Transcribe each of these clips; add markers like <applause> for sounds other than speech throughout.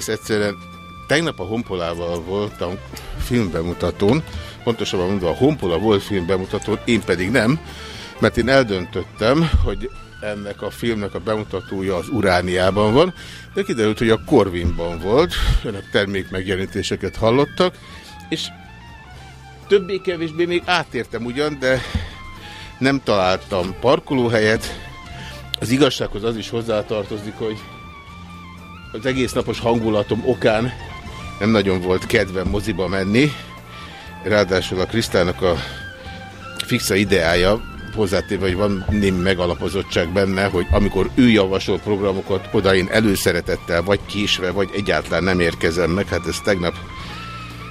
Egész egyszerűen tegnap a Honpolával voltam filmbemutatón, pontosabban mondva a Honpola volt filmbemutatón, én pedig nem, mert én eldöntöttem, hogy ennek a filmnek a bemutatója az Urániában van, de kiderült, hogy a Corvinban volt, önök termék megjelenítéseket hallottak, és többé-kevésbé még átértem ugyan, de nem találtam parkolóhelyet. Az igazsághoz az is hozzátartozik, hogy az egész napos hangulatom okán nem nagyon volt kedvem moziba menni. Ráadásul a Krisztának a fixa ideája hozzátéve, hogy van némi megalapozottság benne, hogy amikor ő javasol programokat, oda én előszeretettel, vagy késve, vagy egyáltalán nem érkezem meg. Hát ez tegnap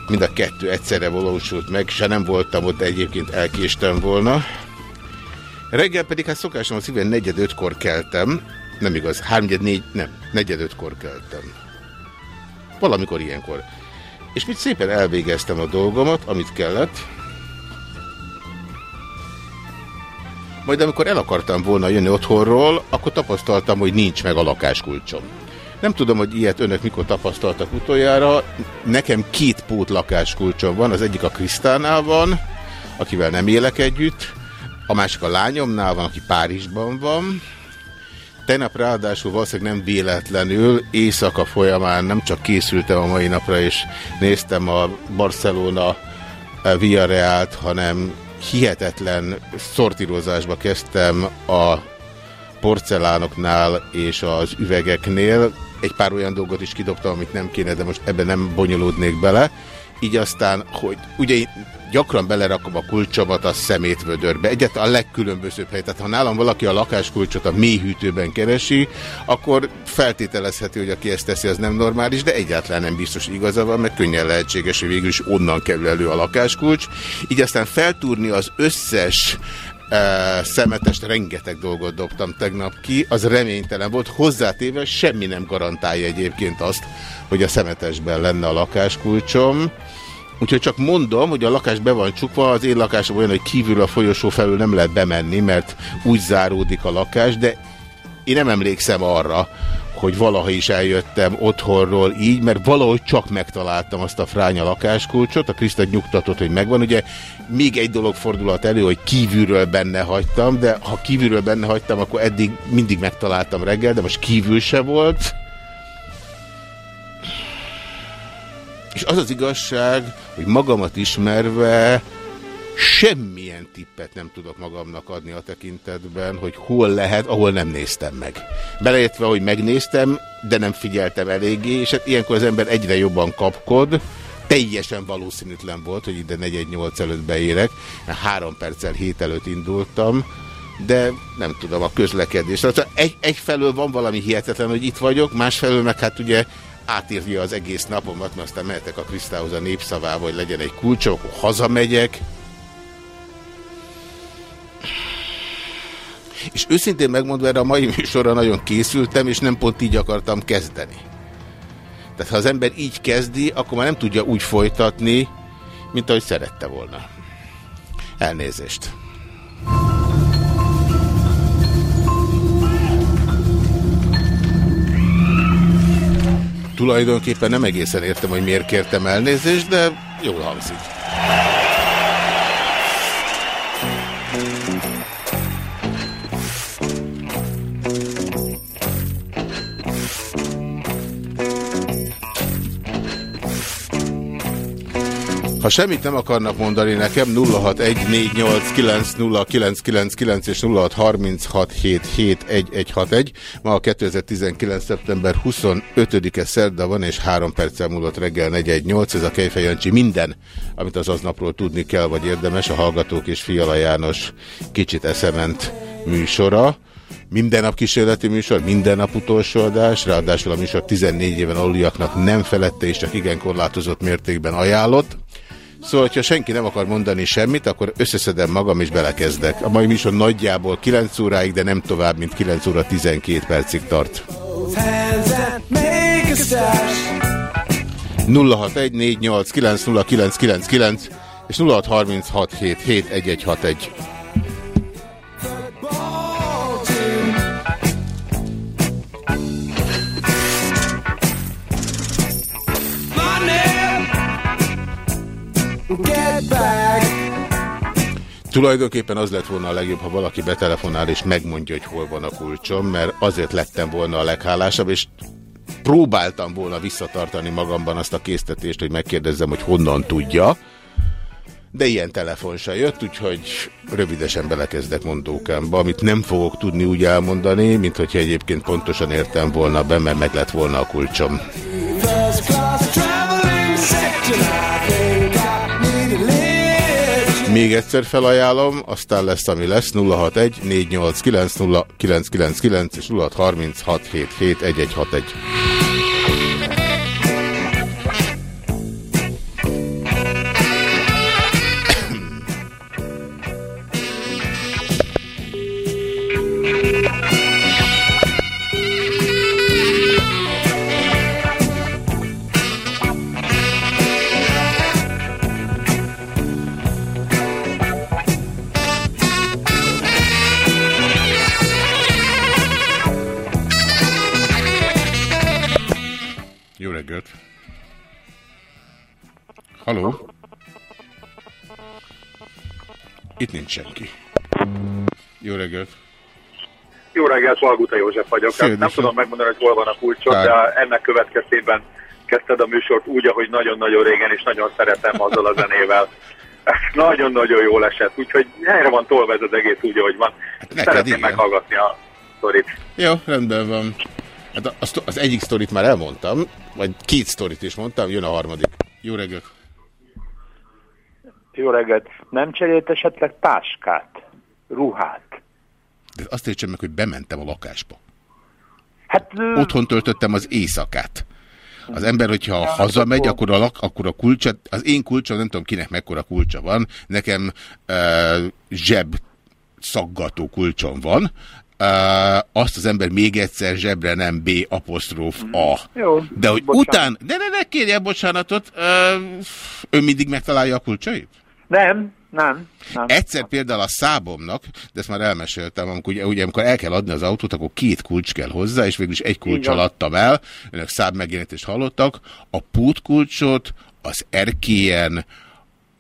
mind a kettő egyszerre valósult meg, se nem voltam ott, egyébként elkéstem volna. Reggel pedig hát szokásom a szíven negyed ötkor keltem, nem igaz, háromnyed négy, nem, negyed ötkor keltem. Valamikor ilyenkor. És mit szépen elvégeztem a dolgomat, amit kellett. Majd amikor el akartam volna jönni otthonról, akkor tapasztaltam, hogy nincs meg a lakáskulcsom. Nem tudom, hogy ilyet önök mikor tapasztaltak utoljára. Nekem két pót lakáskulcsom van, az egyik a Krisztánál van, akivel nem élek együtt, a másik a lányomnál van, aki Párizsban van. Tegnap ráadásul valószínűleg nem véletlenül éjszaka folyamán nem csak készültem a mai napra, és néztem a Barcelona Villarrealt, hanem hihetetlen szortírozásba kezdtem a porcelánoknál és az üvegeknél. Egy pár olyan dolgot is kidobtam, amit nem kéne, de most ebben nem bonyolódnék bele. Így aztán, hogy ugye gyakran belerakom a kulcsomat a szemétvödörbe. Egyáltalán a legkülönbözőbb hely. Tehát ha nálam valaki a lakáskulcsot a mélyhűtőben keresi, akkor feltételezheti, hogy aki ezt teszi, az nem normális, de egyáltalán nem biztos igaza van, mert könnyen lehetséges, hogy végül is onnan kerül elő a lakáskulcs. Így aztán feltúrni az összes Uh, szemetest rengeteg dolgot dobtam tegnap ki, az reménytelen volt, hozzátéve semmi nem garantálja egyébként azt, hogy a szemetesben lenne a lakáskulcsom. Úgyhogy csak mondom, hogy a lakás be van csukva, az én lakásom olyan, hogy kívül a folyosó felül nem lehet bemenni, mert úgy záródik a lakás, de én nem emlékszem arra, hogy valaha is eljöttem otthonról így, mert valahogy csak megtaláltam azt a fránya lakáskulcsot, a Krisztát nyugtatott, hogy megvan. Ugye még egy dolog fordulhat elő, hogy kívülről benne hagytam, de ha kívülről benne hagytam, akkor eddig mindig megtaláltam reggel, de most kívül se volt. És az az igazság, hogy magamat ismerve semmilyen tippet nem tudok magamnak adni a tekintetben, hogy hol lehet, ahol nem néztem meg. Beleértve, hogy megnéztem, de nem figyeltem eléggé, és hát ilyenkor az ember egyre jobban kapkod, teljesen valószínűtlen volt, hogy ide 418 előtt beérek, mert három perccel hét előtt indultam, de nem tudom, a közlekedés. Egy, egyfelől van valami hihetetlen, hogy itt vagyok, másfelől meg hát ugye átírja az egész napomat, mert aztán mehetek a Krisztához a népszavába, hogy legyen egy kulcsom, akkor hazamegyek. És őszintén megmondva, erre a mai műsorra nagyon készültem, és nem pont így akartam kezdeni. Tehát ha az ember így kezdi, akkor már nem tudja úgy folytatni, mint ahogy szerette volna. Elnézést. Tulajdonképpen nem egészen értem, hogy miért kértem elnézést, de jól hangzik. Ha semmit nem akarnak mondani nekem, 0614890999 és 0636771161. Ma a 2019. szeptember 25-e szerda van, és 3 perccel múlott reggel 418. Ez a Kejfej Jancsi minden, amit az aznapról tudni kell, vagy érdemes. A Hallgatók és Fiala János kicsit eszement műsora. Minden nap kísérleti műsor, minden nap utolsó adás, ráadásul a műsor 14 éven aluliaknak nem felette és csak igen korlátozott mértékben ajánlott. Szóval, hogyha senki nem akar mondani semmit, akkor összeszedem magam és belekezdek. A mai műsor nagyjából 9 óráig, de nem tovább, mint 9 óra 12 percig tart. 0614890999 és 0636771161. Tulajdonképpen az lett volna a legjobb, ha valaki betelefonál és megmondja, hogy hol van a kulcsom, mert azért lettem volna a leghálásabb, és próbáltam volna visszatartani magamban azt a késztetést, hogy megkérdezzem, hogy honnan tudja, de ilyen telefon se jött, úgyhogy rövidesen belekezdek mondókámba, amit nem fogok tudni úgy elmondani, mint hogyha egyébként pontosan értem volna be, mert meg lett volna a kulcsom. Még egyszer felajánlom, aztán lesz, ami lesz, 061 489 0999 és 0636771161. Haló? Itt nincs senki. Jó reggelt! Jó reggelt, Valguta József vagyok. Szia, nem tudom megmondani, hogy hol van a kulcsot, Kár. de ennek következtében kezdted a műsort úgy, ahogy nagyon-nagyon régen, és nagyon szeretem azzal a zenével. <laughs> Nagyon-nagyon jól esett, úgyhogy helyre van tolva ez az egész úgy, ahogy van. Hát neked Szeretném igen. meghallgatni a sztorit. Jó, rendben van. Hát a- a szto- az egyik sztorit már elmondtam, vagy két sztorit is mondtam, jön a harmadik. Jó reggelt! Jó reggelt. Nem cserélt esetleg táskát, ruhát? De azt értsem meg, hogy bementem a lakásba. Hát Otthon töltöttem az éjszakát. Az ember, hogyha hazamegy, akkor a, lak, akkor a kulcsa, az én kulcsom, nem tudom kinek mekkora kulcsa van, nekem uh, zseb szaggató kulcsom van, uh, azt az ember még egyszer zsebre nem B apostróf A. Jó, De hogy bocsánat. után, de ne, ne kérje bocsánatot, uh, ő mindig megtalálja a kulcsait? Nem, nem, nem. Egyszer például a szábomnak, de ezt már elmeséltem, amikor, ugye, ugye, amikor el kell adni az autót, akkor két kulcs kell hozzá, és végül is egy kulcsal adtam el, önök száb megjelenítést hallottak, a pútkulcsot az erkélyen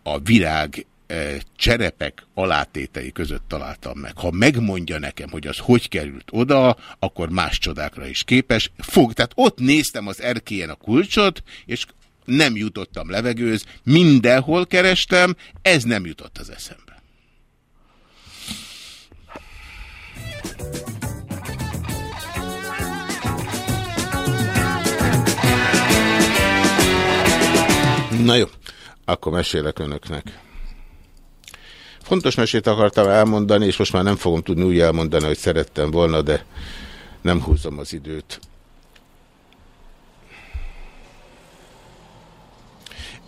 a virág eh, cserepek alátétei között találtam meg. Ha megmondja nekem, hogy az hogy került oda, akkor más csodákra is képes. Fog, tehát ott néztem az erkélyen a kulcsot, és nem jutottam levegőz, mindenhol kerestem, ez nem jutott az eszembe. Na jó, akkor mesélek önöknek. Fontos mesét akartam elmondani, és most már nem fogom tudni úgy elmondani, hogy szerettem volna, de nem húzom az időt.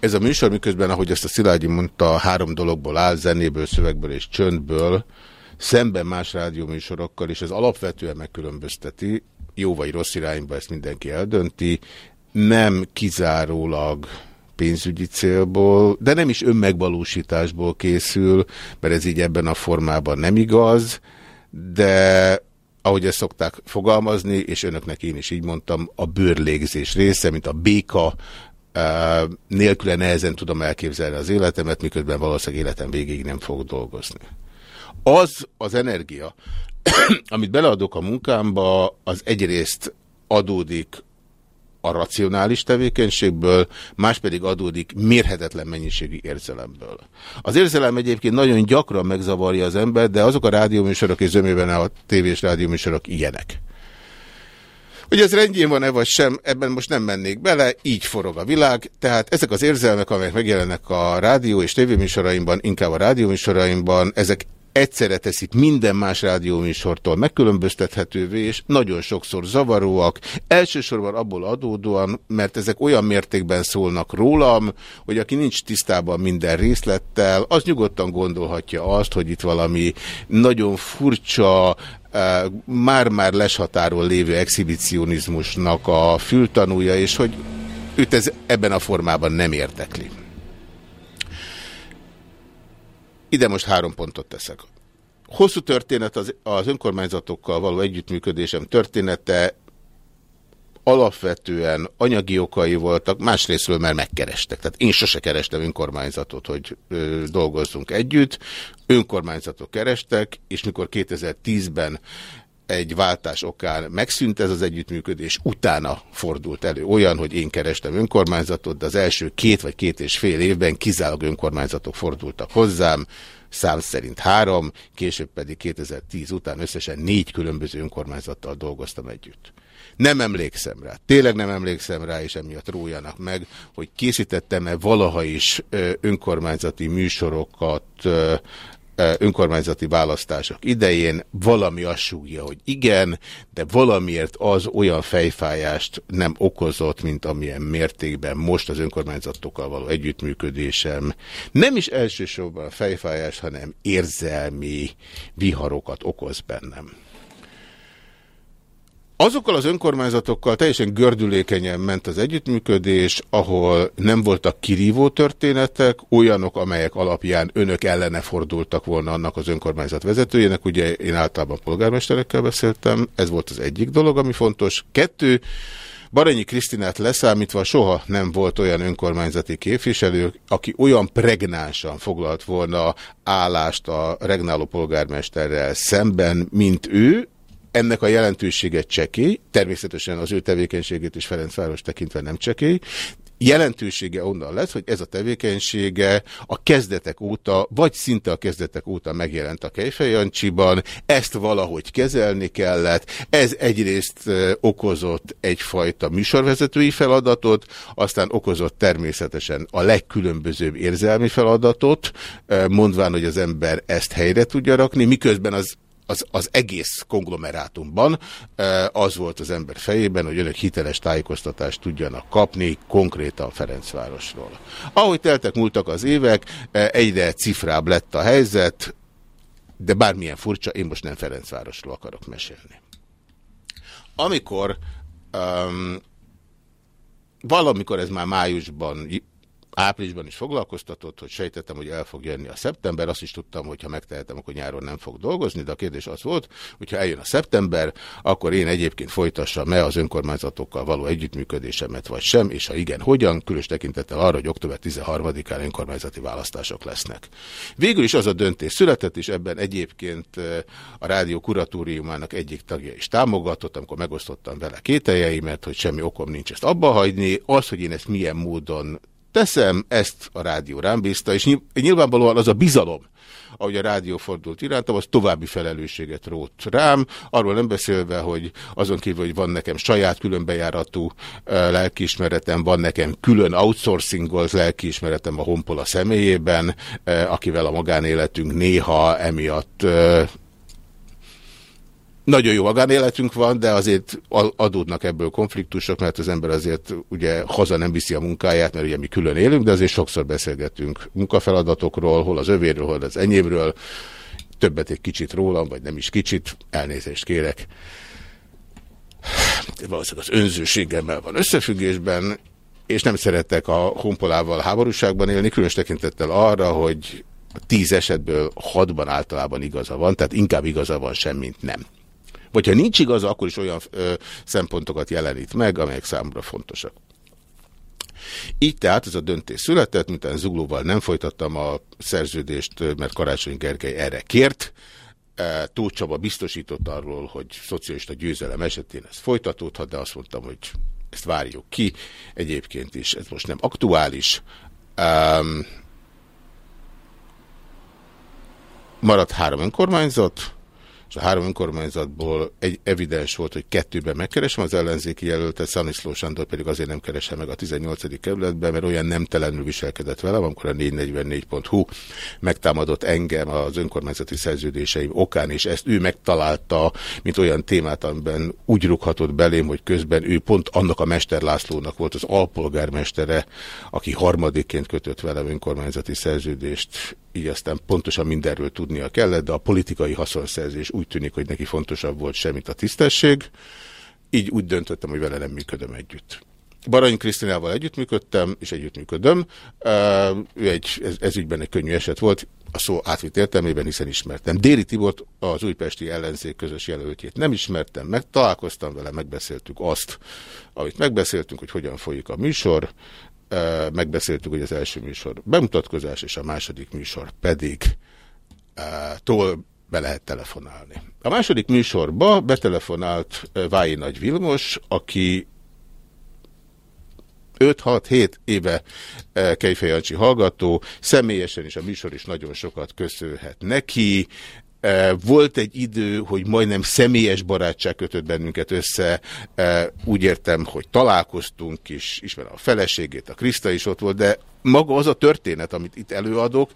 Ez a műsor miközben, ahogy ezt a Szilágyi mondta, három dologból áll, zenéből, szövegből és csöndből, szemben más rádióműsorokkal, és ez alapvetően megkülönbözteti, jó vagy rossz irányba ezt mindenki eldönti, nem kizárólag pénzügyi célból, de nem is önmegvalósításból készül, mert ez így ebben a formában nem igaz, de ahogy ezt szokták fogalmazni, és önöknek én is így mondtam, a bőrlégzés része, mint a béka, nélküle nehezen tudom elképzelni az életemet, miközben valószínűleg életem végéig nem fogok dolgozni. Az az energia, <clears throat> amit beleadok a munkámba, az egyrészt adódik a racionális tevékenységből, más pedig adódik mérhetetlen mennyiségű érzelemből. Az érzelem egyébként nagyon gyakran megzavarja az ember, de azok a rádióműsorok és zömében a tévés rádióműsorok ilyenek. Hogy ez rendjén van-e vagy sem, ebben most nem mennék bele, így forog a világ, tehát ezek az érzelmek, amelyek megjelennek a rádió és tévéműsoraimban, inkább a rádióműsoraimban, ezek egyszerre teszik minden más rádióműsortól megkülönböztethetővé, és nagyon sokszor zavaróak, elsősorban abból adódóan, mert ezek olyan mértékben szólnak rólam, hogy aki nincs tisztában minden részlettel, az nyugodtan gondolhatja azt, hogy itt valami nagyon furcsa, eh, már-már leshatáról lévő exhibicionizmusnak a fültanúja, és hogy őt ez ebben a formában nem értekli. Ide most három pontot teszek. Hosszú történet az, az önkormányzatokkal való együttműködésem története, alapvetően anyagi okai voltak, másrésztről mert megkerestek. Tehát én sose kerestem önkormányzatot, hogy ö, dolgozzunk együtt. Önkormányzatok kerestek, és mikor 2010-ben egy váltás okán megszűnt ez az együttműködés, utána fordult elő olyan, hogy én kerestem önkormányzatot, de az első két vagy két és fél évben kizárólag önkormányzatok fordultak hozzám, szám szerint három, később pedig 2010 után összesen négy különböző önkormányzattal dolgoztam együtt. Nem emlékszem rá, tényleg nem emlékszem rá, és emiatt rójanak meg, hogy készítettem-e valaha is önkormányzati műsorokat önkormányzati választások idején valami azt súgja, hogy igen, de valamiért az olyan fejfájást nem okozott, mint amilyen mértékben most az önkormányzatokkal való együttműködésem. Nem is elsősorban a fejfájás, hanem érzelmi viharokat okoz bennem. Azokkal az önkormányzatokkal teljesen gördülékenyen ment az együttműködés, ahol nem voltak kirívó történetek, olyanok, amelyek alapján önök ellene fordultak volna annak az önkormányzat vezetőjének. Ugye én általában polgármesterekkel beszéltem, ez volt az egyik dolog, ami fontos. Kettő, Baranyi Krisztinát leszámítva soha nem volt olyan önkormányzati képviselő, aki olyan pregnánsan foglalt volna állást a regnáló polgármesterrel szemben, mint ő, ennek a jelentősége csekély, természetesen az ő tevékenységét is Ferencváros tekintve nem csekély, jelentősége onnan lesz, hogy ez a tevékenysége a kezdetek óta, vagy szinte a kezdetek óta megjelent a Kejfej Jancsiban, ezt valahogy kezelni kellett, ez egyrészt okozott egyfajta műsorvezetői feladatot, aztán okozott természetesen a legkülönbözőbb érzelmi feladatot, mondván, hogy az ember ezt helyre tudja rakni, miközben az az, az egész konglomerátumban az volt az ember fejében, hogy önök hiteles tájékoztatást tudjanak kapni konkrétan Ferencvárosról. Ahogy teltek múltak az évek, egyre cifrább lett a helyzet, de bármilyen furcsa, én most nem Ferencvárosról akarok mesélni. Amikor um, valamikor ez már májusban áprilisban is foglalkoztatott, hogy sejtettem, hogy el fog jönni a szeptember, azt is tudtam, hogy ha megtehetem, akkor nyáron nem fog dolgozni, de a kérdés az volt, hogyha eljön a szeptember, akkor én egyébként folytassam-e az önkormányzatokkal való együttműködésemet, vagy sem, és ha igen, hogyan, különös tekintettel arra, hogy október 13-án önkormányzati választások lesznek. Végül is az a döntés született, és ebben egyébként a rádió kuratóriumának egyik tagja is támogatott, amikor megosztottam vele kételjeimet, hogy semmi okom nincs ezt abba hagyni, az, hogy én ezt milyen módon teszem, ezt a rádió rám bízta, és nyilvánvalóan az a bizalom, ahogy a rádió fordult irántam, az további felelősséget rót rám, arról nem beszélve, hogy azon kívül, hogy van nekem saját különbejáratú lelkiismeretem, van nekem külön outsourcingolt lelkiismeretem a Honpola személyében, akivel a magánéletünk néha emiatt nagyon jó magánéletünk van, de azért adódnak ebből konfliktusok, mert az ember azért ugye haza nem viszi a munkáját, mert ugye mi külön élünk, de azért sokszor beszélgetünk munkafeladatokról, hol az övéről, hol az enyémről, többet egy kicsit rólam, vagy nem is kicsit, elnézést kérek. Valószínűleg az önzőségemmel van összefüggésben, és nem szeretek a honpolával háborúságban élni, különös tekintettel arra, hogy tíz esetből hatban általában igaza van, tehát inkább igaza van sem, mint nem. Vagy ha nincs igaza, akkor is olyan ö, szempontokat jelenít meg, amelyek számomra fontosak. Így tehát ez a döntés született, miután Zuglóval nem folytattam a szerződést, mert Karácsony Gergely erre kért. Tóth Csaba biztosított arról, hogy szocialista győzelem esetén ez folytatódhat, de azt mondtam, hogy ezt várjuk ki. Egyébként is ez most nem aktuális. Um, maradt három önkormányzat, és a három önkormányzatból egy evidens volt, hogy kettőben megkeresem az ellenzéki jelöltet, Szaniszló Sándor pedig azért nem keresem meg a 18. kerületben, mert olyan nemtelenül viselkedett velem, amikor a 444.hu megtámadott engem az önkormányzati szerződéseim okán, és ezt ő megtalálta, mint olyan témát, amiben úgy rughatott belém, hogy közben ő pont annak a Mester Lászlónak volt az alpolgármestere, aki harmadikként kötött velem önkormányzati szerződést, így aztán pontosan mindenről tudnia kellett, de a politikai haszonszerzés úgy tűnik, hogy neki fontosabb volt semmit a tisztesség, így úgy döntöttem, hogy vele nem működöm együtt. Barany Krisztinával együttműködtem, és együttműködöm. Ő egy, ez, ez ügyben egy könnyű eset volt, a szó átvitt értelmében, hiszen ismertem. Déri Tibort, az újpesti ellenzék közös jelöltjét nem ismertem, meg találkoztam vele, megbeszéltük azt, amit megbeszéltünk, hogy hogyan folyik a műsor, megbeszéltük, hogy az első műsor bemutatkozás, és a második műsor pedig tól be lehet telefonálni. A második műsorba betelefonált Vái Nagy Vilmos, aki 5-6-7 éve Kejfejancsi hallgató, személyesen is a műsor is nagyon sokat köszönhet neki, volt egy idő, hogy majdnem személyes barátság kötött bennünket össze, úgy értem, hogy találkoztunk is, ismerem a feleségét, a Kriszta is ott volt, de maga az a történet, amit itt előadok,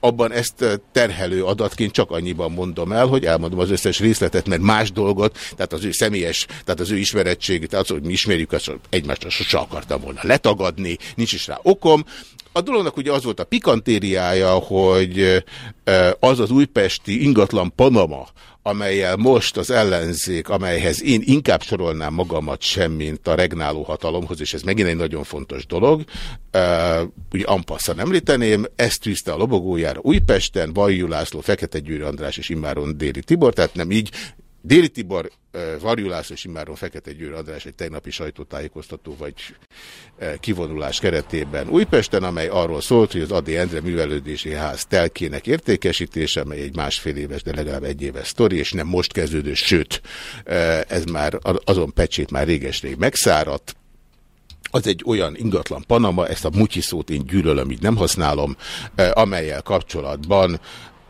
abban ezt terhelő adatként csak annyiban mondom el, hogy elmondom az összes részletet, mert más dolgot, tehát az ő személyes, tehát az ő ismerettség, tehát az, hogy mi ismerjük, azt egymást sose akartam volna letagadni, nincs is rá okom. A dolognak ugye az volt a pikantériája, hogy az az újpesti ingatlan Panama, amelyel most az ellenzék, amelyhez én inkább sorolnám magamat sem, mint a regnáló hatalomhoz, és ez megint egy nagyon fontos dolog, uh, ugye Ampasszan említeném, ezt tűzte a lobogójára Újpesten, Vajjú László, Fekete Győr András és Immáron Déli Tibor, tehát nem így, Déli Tibor, Varjulás és immáron Fekete Győr András egy tegnapi sajtótájékoztató vagy kivonulás keretében Újpesten, amely arról szólt, hogy az Adi Endre művelődési ház telkének értékesítése, amely egy másfél éves, de legalább egy éves sztori, és nem most kezdődő, sőt, ez már azon pecsét már réges-rég megszáradt, az egy olyan ingatlan Panama, ezt a mutyi szót én gyűlölöm, így nem használom, amelyel kapcsolatban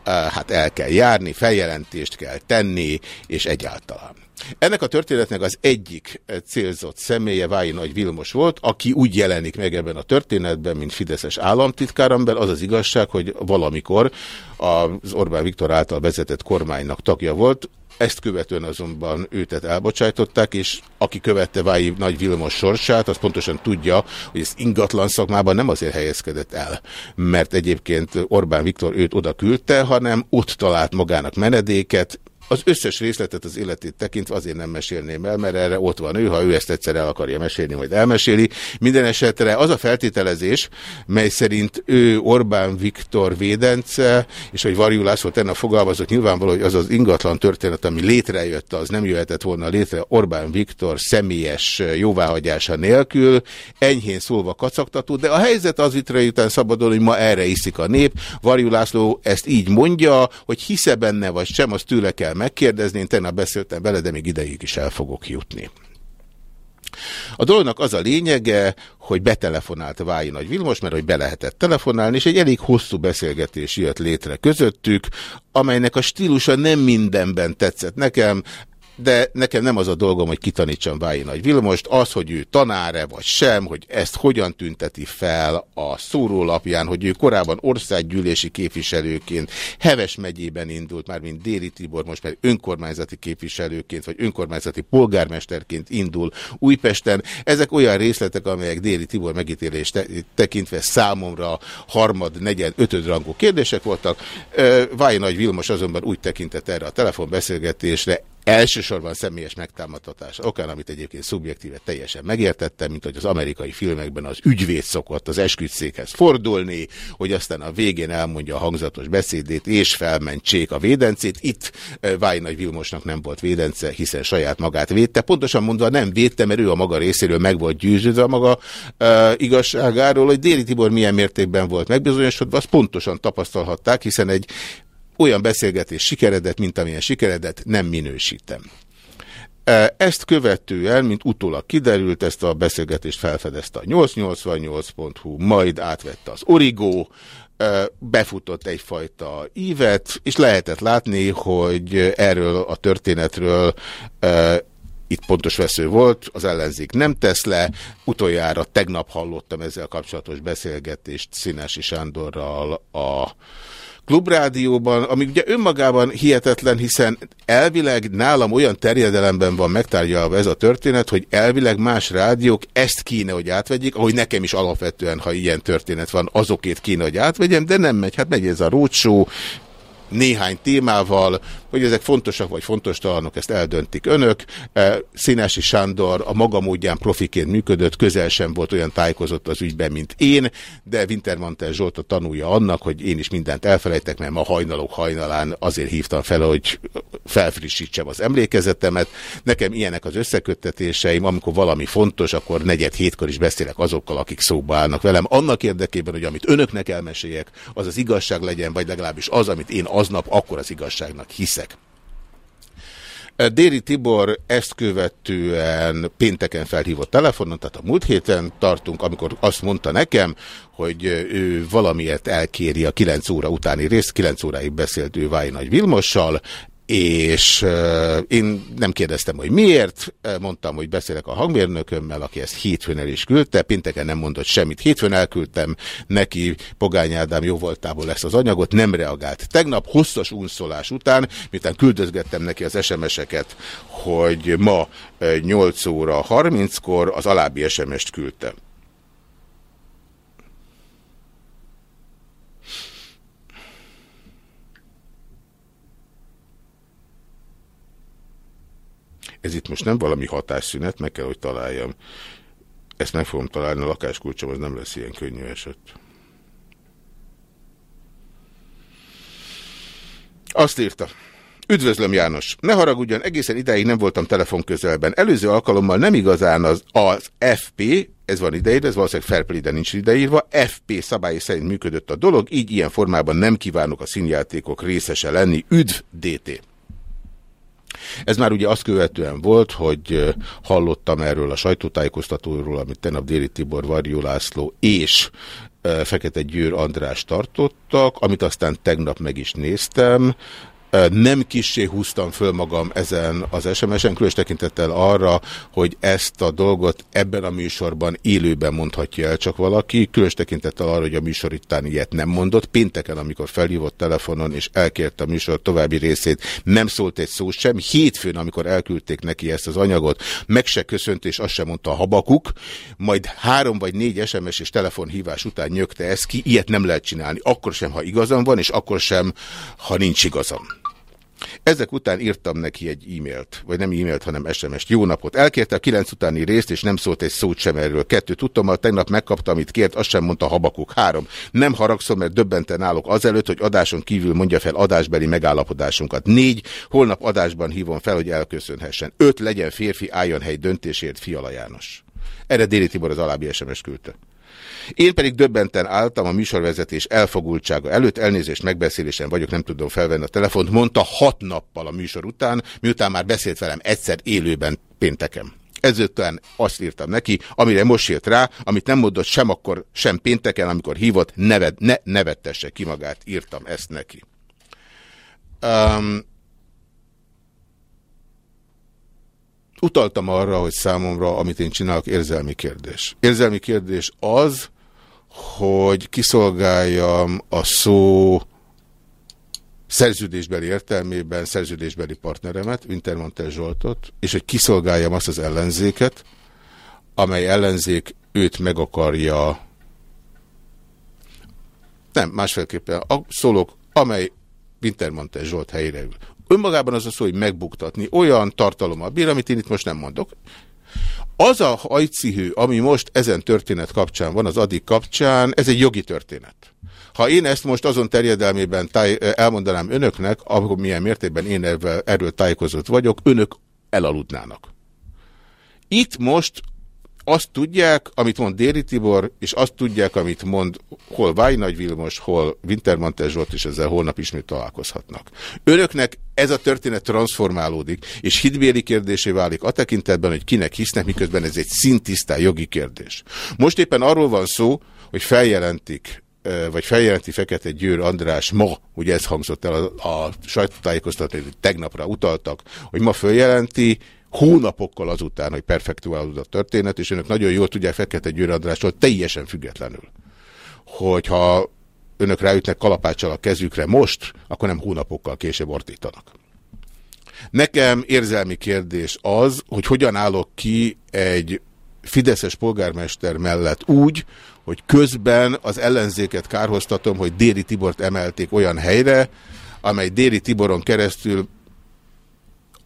hát el kell járni, feljelentést kell tenni, és egyáltalán. Ennek a történetnek az egyik célzott személye Vái Nagy Vilmos volt, aki úgy jelenik meg ebben a történetben, mint Fideszes államtitkár, az az igazság, hogy valamikor az Orbán Viktor által vezetett kormánynak tagja volt, ezt követően azonban őtet elbocsájtották, és aki követte Vái Nagy Vilmos sorsát, az pontosan tudja, hogy ez ingatlan szakmában nem azért helyezkedett el, mert egyébként Orbán Viktor őt oda küldte, hanem ott talált magának menedéket, az összes részletet az életét tekintve azért nem mesélném el, mert erre ott van ő, ha ő ezt egyszer el akarja mesélni, majd elmeséli. Minden esetre az a feltételezés, mely szerint ő Orbán Viktor védence, és hogy Varjú László tenne fogalmazott nyilvánvaló, hogy az az ingatlan történet, ami létrejött, az nem jöhetett volna létre Orbán Viktor személyes jóváhagyása nélkül, enyhén szólva kacagtató, de a helyzet az vitre után szabadon, hogy ma erre iszik a nép. Varjú László ezt így mondja, hogy hisze benne vagy sem, az tőle kell megkérdezni, én tegnap beszéltem vele, de még ideig is el fogok jutni. A dolognak az a lényege, hogy betelefonált Vályi Nagy Vilmos, mert hogy be lehetett telefonálni, és egy elég hosszú beszélgetés jött létre közöttük, amelynek a stílusa nem mindenben tetszett nekem, de nekem nem az a dolgom, hogy kitanítsam Vályi Nagy Vilmost, az, hogy ő tanáre vagy sem, hogy ezt hogyan tünteti fel a szórólapján, hogy ő korábban országgyűlési képviselőként Heves megyében indult, már mint Déri Tibor, most már önkormányzati képviselőként, vagy önkormányzati polgármesterként indul Újpesten. Ezek olyan részletek, amelyek Déri Tibor megítélést te tekintve számomra harmad, negyed, ötöd rangú kérdések voltak. Vályi Nagy Vilmos azonban úgy tekintett erre a telefonbeszélgetésre, Elsősorban személyes megtámadtatás okán, amit egyébként szubjektíve teljesen megértettem, mint hogy az amerikai filmekben az ügyvéd szokott az esküdszékhez fordulni, hogy aztán a végén elmondja a hangzatos beszédét, és felmentsék a védencét. Itt eh, Váj Nagy Vilmosnak nem volt védence, hiszen saját magát védte. Pontosan mondva nem védte, mert ő a maga részéről meg volt győződve a maga uh, igazságáról, hogy Déri Tibor milyen mértékben volt megbizonyosodva, azt pontosan tapasztalhatták, hiszen egy olyan beszélgetés sikeredett, mint amilyen sikeredett, nem minősítem. Ezt követően, mint utólag kiderült, ezt a beszélgetést felfedezte a 888.hu, majd átvette az Origo, befutott egyfajta ívet, és lehetett látni, hogy erről a történetről itt pontos vesző volt, az ellenzék nem tesz le. Utoljára tegnap hallottam ezzel kapcsolatos beszélgetést Színási Sándorral a klubrádióban, ami ugye önmagában hihetetlen, hiszen elvileg nálam olyan terjedelemben van megtárgyalva ez a történet, hogy elvileg más rádiók ezt kéne, hogy átvegyék, ahogy nekem is alapvetően, ha ilyen történet van, azokét kéne, hogy átvegyem, de nem megy. Hát megy ez a rócsó, néhány témával, hogy ezek fontosak vagy fontos talanok, ezt eldöntik önök. E, Színási Sándor a maga módján profiként működött, közel sem volt olyan tájékozott az ügyben, mint én, de Wintermantel Zsolt a tanulja annak, hogy én is mindent elfelejtek, mert ma hajnalok hajnalán azért hívtam fel, hogy felfrissítsem az emlékezetemet. Nekem ilyenek az összeköttetéseim, amikor valami fontos, akkor negyed hétkor is beszélek azokkal, akik szóba állnak velem. Annak érdekében, hogy amit önöknek elmeséljek, az az igazság legyen, vagy legalábbis az, amit én aznap akkor az igazságnak hiszek. Déri Tibor ezt követően pénteken felhívott telefonon, tehát a múlt héten tartunk, amikor azt mondta nekem, hogy ő valamiért elkéri a 9 óra utáni részt, 9 óráig beszélt ő Váj Nagy Vilmossal, és én nem kérdeztem, hogy miért, mondtam, hogy beszélek a hangmérnökömmel, aki ezt hétfőn el is küldte, pinteken nem mondott semmit, hétfőn elküldtem neki, Pogány Ádám jó voltából ezt az anyagot, nem reagált. Tegnap hosszas unszolás után, miután küldözgettem neki az SMS-eket, hogy ma 8 óra 30-kor az alábbi SMS-t küldtem. Ez itt most nem valami hatásszünet, meg kell, hogy találjam. Ezt meg fogom találni, a lakáskulcsom az nem lesz ilyen könnyű eset. Azt írta. Üdvözlöm János! Ne haragudjon, egészen ideig nem voltam telefon közelben. Előző alkalommal nem igazán az, az FP, ez van ideírva, ez valószínűleg Fairplay, de nincs ideírva, FP szabályi szerint működött a dolog, így ilyen formában nem kívánok a színjátékok részese lenni. Üdv DT! Ez már ugye azt követően volt, hogy hallottam erről a sajtótájékoztatóról, amit tegnap Déri Tibor, Varjú László és Fekete Győr András tartottak, amit aztán tegnap meg is néztem, nem kissé húztam föl magam ezen az SMS-en, különös tekintettel arra, hogy ezt a dolgot ebben a műsorban élőben mondhatja el csak valaki, különös tekintettel arra, hogy a műsor ittán ilyet nem mondott. Pénteken, amikor felhívott telefonon és elkérte a műsor további részét, nem szólt egy szó sem. Hétfőn, amikor elküldték neki ezt az anyagot, meg se köszönt, és azt sem mondta a habakuk, majd három vagy négy SMS és telefonhívás után nyögte ezt ki, ilyet nem lehet csinálni. Akkor sem, ha igazam van, és akkor sem, ha nincs igazam. Ezek után írtam neki egy e-mailt, vagy nem e-mailt, hanem SMS-t. Jó napot! Elkérte a kilenc utáni részt, és nem szólt egy szót sem erről. Kettő, tudtam, hogy tegnap megkapta, amit kért, azt sem mondta Habakuk. Három. Nem haragszom, mert döbbenten állok azelőtt, hogy adáson kívül mondja fel adásbeli megállapodásunkat. Négy. Holnap adásban hívom fel, hogy elköszönhessen. Öt. Legyen férfi, álljon hely döntésért, Fiala János. Erre Déli Tibor az alábbi SMS küldte. Én pedig döbbenten álltam a műsorvezetés elfogultsága előtt, elnézést megbeszélésen vagyok, nem tudom felvenni a telefont, mondta hat nappal a műsor után, miután már beszélt velem egyszer élőben pénteken. Ezután azt írtam neki, amire most jött rá, amit nem mondott sem akkor, sem pénteken, amikor hívott, neved, ne nevettesse ki magát, írtam ezt neki. Um, utaltam arra, hogy számomra, amit én csinálok, érzelmi kérdés. Érzelmi kérdés az, hogy kiszolgáljam a szó szerződésbeli értelmében szerződésbeli partneremet, Wintermantel Zsoltot, és hogy kiszolgáljam azt az ellenzéket, amely ellenzék őt meg akarja nem, másfélképpen a szólók, amely Wintermantel Zsolt helyére ül. Önmagában az a szó, hogy megbuktatni olyan tartalommal bír, amit én itt most nem mondok. Az a hajcihő, ami most ezen történet kapcsán van, az addig kapcsán, ez egy jogi történet. Ha én ezt most azon terjedelmében táj, elmondanám önöknek, akkor milyen mértékben én erről tájékozott vagyok, önök elaludnának. Itt most azt tudják, amit mond Déri Tibor, és azt tudják, amit mond hol Váj Nagy Vilmos, hol Wintermantel Zsolt, és ezzel holnap ismét találkozhatnak. Önöknek ez a történet transformálódik, és hitbéli kérdésé válik a tekintetben, hogy kinek hisznek, miközben ez egy szintisztán jogi kérdés. Most éppen arról van szó, hogy feljelentik vagy feljelenti Fekete Győr András ma, ugye ez hangzott el a, a sajtótájékoztató, tegnapra utaltak, hogy ma feljelenti, hónapokkal azután, hogy perfektuálódott a történet, és önök nagyon jól tudják Fekete Győr Andrásról teljesen függetlenül, hogyha önök ráütnek kalapáccsal a kezükre most, akkor nem hónapokkal később ordítanak. Nekem érzelmi kérdés az, hogy hogyan állok ki egy fideszes polgármester mellett úgy, hogy közben az ellenzéket kárhoztatom, hogy Déri Tibort emelték olyan helyre, amely Déri Tiboron keresztül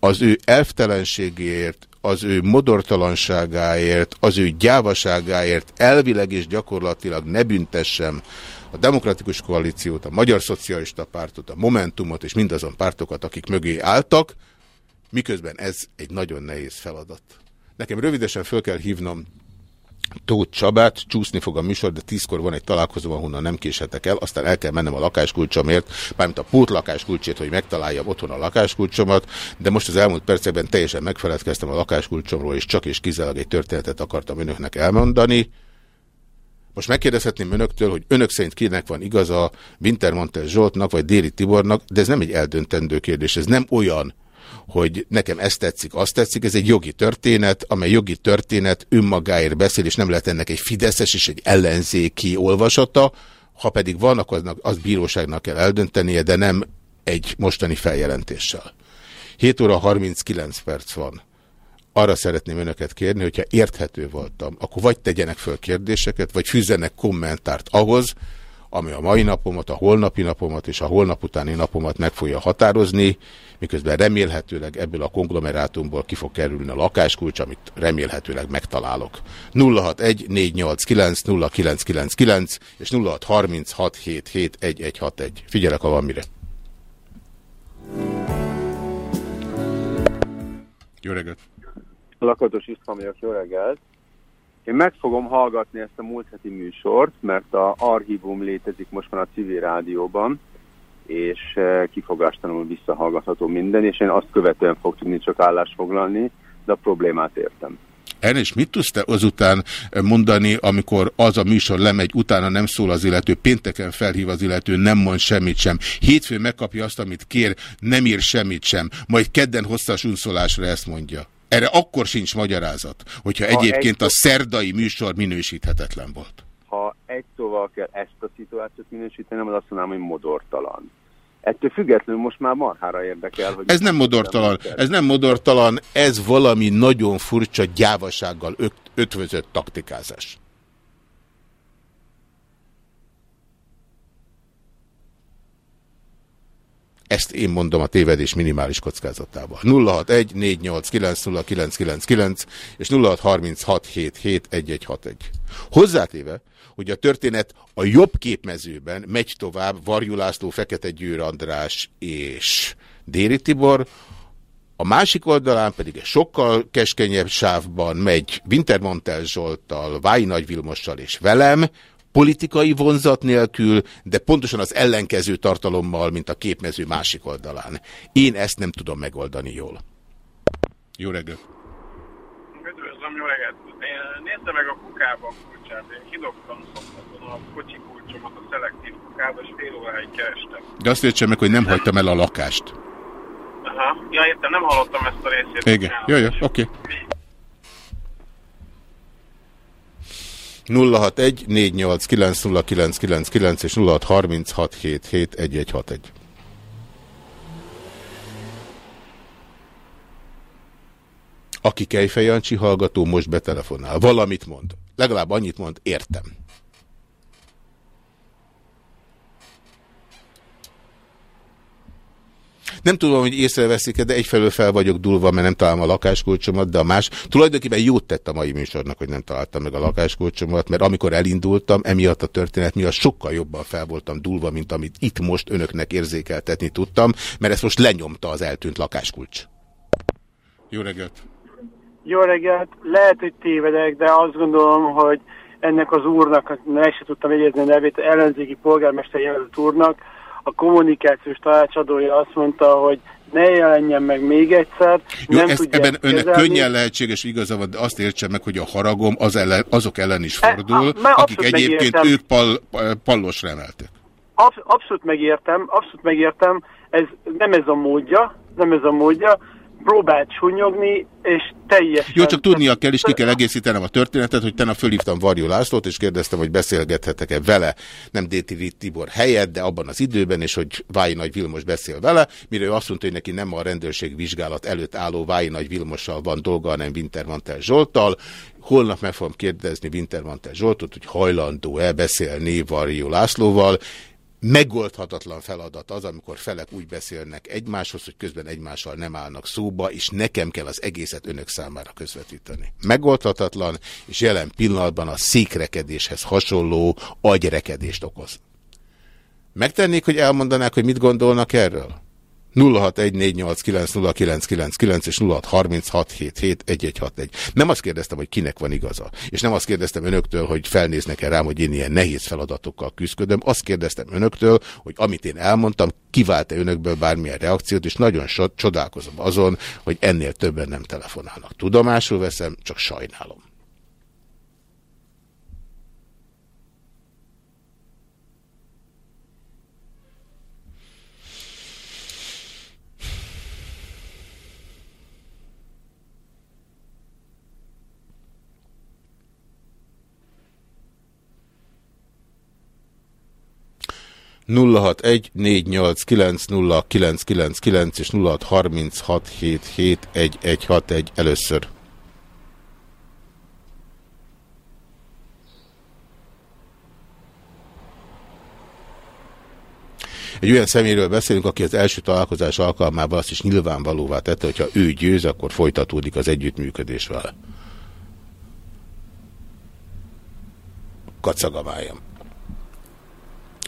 az ő elvtelenségéért, az ő modortalanságáért, az ő gyávaságáért elvileg és gyakorlatilag ne büntessem a Demokratikus Koalíciót, a Magyar Szocialista Pártot, a Momentumot és mindazon pártokat, akik mögé álltak, miközben ez egy nagyon nehéz feladat. Nekem rövidesen föl kell hívnom Tóth Csabát, csúszni fog a műsor, de tízkor van egy találkozó, ahonnan nem késhetek el, aztán el kell mennem a lakáskulcsomért, mármint a pót lakáskulcsét, hogy megtaláljam otthon a lakáskulcsomat, de most az elmúlt percekben teljesen megfeledkeztem a lakáskulcsomról, és csak és kizárólag egy történetet akartam önöknek elmondani. Most megkérdezhetném önöktől, hogy önök szerint kinek van igaza, Wintermantel Zsoltnak vagy Déri Tibornak, de ez nem egy eldöntendő kérdés, ez nem olyan, hogy nekem ezt tetszik, azt tetszik, ez egy jogi történet, amely jogi történet önmagáért beszél, és nem lehet ennek egy fideszes és egy ellenzéki olvasata, ha pedig van, akkor aznak, az bíróságnak kell eldöntenie, de nem egy mostani feljelentéssel. 7 óra 39 perc van. Arra szeretném önöket kérni, hogyha érthető voltam, akkor vagy tegyenek föl kérdéseket, vagy fűzzenek kommentárt ahhoz, ami a mai napomat, a holnapi napomat és a holnap utáni napomat meg fogja határozni, miközben remélhetőleg ebből a konglomerátumból ki fog kerülni a lakáskulcs, amit remélhetőleg megtalálok. 061 489 0999 és 0636771161. Figyelek, ha van mire. Jó reggelt! Lakatos István vagyok, jó reggelt! Én meg fogom hallgatni ezt a múlt heti műsort, mert a archívum létezik most már a civil rádióban, és eh, kifogástalanul visszahallgatható minden, és én azt követően fog tudni csak állást foglalni, de a problémát értem. En, és mit tudsz te azután mondani, amikor az a műsor lemegy, utána nem szól az illető, pénteken felhív az illető, nem mond semmit sem. Hétfőn megkapja azt, amit kér, nem ír semmit sem. Majd kedden hosszas unszolásra ezt mondja. Erre akkor sincs magyarázat, hogyha ha egyébként egy... a szerdai műsor minősíthetetlen volt. Ha egy szóval kell ezt a szituációt minősíteni, az azt mondanám, hogy modortalan. Ettől függetlenül most már marhára érdekel. Hogy ez nem modortalan, ez nem modortalan, ez valami nagyon furcsa gyávasággal ötvözött taktikázás. Ezt én mondom a tévedés minimális kockázatával. 061 489 és 0636771161. Hozzátéve, hogy a történet a jobb képmezőben megy tovább Varjú László, Fekete Győr András és Déri Tibor, a másik oldalán pedig egy sokkal keskenyebb sávban megy Wintermantel Zsolttal, Vái Nagy Vilmossal és velem, politikai vonzat nélkül, de pontosan az ellenkező tartalommal, mint a képmező másik oldalán. Én ezt nem tudom megoldani jól. Jó reggelt! Üdvözlöm, jó reggelt! Nézze meg a kukába a kulcsát. Én kidobtam a kocsi kulcsomat a szelektív kukába, és fél óráig kerestem. De azt értsem meg, hogy nem hagytam el a lakást. Aha, ja értem, nem hallottam ezt a részét. Igen, jó, jó, oké. Okay. 061 489 és 0636771161. Aki Kejfej Jancsi hallgató, most betelefonál. Valamit mond. Legalább annyit mond, értem. Nem tudom, hogy észreveszik-e, de egyfelől fel vagyok dulva, mert nem találom a lakáskulcsomat, de a más. Tulajdonképpen jót tett a mai műsornak, hogy nem találtam meg a lakáskulcsomat, mert amikor elindultam, emiatt a történet miatt sokkal jobban fel voltam dulva, mint amit itt most önöknek érzékeltetni tudtam, mert ezt most lenyomta az eltűnt lakáskulcs. Jó reggelt! Jó reggelt! Lehet, hogy tévedek, de azt gondolom, hogy ennek az úrnak, meg se tudtam jegyezni a nevét, ellenzéki polgármester jelölt úrnak, a kommunikációs tanácsadója azt mondta, hogy ne jelenjen meg még egyszer. Jó, nem ezt ebben önnek kezelni. könnyen lehetséges igaza van, de azt értse meg, hogy a haragom az ellen, azok ellen is fordul, e, a, akik egyébként megértem. ők pal, pallosra emeltek. Absz abszolút megértem, abszolút megértem, ez nem ez a módja, nem ez a módja, próbált sunyogni, és teljesen... Jó, csak tudnia kell, és ki kell egészítenem a történetet, hogy tenna fölhívtam Varjó Lászlót, és kérdeztem, hogy beszélgethetek-e vele, nem Déti Tibor helyett, de abban az időben, és hogy Vái Nagy Vilmos beszél vele, mire ő azt mondta, hogy neki nem a rendőrség vizsgálat előtt álló Vái Nagy Vilmossal van dolga, hanem Wintermantel Zsolttal. Holnap meg fogom kérdezni Wintermantel Zsoltot, hogy hajlandó-e beszélni Varjó Lászlóval, megoldhatatlan feladat az, amikor felek úgy beszélnek egymáshoz, hogy közben egymással nem állnak szóba, és nekem kell az egészet önök számára közvetíteni. Megoldhatatlan, és jelen pillanatban a székrekedéshez hasonló agyrekedést okoz. Megtennék, hogy elmondanák, hogy mit gondolnak erről? 0614890999 és 0636771161. Nem azt kérdeztem, hogy kinek van igaza, és nem azt kérdeztem önöktől, hogy felnéznek-e rám, hogy én ilyen nehéz feladatokkal küzdködöm. Azt kérdeztem önöktől, hogy amit én elmondtam, kivált-e önökből bármilyen reakciót, és nagyon so csodálkozom azon, hogy ennél többen nem telefonálnak. Tudomásul veszem, csak sajnálom. 0614890999 és 0636771161 először. Egy olyan szeméről beszélünk, aki az első találkozás alkalmával azt is nyilvánvalóvá tette, hogyha ő győz, akkor folytatódik az együttműködésvel. vele.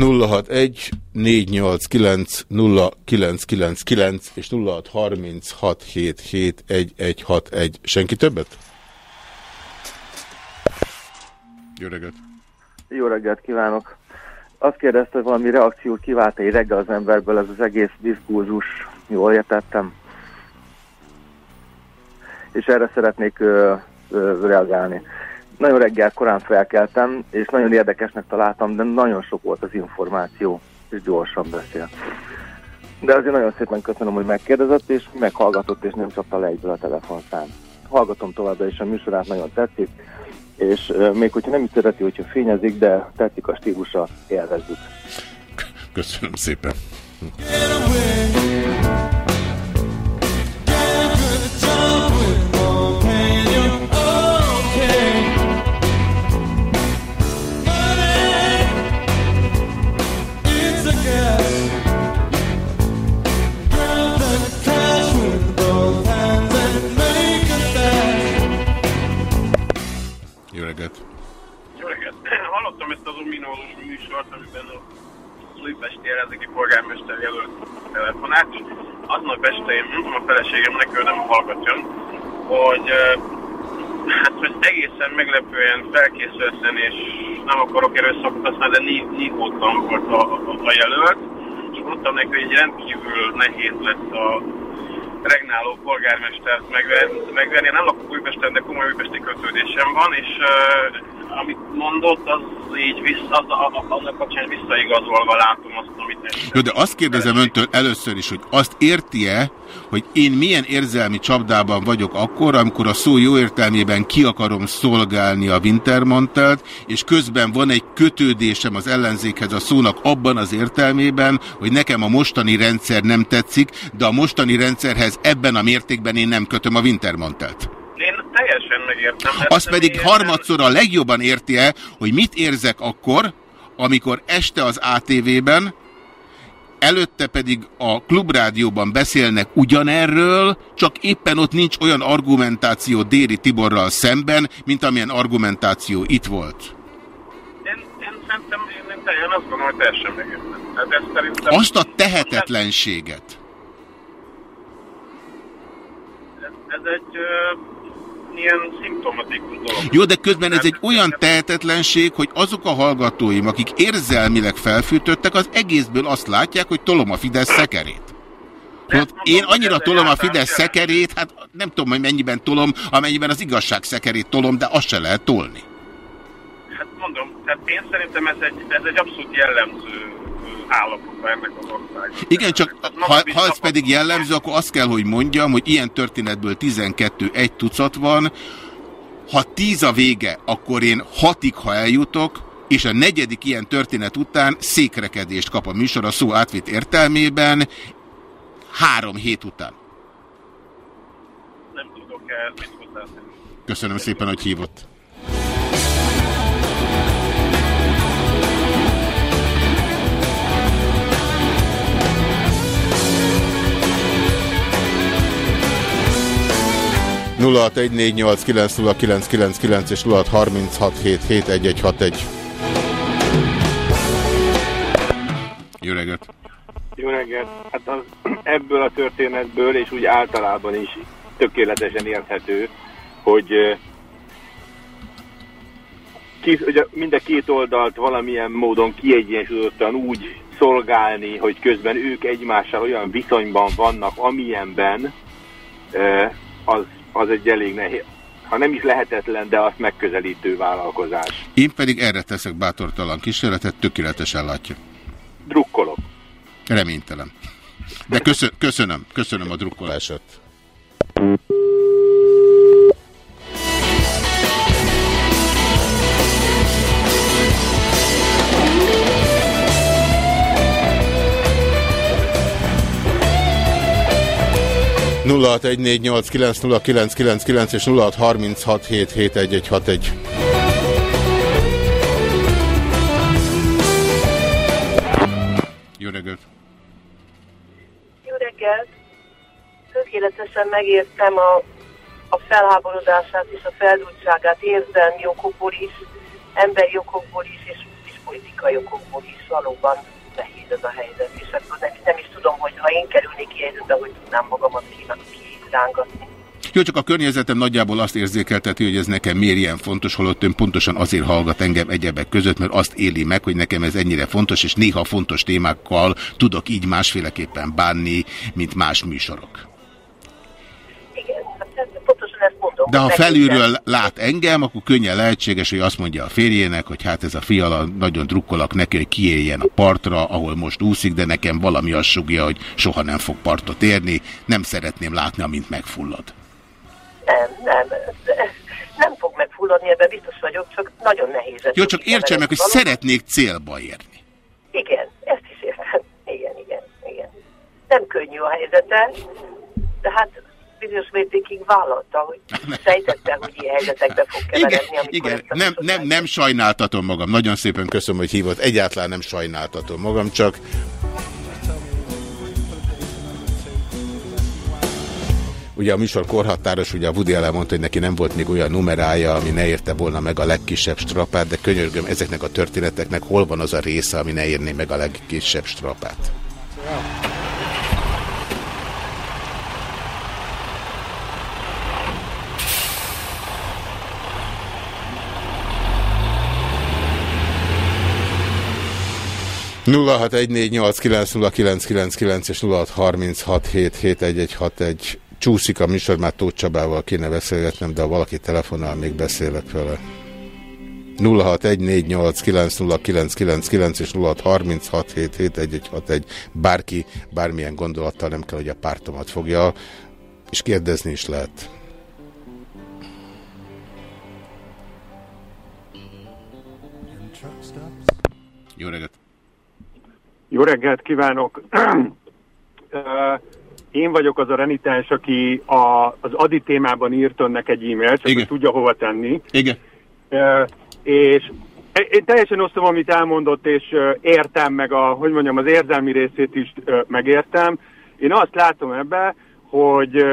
061 489 0999 és 0636771161. Senki többet? Jó reggelt! Jó reggelt kívánok! Azt kérdezte, hogy valami reakciót kivált egy reggel az emberből ez az egész diskurzus. Jól értettem? És erre szeretnék ö, ö, reagálni. Nagyon reggel korán felkeltem, és nagyon érdekesnek találtam, de nagyon sok volt az információ, és gyorsan beszél. De azért nagyon szépen köszönöm, hogy megkérdezett, és meghallgatott, és nem csapta le egyből a telefonszám. Hallgatom továbbra is a műsorát, nagyon tetszik, és még hogyha nem is szereti, hogyha fényezik, de tetszik a stílusa, élvezzük. Köszönöm szépen. Hallottam ezt az ominózus műsort, amiben a Újpesti ellenzéki polgármester jelölt telefonát. Aznap este én mondtam a feleségemnek, ő nem hallgatjon, hogy hát, hogy egészen meglepően felkészülten, és nem akarok erőszakot használni, de nívótlan volt a, a, a jelölt, és mondtam neki, hogy rendkívül nehéz lesz a regnáló polgármestert megvenni. megvenni. Én nem lakok Újpesten, de komoly újpesti kötődésem van, és uh, amit mondott, az így visszaigazolva látom azt, amit... Jó, de azt kérdezem öntől először is, hogy azt érti-e, hogy én milyen érzelmi csapdában vagyok akkor, amikor a szó jó értelmében ki akarom szolgálni a Wintermantelt, és közben van egy kötődésem az ellenzékhez a szónak abban az értelmében, hogy nekem a mostani rendszer nem tetszik, de a mostani rendszerhez ebben a mértékben én nem kötöm a Wintermantelt. Teljesen megértem. Azt pedig harmadszor a legjobban érti -e, hogy mit érzek akkor, amikor este az ATV-ben, előtte pedig a klubrádióban beszélnek ugyanerről, csak éppen ott nincs olyan argumentáció Déri Tiborral szemben, mint amilyen argumentáció itt volt. Én, én szerintem, én, én, én azt gondolom, hogy teljesen megértem. Hát ez szerintem... Azt a tehetetlenséget. Ez, ez egy... Ilyen szimptomatikus dolog. Jó, de közben ez egy olyan tehetetlenség, hogy azok a hallgatóim, akik érzelmileg felfűtöttek, az egészből azt látják, hogy tolom a Fidesz szekerét. Hát én annyira tolom a Fidesz szekerét, hát nem tudom, hogy mennyiben tolom, amennyiben az igazság szekerét tolom, de azt se lehet tolni. Hát mondom, tehát én szerintem ez egy, ez egy abszolút jellemző állapota ennek az országnak. Igen, csak ha, ha ez pedig jellemző, akkor azt kell, hogy mondjam, hogy ilyen történetből 12 egy tucat van, ha tíz a vége, akkor én hatig, ha eljutok, és a negyedik ilyen történet után székrekedést kap a műsor a szó átvitt értelmében három hét után. Nem tudok el mit. Köszönöm szépen, hogy hívott. Nulla és 0636771161. Jó reggelt! Jó reggelt! Hát az, ebből a történetből, és úgy általában is tökéletesen érthető, hogy ki, ugye mind a két oldalt valamilyen módon kiegyensúlyozottan úgy szolgálni, hogy közben ők egymással olyan viszonyban vannak, amilyenben, az, az egy elég nehéz, ha nem is lehetetlen, de azt megközelítő vállalkozás. Én pedig erre teszek bátortalan kísérletet, tökéletesen látja. Drukkolok. Reménytelen. De köszön, köszönöm, köszönöm a drukkolását. Nulla és nulla Jó reggelt! Jó reggelt! Tökéletesen megértem a, a felháborodását és a feldultságát érzelmi okokból is, emberi okokból is, és, és politikai okokból is valóban nehéz ez a helyzet. És akkor ha én kerülnék helyzetbe, hogy tudnám magamat kirángatni. Jó, csak a környezetem nagyjából azt érzékelteti, hogy ez nekem miért ilyen fontos, holott ön pontosan azért hallgat engem egyebek között, mert azt éli meg, hogy nekem ez ennyire fontos, és néha fontos témákkal tudok így másféleképpen bánni, mint más műsorok. Mondom. De ha felülről lát engem, akkor könnyen lehetséges, hogy azt mondja a férjének, hogy hát ez a fiala nagyon drukkolak neki, hogy kiéljen a partra, ahol most úszik, de nekem valami azt sugja, hogy soha nem fog partot érni, nem szeretném látni, amint megfullad. Nem, nem. Nem fog megfulladni, ebben biztos vagyok, csak nagyon nehéz. Jó, csak értsen meg, hogy valami. szeretnék célba érni. Igen, ezt is értem. Igen, igen, igen. Nem könnyű a helyzete, de hát bizonyos mértékig vállalta, hogy sejtette, hogy ilyen helyzetekbe fog keveredni. Igen, igen. Nem, nem, nem sajnáltatom magam. Nagyon szépen köszönöm, hogy hívott. Egyáltalán nem sajnáltatom magam, csak Ugye a műsor korhatáros, ugye a Woody Allen mondta, hogy neki nem volt még olyan numerája, ami ne érte volna meg a legkisebb strapát, de könyörgöm, ezeknek a történeteknek hol van az a része, ami ne érné meg a legkisebb strapát? 0614890999 és 0636771161 csúszik a műsor, már Tóth Csabával kéne beszélgetnem, de ha valaki telefonál, még beszélek vele. 0614890999 és 0636771161 bárki bármilyen gondolattal nem kell, hogy a pártomat fogja, és kérdezni is lehet. Jó reggelt! Jó reggelt kívánok! <clears throat> én vagyok az a renitens, aki a, az Adi témában írt önnek egy e-mailt, csak hogy tudja hova tenni. Igen. És én teljesen osztom, amit elmondott, és értem meg a, hogy mondjam, az érzelmi részét is megértem. Én azt látom ebbe, hogy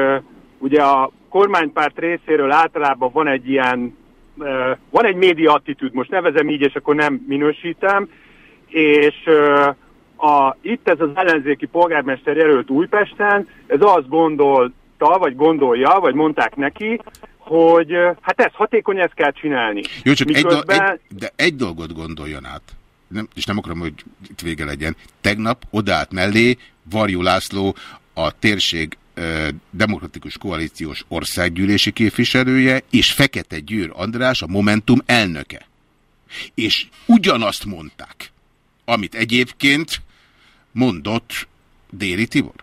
ugye a kormánypárt részéről általában van egy ilyen, van egy média attitűd, most nevezem így, és akkor nem minősítem, és a, itt ez az ellenzéki polgármester jelölt Újpesten, ez azt gondolta, vagy gondolja, vagy mondták neki, hogy hát ez hatékony, ezt kell csinálni. Jó, csak Miközben... egy, egy, de egy dolgot gondoljon át, nem, és nem akarom, hogy itt vége legyen. Tegnap odállt mellé Varjú László, a térség demokratikus koalíciós országgyűlési képviselője, és Fekete Győr András, a Momentum elnöke. És ugyanazt mondták, amit egyébként mondott Déri Tibor?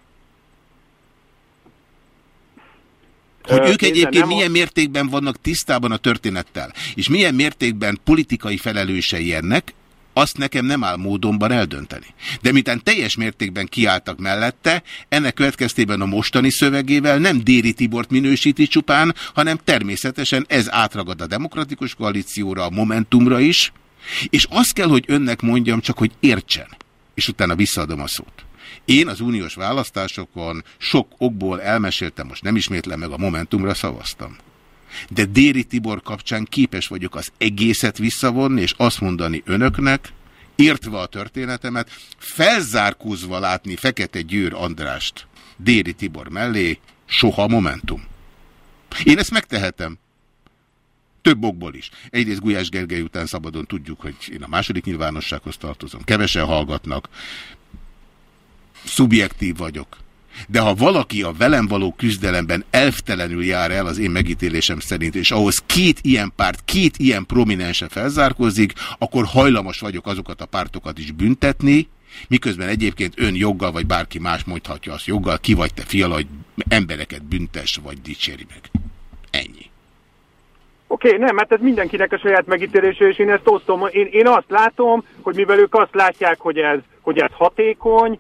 Hogy ők egyébként milyen mértékben vannak tisztában a történettel, és milyen mértékben politikai felelősei ennek, azt nekem nem áll módonban eldönteni. De miután teljes mértékben kiálltak mellette, ennek következtében a mostani szövegével nem Déri Tibort minősíti csupán, hanem természetesen ez átragad a demokratikus koalícióra, a Momentumra is, és azt kell, hogy önnek mondjam, csak hogy értsen, és utána visszaadom a szót. Én az uniós választásokon sok okból elmeséltem, most nem ismétlem meg, a Momentumra szavaztam. De Déri Tibor kapcsán képes vagyok az egészet visszavonni, és azt mondani önöknek, értve a történetemet, felzárkózva látni Fekete Győr Andrást Déri Tibor mellé, soha Momentum. Én ezt megtehetem. Több okból is. Egyrészt Gulyás Gergely után szabadon tudjuk, hogy én a második nyilvánossághoz tartozom. Kevesen hallgatnak. Szubjektív vagyok. De ha valaki a velem való küzdelemben elvtelenül jár el az én megítélésem szerint, és ahhoz két ilyen párt, két ilyen prominense felzárkozik, akkor hajlamos vagyok azokat a pártokat is büntetni, miközben egyébként ön joggal, vagy bárki más mondhatja azt joggal, ki vagy te fiala, hogy embereket büntes, vagy dicséri meg. Ennyi. Oké, okay, nem, mert ez mindenkinek a saját megítélése, és én ezt osztom. Én, én azt látom, hogy mivel ők azt látják, hogy ez, hogy ez hatékony,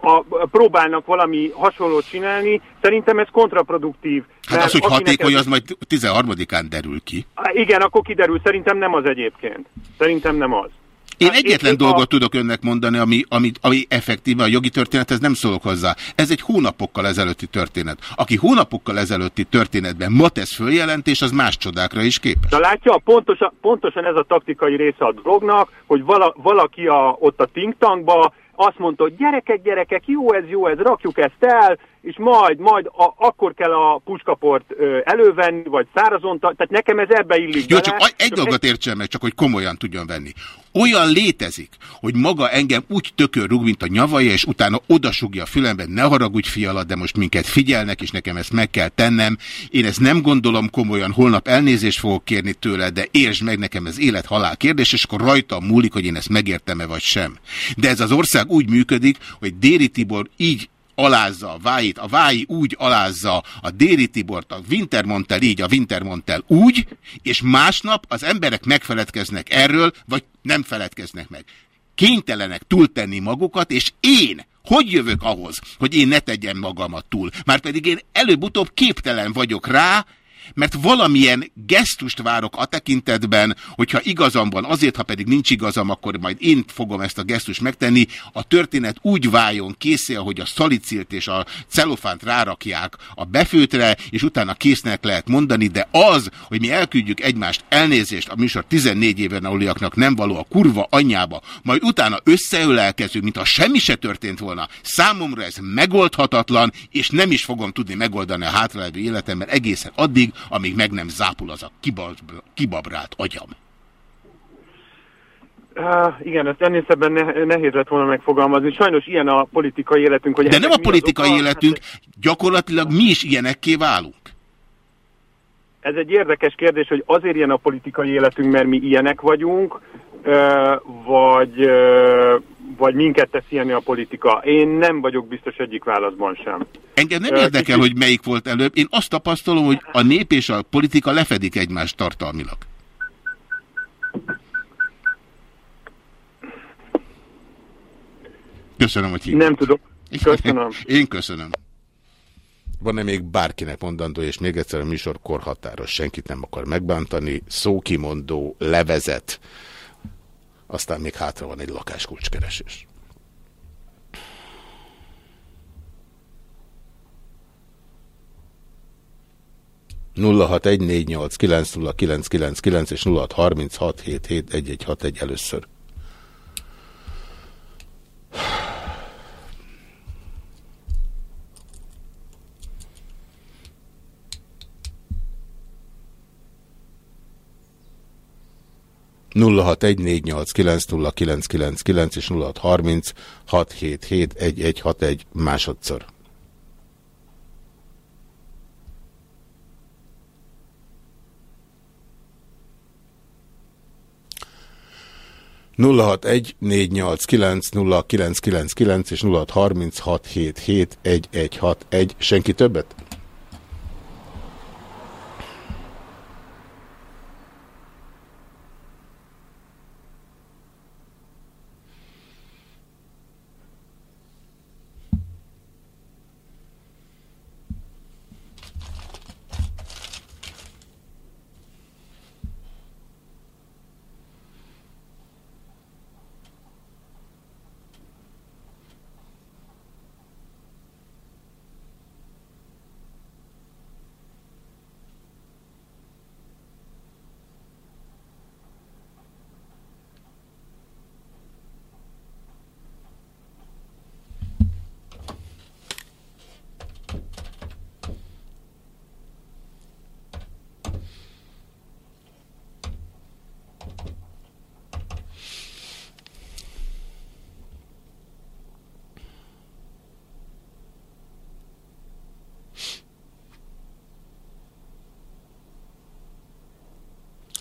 a, a, próbálnak valami hasonlót csinálni, szerintem ez kontraproduktív. Hát az, hogy hatékony, ez- az majd 13-án derül ki. Igen, akkor kiderül, szerintem nem az egyébként. Szerintem nem az. Én egyetlen én a- dolgot tudok önnek mondani, ami, ami, ami effektíve a jogi történethez nem szólok hozzá. Ez egy hónapokkal ezelőtti történet. Aki hónapokkal ezelőtti történetben ma tesz följelentés, az más csodákra is képes. Na látja, pontosan, pontosan ez a taktikai része a dolognak, hogy vala, valaki a, ott a think tankba azt mondta, hogy gyerekek, gyerekek, jó ez, jó ez, rakjuk ezt el, és majd, majd a, akkor kell a puskaport elővenni, vagy szárazon, tehát nekem ez ebbe illik Jó, bele. csak egy dolgot értsen meg, csak hogy komolyan tudjon venni. Olyan létezik, hogy maga engem úgy tökör rúg, mint a nyavaja, és utána odasugja a fülembe, ne haragudj fiala, de most minket figyelnek, és nekem ezt meg kell tennem. Én ezt nem gondolom komolyan, holnap elnézést fogok kérni tőle, de értsd meg nekem ez élet-halál kérdés, és akkor rajta múlik, hogy én ezt megértem-e vagy sem. De ez az ország úgy működik, hogy Déri Tibor így alázza a váit, a vái úgy alázza a Déri Tibort, a Wintermontel így, a Wintermontel úgy, és másnap az emberek megfeledkeznek erről, vagy nem feledkeznek meg. Kénytelenek túltenni magukat, és én hogy jövök ahhoz, hogy én ne tegyem magamat túl? Márpedig én előbb-utóbb képtelen vagyok rá, mert valamilyen gesztust várok a tekintetben, hogyha igazam van, azért, ha pedig nincs igazam, akkor majd én fogom ezt a gesztust megtenni, a történet úgy váljon készé, hogy a szalicilt és a celofánt rárakják a befőtre, és utána késznek lehet mondani, de az, hogy mi elküldjük egymást elnézést a műsor 14 éven aluliaknak nem való a kurva anyjába, majd utána összeölelkezünk, mintha semmi se történt volna. Számomra ez megoldhatatlan, és nem is fogom tudni megoldani a hátralévő életemben egészen addig, amíg meg nem zápul az a kibab- kibabrált agyam. Uh, igen, ezt ennél szebben ne, nehéz lett volna megfogalmazni. Sajnos ilyen a politikai életünk. Hogy De nem a politikai oka? életünk, gyakorlatilag mi is ilyenekké válunk. Ez egy érdekes kérdés, hogy azért ilyen a politikai életünk, mert mi ilyenek vagyunk, vagy, vagy minket tesz ilyenni a politika. Én nem vagyok biztos egyik válaszban sem. Engem nem érdekel, kicsit- hogy melyik volt előbb. Én azt tapasztalom, hogy a nép és a politika lefedik egymást tartalmilag. Köszönöm, hogy hívott. Nem tudok. <laughs> Köszönöm. Én köszönöm. Van-e még bárkinek mondandó, és még egyszer a műsor korhatáros, senkit nem akar megbántani, szókimondó, levezet, aztán még hátra van egy lakáskulcskeresés. kilenc nulla kilenc 0614890999 és 0636771161 másodszor. nulla hat egy négy nyolc kilenc nulla kilenc kilenc kilenc és nulla hat harminc hat hét hét egy egy hat egy senki többet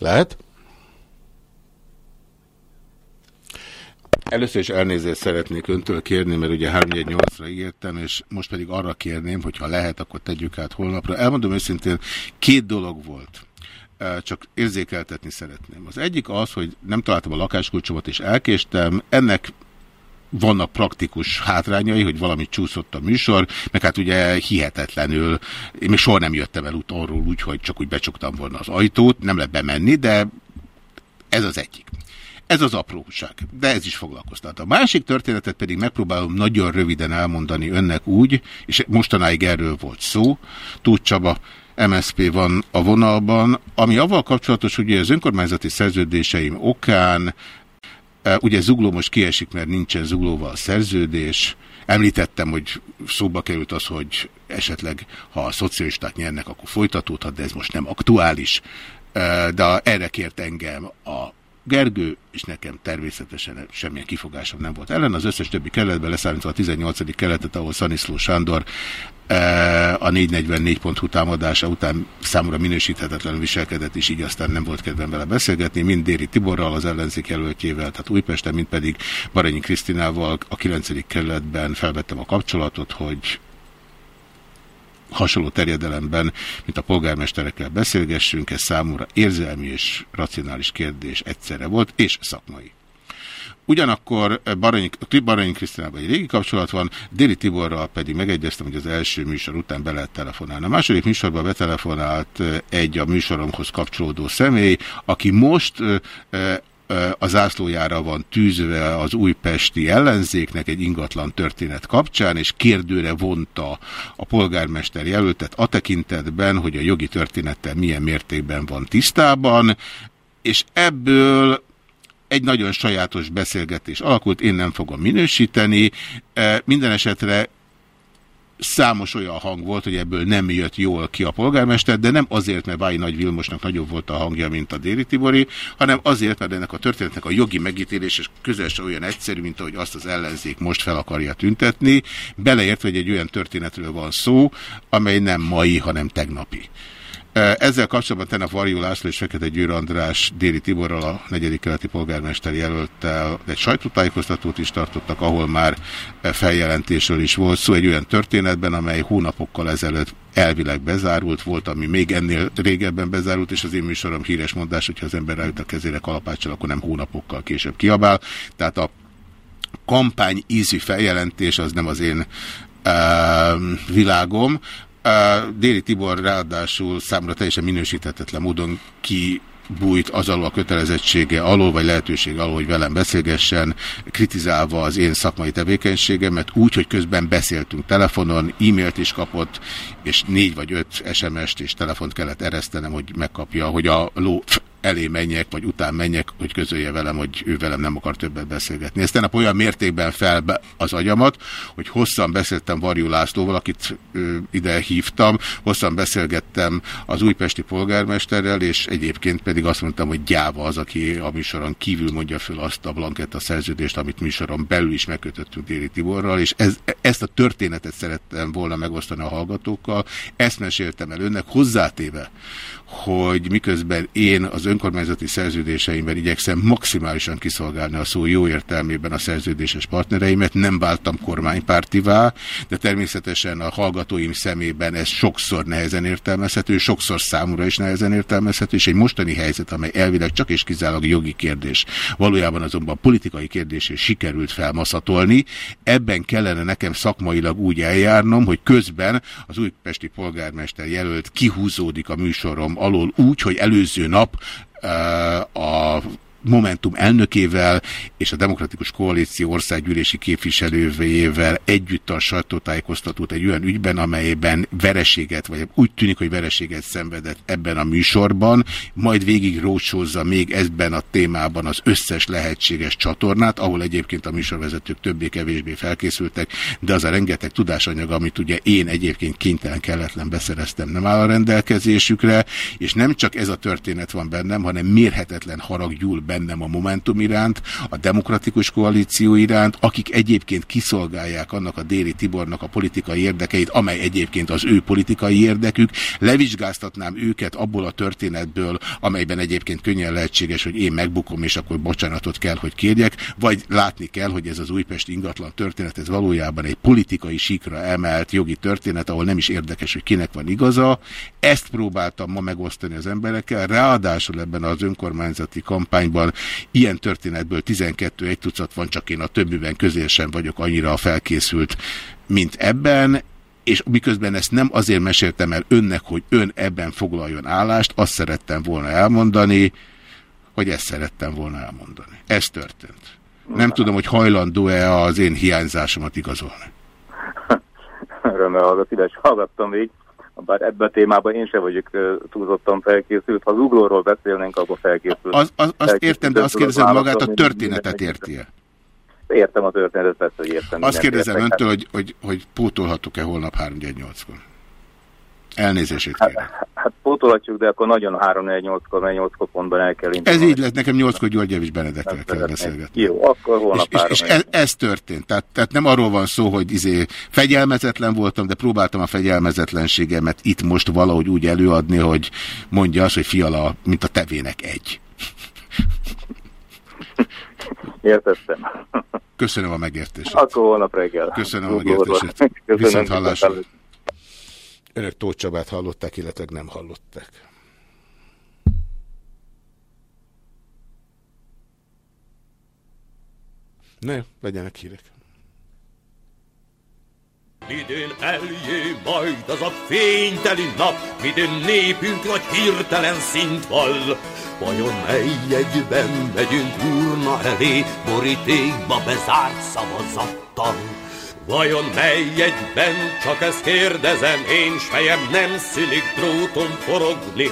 Lehet? Először is elnézést szeretnék öntől kérni, mert ugye 318-ra ígértem, és most pedig arra kérném, hogy ha lehet, akkor tegyük át holnapra. Elmondom őszintén, két dolog volt csak érzékeltetni szeretném. Az egyik az, hogy nem találtam a lakáskulcsomat, és elkéstem. Ennek vannak praktikus hátrányai, hogy valami csúszott a műsor, meg hát ugye hihetetlenül, én még soha nem jöttem el út arról úgy, hogy csak úgy becsuktam volna az ajtót, nem lehet bemenni, de ez az egyik. Ez az apróság, de ez is foglalkoztat. A másik történetet pedig megpróbálom nagyon röviden elmondani önnek úgy, és mostanáig erről volt szó, Tóth Csaba, MSP van a vonalban, ami avval kapcsolatos, hogy az önkormányzati szerződéseim okán, ugye zugló most kiesik, mert nincsen zuglóval szerződés, Említettem, hogy szóba került az, hogy esetleg, ha a szocialisták nyernek, akkor folytatódhat, de ez most nem aktuális. De erre kért engem a Gergő, és nekem természetesen semmilyen kifogásom nem volt ellen. Az összes többi keletben leszámítva a 18. keletet, ahol Szaniszló Sándor e, a 444.hu támadása után számomra minősíthetetlenül viselkedett, és így aztán nem volt kedvem vele beszélgetni, mind Déri Tiborral, az ellenzék jelöltjével, tehát Újpesten, mind pedig Baranyi Krisztinával a 9. kerületben felvettem a kapcsolatot, hogy hasonló terjedelemben, mint a polgármesterekkel beszélgessünk, ez számomra érzelmi és racionális kérdés egyszerre volt, és szakmai. Ugyanakkor Baranyi, Baranyi Krisztinában egy régi kapcsolat van, Déli Tiborral pedig megegyeztem, hogy az első műsor után be lehet telefonálni. A második műsorban betelefonált egy a műsoromhoz kapcsolódó személy, aki most a zászlójára van tűzve az újpesti ellenzéknek egy ingatlan történet kapcsán, és kérdőre vonta a polgármester jelöltet a tekintetben, hogy a jogi történettel milyen mértékben van tisztában, és ebből egy nagyon sajátos beszélgetés alakult, én nem fogom minősíteni. Minden esetre számos olyan hang volt, hogy ebből nem jött jól ki a polgármester, de nem azért, mert Vái Nagy Vilmosnak nagyobb volt a hangja, mint a Déri Tibori, hanem azért, mert ennek a történetnek a jogi megítélés és közösen olyan egyszerű, mint ahogy azt az ellenzék most fel akarja tüntetni, beleért, hogy egy olyan történetről van szó, amely nem mai, hanem tegnapi. Ezzel kapcsolatban tegnap Varjú László és Fekete Győr András Déri Tiborral, a negyedik keleti polgármester jelöltel egy sajtótájékoztatót is tartottak, ahol már feljelentésről is volt szó, egy olyan történetben, amely hónapokkal ezelőtt elvileg bezárult, volt, ami még ennél régebben bezárult, és az én műsorom híres mondás, hogyha az ember rájut a kezére kalapáccsal, akkor nem hónapokkal később kiabál. Tehát a kampány ízi feljelentés az nem az én világom. Déli Tibor ráadásul számra teljesen minősíthetetlen módon ki bújt az alól a kötelezettsége alól, vagy lehetőség alól, hogy velem beszélgessen, kritizálva az én szakmai tevékenységemet úgy, hogy közben beszéltünk telefonon, e-mailt is kapott, és négy vagy öt SMS-t és telefont kellett eresztenem, hogy megkapja, hogy a ló elé menjek, vagy után menjek, hogy közölje velem, hogy ő velem nem akar többet beszélgetni. Ez tegnap olyan mértékben fel az agyamat, hogy hosszan beszéltem Varjú Lászlóval, akit ö, ide hívtam, hosszan beszélgettem az újpesti polgármesterrel, és egyébként pedig azt mondtam, hogy gyáva az, aki a műsoron kívül mondja föl azt a blanketta szerződést, amit műsoron belül is megkötöttünk Déri Tiborral, és ez, ezt a történetet szerettem volna megosztani a hallgatókkal. Ezt meséltem el önnek, hozzátéve, hogy miközben én az önkormányzati szerződéseimben igyekszem maximálisan kiszolgálni a szó jó értelmében a szerződéses partnereimet, nem váltam kormánypártivá, de természetesen a hallgatóim szemében ez sokszor nehezen értelmezhető, sokszor számúra is nehezen értelmezhető, és egy mostani helyzet, amely elvileg csak és kizárólag jogi kérdés, valójában azonban politikai kérdés és sikerült felmaszatolni, ebben kellene nekem szakmailag úgy eljárnom, hogy közben az újpesti polgármester jelölt kihúzódik a műsorom alól úgy, hogy előző nap a Momentum elnökével és a Demokratikus Koalíció országgyűlési képviselőjével együtt a sajtótájékoztatót egy olyan ügyben, amelyben vereséget, vagy úgy tűnik, hogy vereséget szenvedett ebben a műsorban, majd végig rócsózza még ebben a témában az összes lehetséges csatornát, ahol egyébként a műsorvezetők többé-kevésbé felkészültek, de az a rengeteg tudásanyag, amit ugye én egyébként kénytelen kelletlen beszereztem, nem áll a rendelkezésükre, és nem csak ez a történet van bennem, hanem mérhetetlen harag gyúl bennem a Momentum iránt, a Demokratikus Koalíció iránt, akik egyébként kiszolgálják annak a déli Tibornak a politikai érdekeit, amely egyébként az ő politikai érdekük. Levizsgáztatnám őket abból a történetből, amelyben egyébként könnyen lehetséges, hogy én megbukom, és akkor bocsánatot kell, hogy kérjek, vagy látni kell, hogy ez az Újpest ingatlan történet, ez valójában egy politikai síkra emelt jogi történet, ahol nem is érdekes, hogy kinek van igaza. Ezt próbáltam ma megosztani az emberekkel, ráadásul ebben az önkormányzati kampányban ilyen történetből 12 egy tucat van, csak én a többiben közél sem vagyok annyira felkészült, mint ebben, és miközben ezt nem azért meséltem el önnek, hogy ön ebben foglaljon állást, azt szerettem volna elmondani, hogy ezt szerettem volna elmondani. Ez történt. Nem tudom, hogy hajlandó-e az én hiányzásomat igazolni. <laughs> Örömmel hallgat, ide hallgattam még, bár ebben a témában én sem vagyok túlzottan felkészült. Ha az uglóról beszélnénk, akkor felkészült. Az, az, azt értem, de azt kérdezem magát, a történetet érti-e? Értem a történetet, persze, hogy értem. Azt kérdezem öntől, hogy, hogy, hogy pótolhatok-e holnap 3-8-kor? Elnézését kérem. Hát, hát pótolhatjuk, de akkor nagyon 3-4-8-kor, mert 8 pontban el kell indulni. Ez így lett, nekem 8-kor György Javis Benedekkel kell beszélgetni. Jó, akkor holnap És, és, és ez, ez történt. Tehát, tehát nem arról van szó, hogy izé fegyelmezetlen voltam, de próbáltam a fegyelmezetlenségemet itt most valahogy úgy előadni, hogy mondja azt, hogy fiala, mint a tevének egy. Értettem. Köszönöm a megértést. Akkor holnap reggel. Köszönöm a megértését. Viszont hallásra. Önök Tóth Csabát hallották, illetve nem hallották. Ne, legyenek hírek. Midőn eljé majd az a fényteli nap, midőn népünk nagy hirtelen szint val. Vajon mely egyben megyünk urna elé, borítékba bezárt szavazattal? Vajon mely egyben, csak ezt kérdezem, én s fejem nem szülik dróton forogni,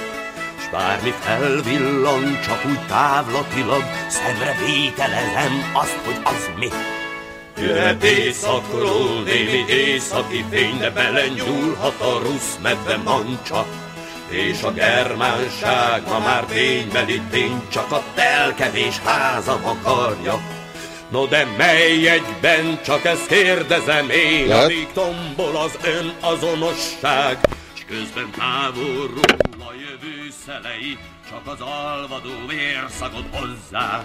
s bármi felvillan, csak úgy távlatilag, szemre vételezem azt, hogy az mi. Jöhet éjszakról némi északi fény, de belenyúlhat a rusz medve mancsa, és a germánság ma már ténybeli tény, csak a telkevés háza akarja. No de mely egyben, csak ezt kérdezem én, Lehet? amíg tombol az ön azonosság, s közben távolról a jövő szelei, csak az alvadó vérszagod hozzá.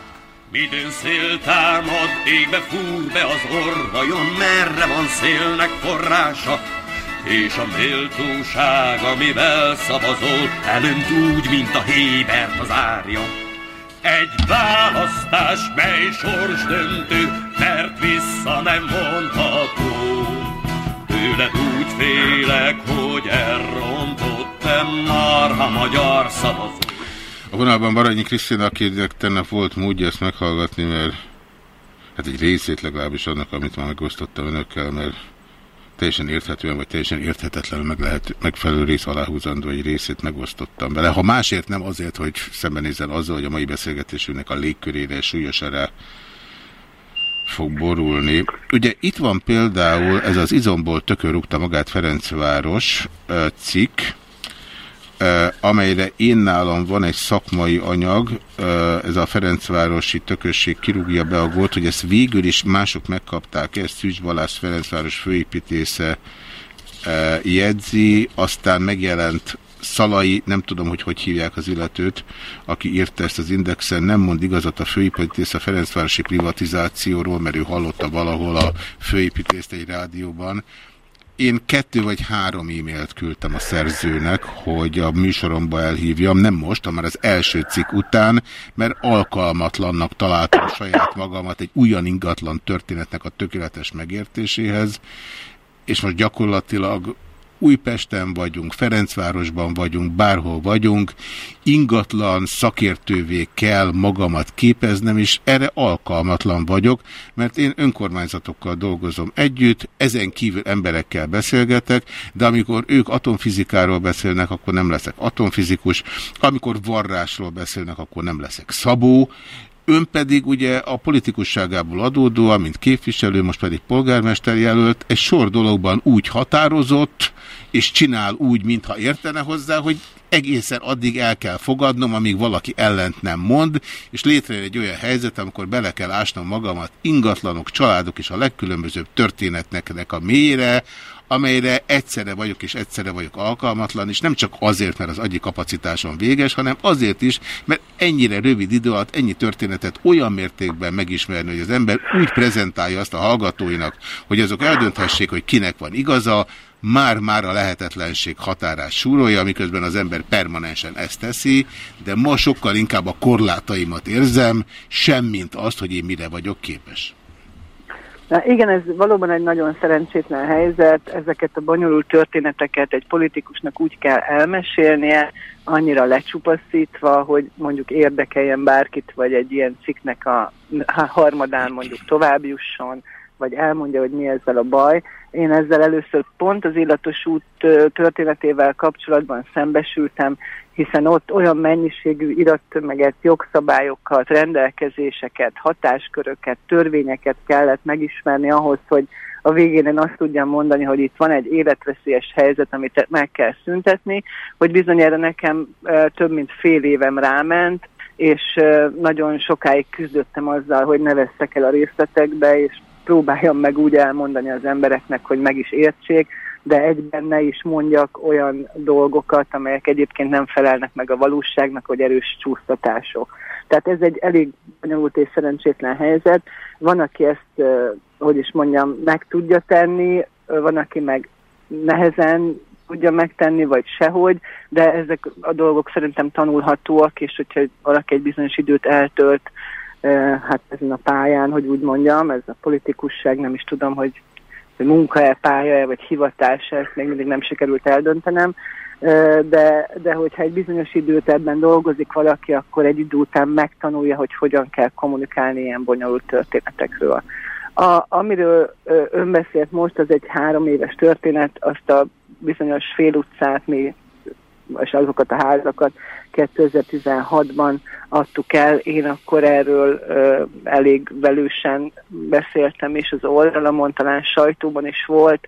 Midőn szél támad, égbe fúr be az orr, vajon merre van szélnek forrása? És a méltóság, amivel szavazol, elönt úgy, mint a hébert az árja. Egy választás, mely sors döntő, mert vissza nem vonható. Tőled úgy félek, hogy elrontottam marha magyar szavazó. A vonalban Baranyi Krisztina, akinek tennap volt módja ezt meghallgatni, mert hát egy részét legalábbis annak, amit már megosztottam önökkel, mert teljesen érthetően, vagy teljesen érthetetlenül meg lehet megfelelő rész aláhúzandó egy részét megosztottam vele. Ha másért nem azért, hogy szembenézzen azzal, hogy a mai beszélgetésünknek a légkörére súlyosan rá fog borulni. Ugye itt van például ez az izomból tökörúgta magát Ferencváros cikk, amelyre én nálam van egy szakmai anyag, ö, ez a Ferencvárosi tökösség kirúgja be a gólt, hogy ezt végül is mások megkapták, ezt Szűcs Balázs Ferencváros főépítésze ö, jegyzi, aztán megjelent Szalai, nem tudom, hogy hogy hívják az illetőt, aki írta ezt az indexen, nem mond igazat a főépítész a Ferencvárosi privatizációról, mert ő hallotta valahol a főépítészt egy rádióban. Én kettő vagy három e-mailt küldtem a szerzőnek, hogy a műsoromba elhívjam, nem most, hanem az első cikk után, mert alkalmatlannak találtam saját magamat egy ugyan ingatlan történetnek a tökéletes megértéséhez, és most gyakorlatilag Újpesten vagyunk, Ferencvárosban vagyunk, bárhol vagyunk, ingatlan szakértővé kell magamat képeznem, és erre alkalmatlan vagyok, mert én önkormányzatokkal dolgozom együtt, ezen kívül emberekkel beszélgetek, de amikor ők atomfizikáról beszélnek, akkor nem leszek atomfizikus, amikor varrásról beszélnek, akkor nem leszek szabó, Ön pedig ugye a politikusságából adódóan, mint képviselő, most pedig polgármester jelölt, egy sor dologban úgy határozott, és csinál úgy, mintha értene hozzá, hogy egészen addig el kell fogadnom, amíg valaki ellent nem mond, és létrejön egy olyan helyzet, amikor bele kell ásnom magamat ingatlanok, családok és a legkülönbözőbb történetnek a mélyére, amelyre egyszerre vagyok és egyszerre vagyok alkalmatlan, és nem csak azért, mert az agyi kapacitásom véges, hanem azért is, mert ennyire rövid idő alatt ennyi történetet olyan mértékben megismerni, hogy az ember úgy prezentálja azt a hallgatóinak, hogy azok eldönthessék, hogy kinek van igaza, már-már a lehetetlenség határát súrolja, miközben az ember permanensen ezt teszi, de ma sokkal inkább a korlátaimat érzem, semmint azt, hogy én mire vagyok képes. Na igen, ez valóban egy nagyon szerencsétlen helyzet. Ezeket a bonyolult történeteket egy politikusnak úgy kell elmesélnie, annyira lecsupaszítva, hogy mondjuk érdekeljen bárkit, vagy egy ilyen cikknek a harmadán mondjuk tovább jusson, vagy elmondja, hogy mi ezzel a baj. Én ezzel először pont az illatos út történetével kapcsolatban szembesültem, hiszen ott olyan mennyiségű irattömeget, jogszabályokat, rendelkezéseket, hatásköröket, törvényeket kellett megismerni ahhoz, hogy a végén én azt tudjam mondani, hogy itt van egy életveszélyes helyzet, amit meg kell szüntetni, hogy bizonyára nekem több mint fél évem ráment, és nagyon sokáig küzdöttem azzal, hogy ne vesztek el a részletekbe, és próbáljam meg úgy elmondani az embereknek, hogy meg is értsék, de egyben ne is mondjak olyan dolgokat, amelyek egyébként nem felelnek meg a valóságnak, hogy erős csúsztatások. Tehát ez egy elég bonyolult és szerencsétlen helyzet. Van, aki ezt, hogy is mondjam, meg tudja tenni, van, aki meg nehezen tudja megtenni, vagy sehogy, de ezek a dolgok szerintem tanulhatóak, és hogyha valaki egy bizonyos időt eltölt, hát ezen a pályán, hogy úgy mondjam, ez a politikusság, nem is tudom, hogy munka-e, pálya-e, vagy hivatás ezt még mindig nem sikerült eldöntenem, de, de hogyha egy bizonyos időt ebben dolgozik valaki, akkor egy idő után megtanulja, hogy hogyan kell kommunikálni ilyen bonyolult történetekről. A, amiről ön beszélt most, az egy három éves történet, azt a bizonyos félutcát mi és azokat a házakat 2016-ban adtuk el. Én akkor erről ö, elég velősen beszéltem, és az oldalamon, talán sajtóban is volt.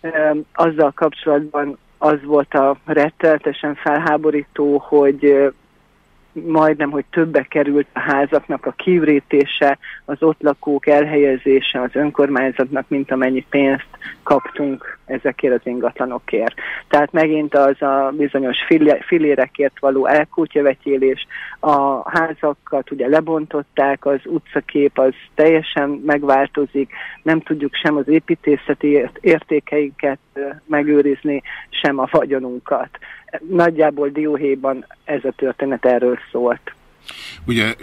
Ö, azzal kapcsolatban az volt a retteltesen felháborító, hogy majdnem, hogy többe került a házaknak a kivrétése, az ott lakók elhelyezése az önkormányzatnak, mint amennyi pénzt kaptunk ezekért az ingatlanokért. Tehát megint az a bizonyos filérekért való elkútjavetélés, a házakat ugye lebontották, az utcakép az teljesen megváltozik, nem tudjuk sem az építészeti értékeinket megőrizni, sem a vagyonunkat nagyjából dióhéjban ez a történet erről szólt. Ugye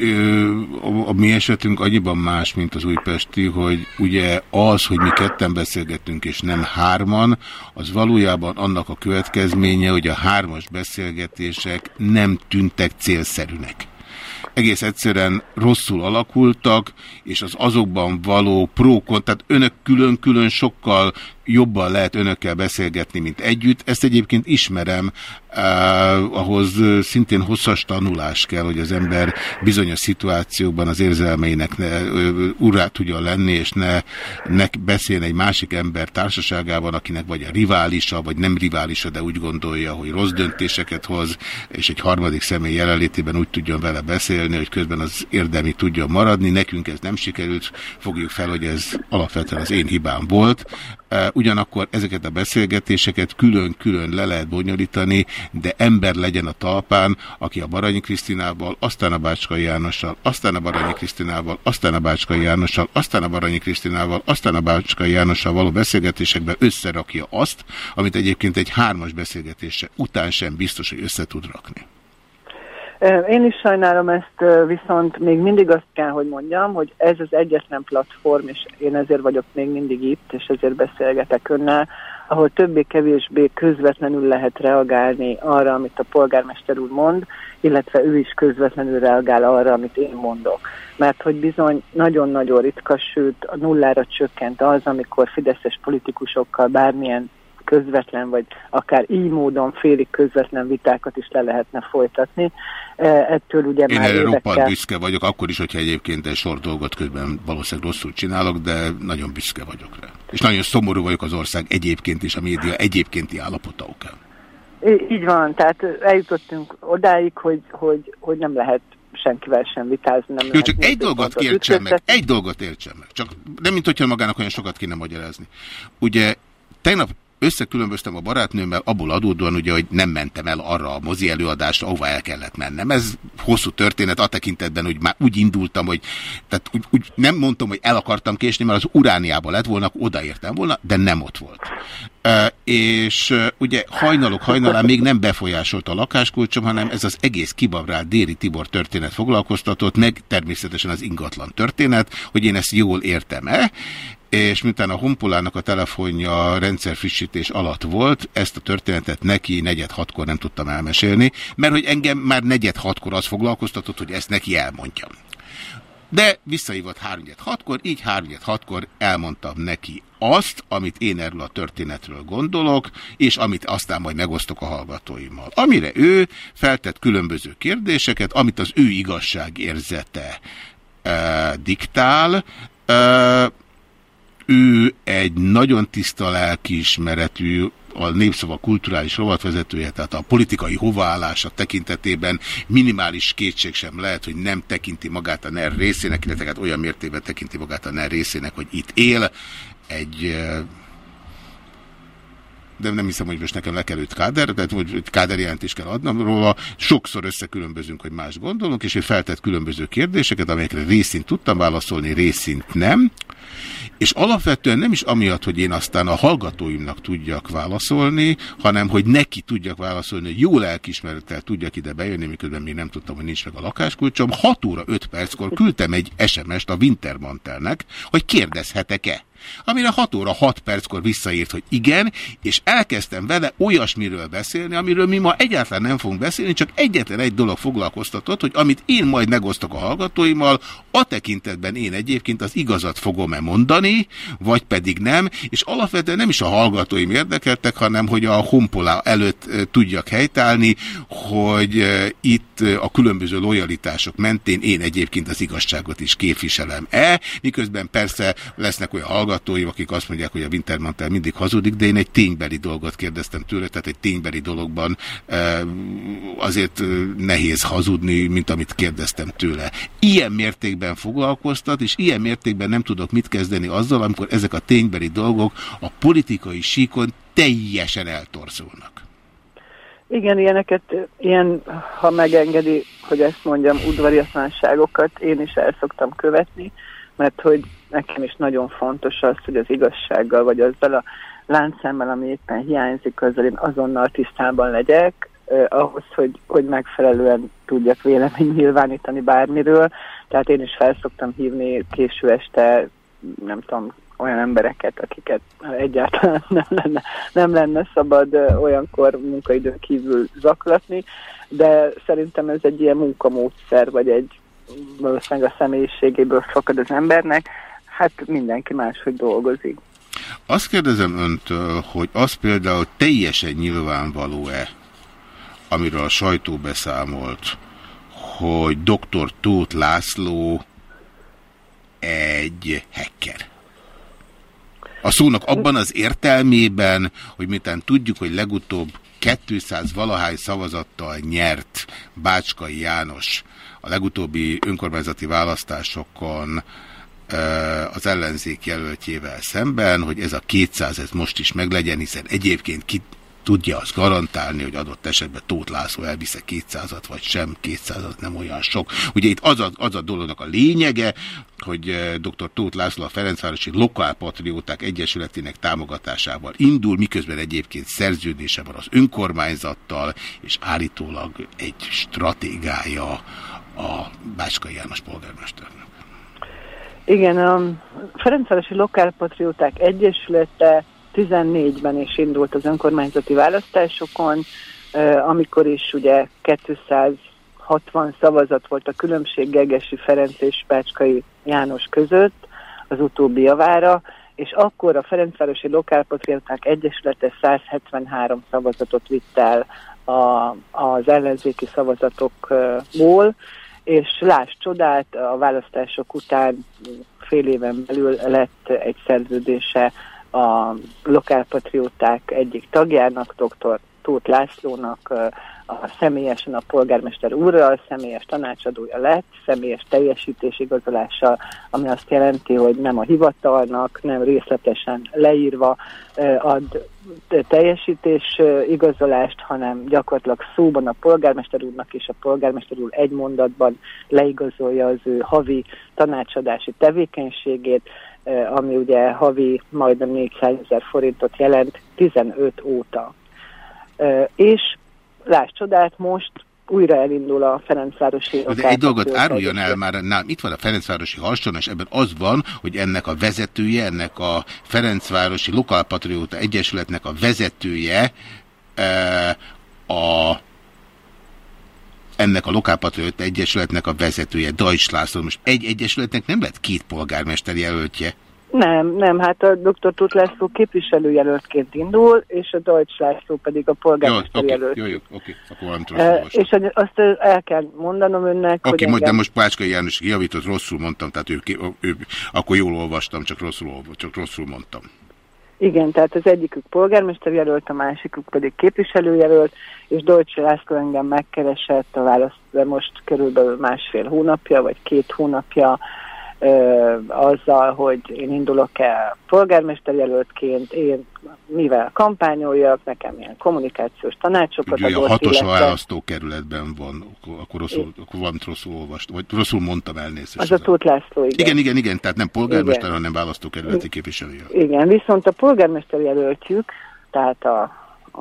a, a mi esetünk annyiban más, mint az újpesti, hogy ugye az, hogy mi ketten beszélgetünk és nem hárman, az valójában annak a következménye, hogy a hármas beszélgetések nem tűntek célszerűnek. Egész egyszerűen rosszul alakultak, és az azokban való prókon, tehát önök külön-külön sokkal jobban lehet önökkel beszélgetni, mint együtt. Ezt egyébként ismerem, eh, ahhoz szintén hosszas tanulás kell, hogy az ember bizonyos szituációkban az érzelmeinek ne, urá tudjon lenni, és ne, ne beszéljen egy másik ember társaságában, akinek vagy a riválisa, vagy nem riválisa, de úgy gondolja, hogy rossz döntéseket hoz, és egy harmadik személy jelenlétében úgy tudjon vele beszélni, hogy közben az érdemi tudjon maradni. Nekünk ez nem sikerült, fogjuk fel, hogy ez alapvetően az én hibám volt. Ugyanakkor ezeket a beszélgetéseket külön-külön le lehet bonyolítani, de ember legyen a talpán, aki a Baranyi Krisztinával, aztán a Bácskai Jánossal, aztán a Baranyi Krisztinával, aztán a Bácskai Jánossal, aztán a Baranyi Krisztinával, aztán a Bácskai Jánossal való beszélgetésekben összerakja azt, amit egyébként egy hármas beszélgetése után sem biztos, hogy össze tud rakni. Én is sajnálom ezt, viszont még mindig azt kell, hogy mondjam, hogy ez az egyetlen platform, és én ezért vagyok még mindig itt, és ezért beszélgetek önnel, ahol többé-kevésbé közvetlenül lehet reagálni arra, amit a polgármester úr mond, illetve ő is közvetlenül reagál arra, amit én mondok. Mert hogy bizony nagyon-nagyon ritka, sőt a nullára csökkent az, amikor fideszes politikusokkal bármilyen közvetlen, vagy akár így módon félig közvetlen vitákat is le lehetne folytatni. E, ettől ugye Én már erre évekkel... roppant büszke vagyok, akkor is, hogyha egyébként egy sor dolgot közben valószínűleg rosszul csinálok, de nagyon büszke vagyok rá. És nagyon szomorú vagyok az ország egyébként és a média egyébkénti állapota okán. Így van, tehát eljutottunk odáig, hogy, hogy, hogy nem lehet senkivel sem vitázni. Nem Jó, csak egy dolgot értsen meg, egy dolgot értsen meg. Csak nem, mint hogyha magának olyan sokat kéne magyarázni. Ugye tegnap összekülönböztem a barátnőmmel abból adódóan, ugye, hogy nem mentem el arra a mozi előadásra, ahova el kellett mennem. Ez hosszú történet a tekintetben, hogy már úgy indultam, hogy tehát úgy, úgy nem mondtam, hogy el akartam késni, mert az urániába lett volna, odaértem volna, de nem ott volt. És ugye hajnalok hajnalán még nem befolyásolta a lakáskulcsom, hanem ez az egész kibabrált Déri Tibor történet foglalkoztatott, meg természetesen az ingatlan történet, hogy én ezt jól értem-e, és miután a Honpolának a telefonja rendszerfrissítés alatt volt, ezt a történetet neki negyed hatkor nem tudtam elmesélni, mert hogy engem már negyed hatkor az foglalkoztatott, hogy ezt neki elmondjam. De visszahívott 3 hatkor, így 3 hatkor elmondtam neki azt, amit én erről a történetről gondolok, és amit aztán majd megosztok a hallgatóimmal. Amire ő feltett különböző kérdéseket, amit az ő igazságérzete e, diktál, e, ő egy nagyon tiszta lelkiismeretű, a Népszava kulturális rovatvezetője, tehát a politikai hovaállása tekintetében minimális kétség sem lehet, hogy nem tekinti magát a NER részének, illetve hát olyan mértékben tekinti magát a NER részének, hogy itt él. Egy de nem hiszem, hogy most nekem le kell őt káder, tehát hogy káder jelentést kell adnom róla. Sokszor összekülönbözünk, hogy más gondolunk, és ő feltett különböző kérdéseket, amelyekre részint tudtam válaszolni, részint nem. És alapvetően nem is amiatt, hogy én aztán a hallgatóimnak tudjak válaszolni, hanem hogy neki tudjak válaszolni, hogy jó lelkismerettel tudjak ide bejönni, miközben még nem tudtam, hogy nincs meg a lakáskulcsom. 6 óra 5 perckor küldtem egy SMS-t a Wintermantelnek, hogy kérdezhetek-e. Amire 6 óra 6 perckor visszaírt, hogy igen, és elkezdtem vele olyasmiről beszélni, amiről mi ma egyáltalán nem fogunk beszélni, csak egyetlen egy dolog foglalkoztatott, hogy amit én majd megosztok a hallgatóimmal, a tekintetben én egyébként az igazat fogom-e mondani, vagy pedig nem, és alapvetően nem is a hallgatóim érdekeltek, hanem hogy a honpola előtt tudjak helytállni, hogy itt a különböző lojalitások mentén én egyébként az igazságot is képviselem-e, miközben persze lesznek olyan hallgatóim, akik azt mondják, hogy a Wintermantel mindig hazudik, de én egy ténybeli dolgot kérdeztem tőle, tehát egy ténybeli dologban azért eh, nehéz hazudni, mint amit kérdeztem tőle. Ilyen mértékben foglalkoztat, és ilyen mértékben nem tudok mit kezdeni azzal, amikor ezek a ténybeli dolgok a politikai síkon teljesen eltorzulnak. Igen, ilyeneket, ilyen, ha megengedi, hogy ezt mondjam, udvariatlanságokat én is el szoktam követni, mert hogy nekem is nagyon fontos az, hogy az igazsággal, vagy azzal a láncszemmel, ami éppen hiányzik, azzal én azonnal tisztában legyek, eh, ahhoz, hogy, hogy megfelelően tudjak vélemény nyilvánítani bármiről. Tehát én is felszoktam hívni késő este, nem tudom, olyan embereket, akiket egyáltalán <laughs> nem lenne, nem lenne szabad olyankor munkaidőn kívül zaklatni, de szerintem ez egy ilyen munkamódszer, vagy egy valószínűleg a személyiségéből fakad az embernek, hát mindenki máshogy dolgozik. Azt kérdezem öntől, hogy az például teljesen nyilvánvaló-e, amiről a sajtó beszámolt, hogy dr. Tóth László egy hacker. A szónak abban az értelmében, hogy miután tudjuk, hogy legutóbb 200 valahány szavazattal nyert Bácskai János a legutóbbi önkormányzati választásokon az ellenzék jelöltjével szemben, hogy ez a 200 ez most is meglegyen, hiszen egyébként ki tudja azt garantálni, hogy adott esetben Tóth László elvisze 200-at, vagy sem, 200-at nem olyan sok. Ugye itt az a, az a dolognak a lényege, hogy dr. Tóth László a Ferencvárosi Lokálpatrióták Egyesületének támogatásával indul, miközben egyébként szerződése van az önkormányzattal, és állítólag egy stratégája a Bácskai János polgármesternek. Igen, a Ferencvárosi Lokálpatrióták Egyesülete 14-ben is indult az önkormányzati választásokon, amikor is ugye 260 szavazat volt a különbség Gegesi Ferenc és Pácskai János között az utóbbi javára, és akkor a Ferencvárosi Lokálpatrióták Egyesülete 173 szavazatot vitt el a, az ellenzéki szavazatokból, és láss csodát, a választások után fél éven belül lett egy szerződése a lokálpatrióták egyik tagjának, dr. Tóth Lászlónak a személyesen a polgármester úrral, személyes tanácsadója lett, személyes teljesítésigazolással, ami azt jelenti, hogy nem a hivatalnak, nem részletesen leírva ad teljesítés igazolást, hanem gyakorlatilag szóban a polgármester úrnak és a polgármester úr egy mondatban leigazolja az ő havi tanácsadási tevékenységét, ami ugye havi majdnem 400 ezer forintot jelent 15 óta. Eh, És láss csodát, most újra elindul a Ferencvárosi De egy dolgot áruljon el már, nálam itt van a Ferencvárosi Harson, és ebben az van, hogy ennek a vezetője, ennek a Ferencvárosi Lokálpatrióta Egyesületnek a vezetője e, a ennek a Lokálpatrióta Egyesületnek a vezetője, Dajcs László. Most egy egyesületnek nem lett két polgármester jelöltje. Nem, nem, hát a dr. Tóth László képviselőjelöltként indul, és a Deutsch László pedig a polgármester jelölt. jó, jó, oké, akkor valamit Eh, rosszul és hogy azt eh, el kell mondanom önnek, Oké, hogy okay, de engem- most Pácskai János javított, rosszul mondtam, tehát ő, ő, ő, akkor jól olvastam, csak rosszul, csak rosszul mondtam. Igen, tehát az egyikük polgármester jelölt, a másikuk pedig képviselőjelölt, és Deutsch László engem megkeresett a választ, de most körülbelül másfél hónapja, vagy két hónapja, ö, azzal, hogy én indulok el polgármester jelöltként, én mivel kampányoljak, nekem ilyen kommunikációs tanácsokat Ugye a adott, hatos illetve választókerületben van, akkor, rosszul, akkor valamit rosszul olvastam, vagy rosszul mondtam elnézést. az a Tóth László, igen. Igen, igen, igen, tehát nem polgármester, Igen. hanem választókerületi képviselője. Igen, viszont a polgármester jelöltjük, tehát a,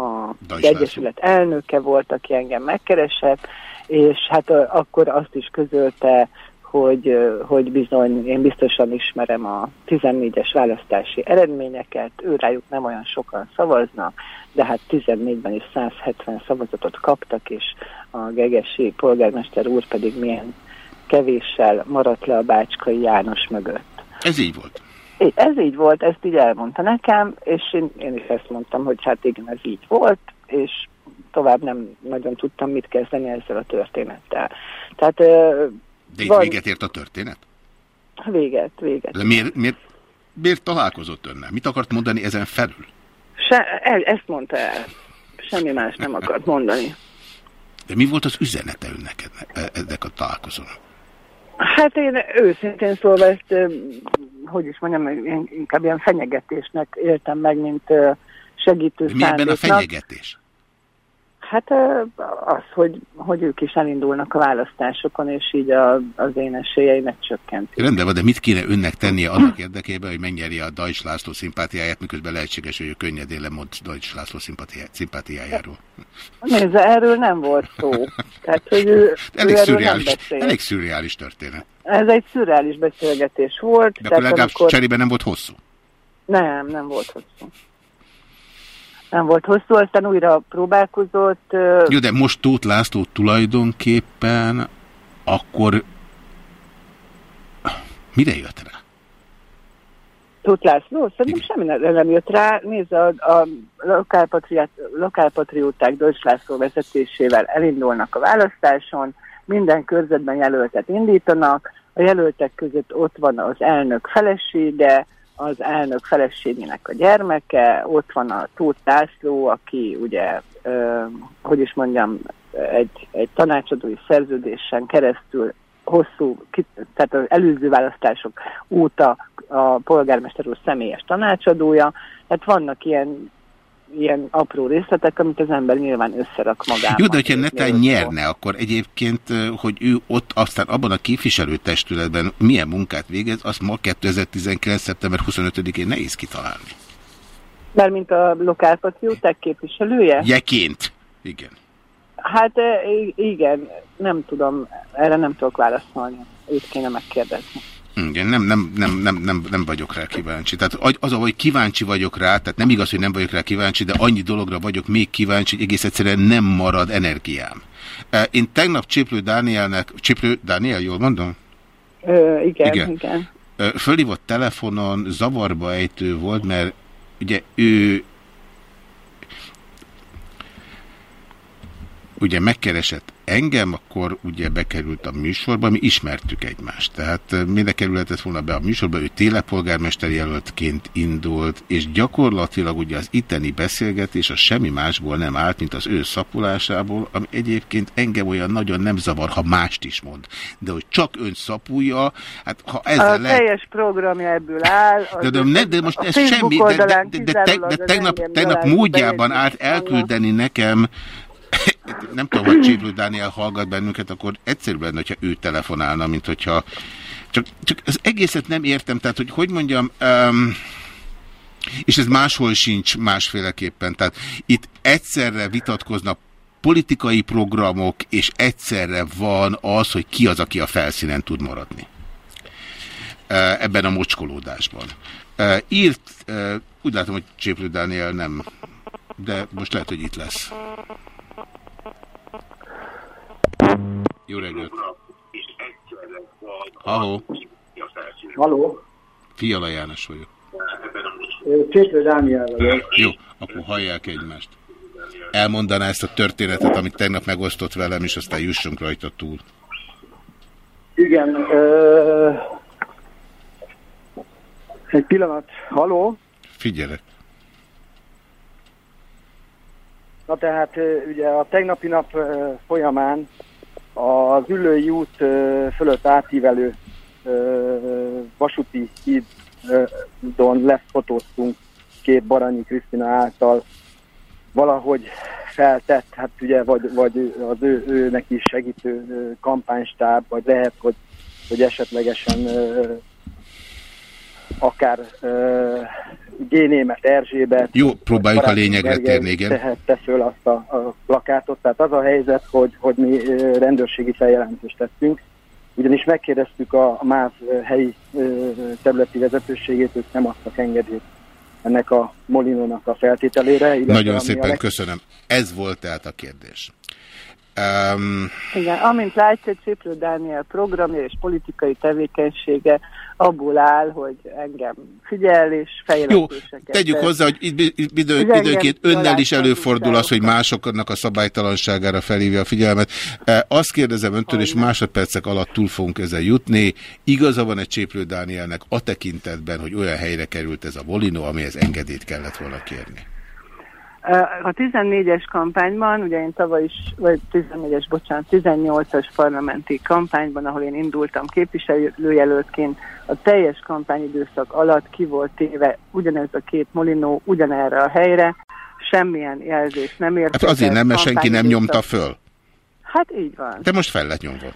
a az Egyesület elnöke volt, aki engem megkeresett, és hát ö, akkor azt is közölte, hogy, hogy bizony én biztosan ismerem a 14-es választási eredményeket, ő rájuk nem olyan sokan szavaznak, de hát 14-ben is 170 szavazatot kaptak, és a gegesi polgármester úr pedig milyen kevéssel maradt le a Bácskai János mögött. Ez így volt. Ez így volt, ezt így elmondta nekem, és én, én is ezt mondtam, hogy hát igen, ez így volt, és tovább nem nagyon tudtam mit kezdeni ezzel a történettel. Tehát De itt van- véget ért a történet? véget, véget. De miért, miért, miért találkozott önnel? Mit akart mondani ezen felül? Se, el, ezt mondta el. Semmi más nem akart mondani. De mi volt az üzenete önnek enne- ennek a találkozón? Hát én őszintén szólva ezt, hogy is mondjam, én inkább ilyen fenyegetésnek éltem meg, mint segítő De mi ebben a szándéknak. fenyegetés? Hát az, hogy, hogy ők is elindulnak a választásokon, és így a, az én esélyeimet csökkent. Rendben van, de mit kéne önnek tennie annak érdekében, hogy megnyerje a Dajcs László szimpátiáját, miközben lehetséges, hogy ő könnyedén lemond Dajcs László szimpátiá- szimpátiájáról. Nézze, erről nem volt szó. Tehát, hogy ő, Elég ő szürreális, elég szürreális történet. Ez egy szürreális beszélgetés volt. De akkor legalább amikor... cserében nem volt hosszú. Nem, nem volt hosszú. Nem volt hosszú, aztán újra próbálkozott. Jó, de most Tóth László tulajdonképpen akkor mire jött rá? Tóth László? Szerintem semmi nem jött rá. Nézd, a, a lokálpatrióták Deutsch László vezetésével elindulnak a választáson, minden körzetben jelöltet indítanak, a jelöltek között ott van az elnök felesége, az elnök feleségének a gyermeke, ott van a Tóth László, aki ugye, ö, hogy is mondjam, egy, egy tanácsadói szerződésen keresztül hosszú, tehát az előző választások óta a polgármester úr személyes tanácsadója, tehát vannak ilyen, ilyen apró részletek, amit az ember nyilván összerak magában. Jó, de hogyha netán nyerne, akkor egyébként, hogy ő ott aztán abban a képviselőtestületben milyen munkát végez, azt ma 2019. szeptember 25-én nehéz kitalálni. Mármint a lokálpatrióták képviselője? Jeként. Igen. Hát igen, nem tudom, erre nem tudok válaszolni. Őt kéne megkérdezni. Igen, nem, nem, nem, nem, nem, nem vagyok rá kíváncsi. Tehát az, hogy kíváncsi vagyok rá, tehát nem igaz, hogy nem vagyok rá kíváncsi, de annyi dologra vagyok még kíváncsi, hogy egész egyszerűen nem marad energiám. Eh, Én tegnap Csiplő Dánielnek, Csiplő Dániel, jól mondom? Ö, igen, Igen. igen. Fölhívott telefonon, zavarba ejtő volt, mert ugye ő ugye megkeresett engem akkor ugye bekerült a műsorba, mi ismertük egymást. Tehát minden kerületett volna be a műsorba, ő télepolgármester jelöltként indult, és gyakorlatilag ugye az itteni beszélgetés a semmi másból nem állt, mint az ő szapulásából, ami egyébként engem olyan nagyon nem zavar, ha mást is mond. De hogy csak ön szapulja, hát ha ezzel a lehet... teljes programja ebből áll. De, de, de, de most ez semmi, de, de, de, de, de, de tegnap, tegnap módjában állít elküldeni nekem <laughs> nem tudom, hogy Cséplő Dániel hallgat bennünket, akkor egyszerűbb lenne, hogyha ő telefonálna, mint hogyha... Csak, csak az egészet nem értem, tehát, hogy hogy mondjam... Um, és ez máshol sincs másféleképpen. Tehát itt egyszerre vitatkoznak politikai programok, és egyszerre van az, hogy ki az, aki a felszínen tud maradni. Ebben a mocskolódásban. Írt, úgy látom, hogy Cséplő Dániel nem, de most lehet, hogy itt lesz. Jó reggelt! Ahó! Haló! Fiala János vagyok. Cséplő Dániel vagyok. Jó, akkor hallják egymást. Elmondaná ezt a történetet, amit tegnap megosztott velem, és aztán jussunk rajta túl. Igen. Ö... Egy pillanat. Haló? Figyelek. Na tehát ugye a tegnapi nap folyamán az Ülői út fölött átívelő vasúti hídon lefotóztunk két Baranyi Krisztina által. Valahogy feltett, hát ugye, vagy, vagy az ő, őnek is segítő kampánystáb, vagy lehet, hogy, hogy esetlegesen akár Génémet Erzsébet. Jó, próbáljuk a lényegre térni, igen. Tehette föl azt a, a plakátot. Tehát az a helyzet, hogy, hogy mi rendőrségi feljelentést tettünk, ugyanis megkérdeztük a, a MÁV helyi területi vezetőségét, ők nem adtak engedélyt ennek a Molinónak a feltételére. Nagyon szépen leg... köszönöm. Ez volt tehát a kérdés. Um... Igen, amint látja, Csiplő Dániel programja és politikai tevékenysége abból áll, hogy engem figyel és fejlesztéseket. Jó, tegyük hozzá, hogy idő, időnként önnel is előfordul az, hogy másoknak a szabálytalanságára felhívja a figyelmet. E, azt kérdezem öntől, és másodpercek alatt túl fogunk ezzel jutni. Igaza van egy Cséplő Dánielnek a tekintetben, hogy olyan helyre került ez a Volino, amihez engedélyt kellett volna kérni? A 14-es kampányban, ugye én tavaly is, vagy 14-es, bocsánat, 18-as parlamenti kampányban, ahol én indultam képviselőjelöltként, a teljes kampányidőszak alatt ki volt téve ugyanez a két molinó ugyanerre a helyre, semmilyen jelzés nem ért. Hát azért nem, mert senki nem nyomta föl. Hát így van. De most fel lett nyomva.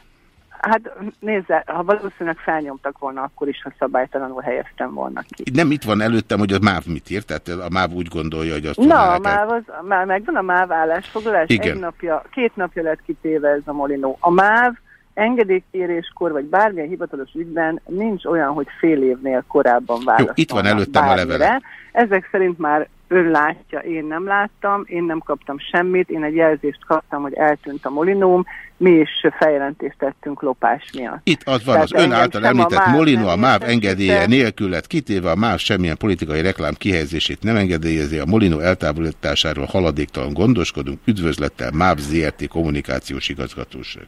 Hát nézze, ha valószínűleg felnyomtak volna, akkor is, ha szabálytalanul helyeztem volna ki. Nem itt van előttem, hogy a MÁV mit írt, tehát a MÁV úgy gondolja, hogy azt Na, a MÁV, az, már megvan a MÁV állásfoglalás, Igen. Egy napja, két napja lett kitéve ez a Molinó. A MÁV engedélykéréskor, vagy bármilyen hivatalos ügyben nincs olyan, hogy fél évnél korábban válaszolnak. Jó, itt van előttem bármire. a levele. Ezek szerint már ön látja, én nem láttam, én nem kaptam semmit, én egy jelzést kaptam, hogy eltűnt a molinóm, mi is feljelentést tettünk lopás miatt. Itt az van, Tehát az ön által említett Molino a MÁV engedélye nélkül lett kitéve, a MÁV semmilyen politikai reklám kihelyezését nem engedélyezi, a Molino eltávolításáról haladéktalan gondoskodunk, üdvözlettel MÁV ZRT kommunikációs igazgatóság.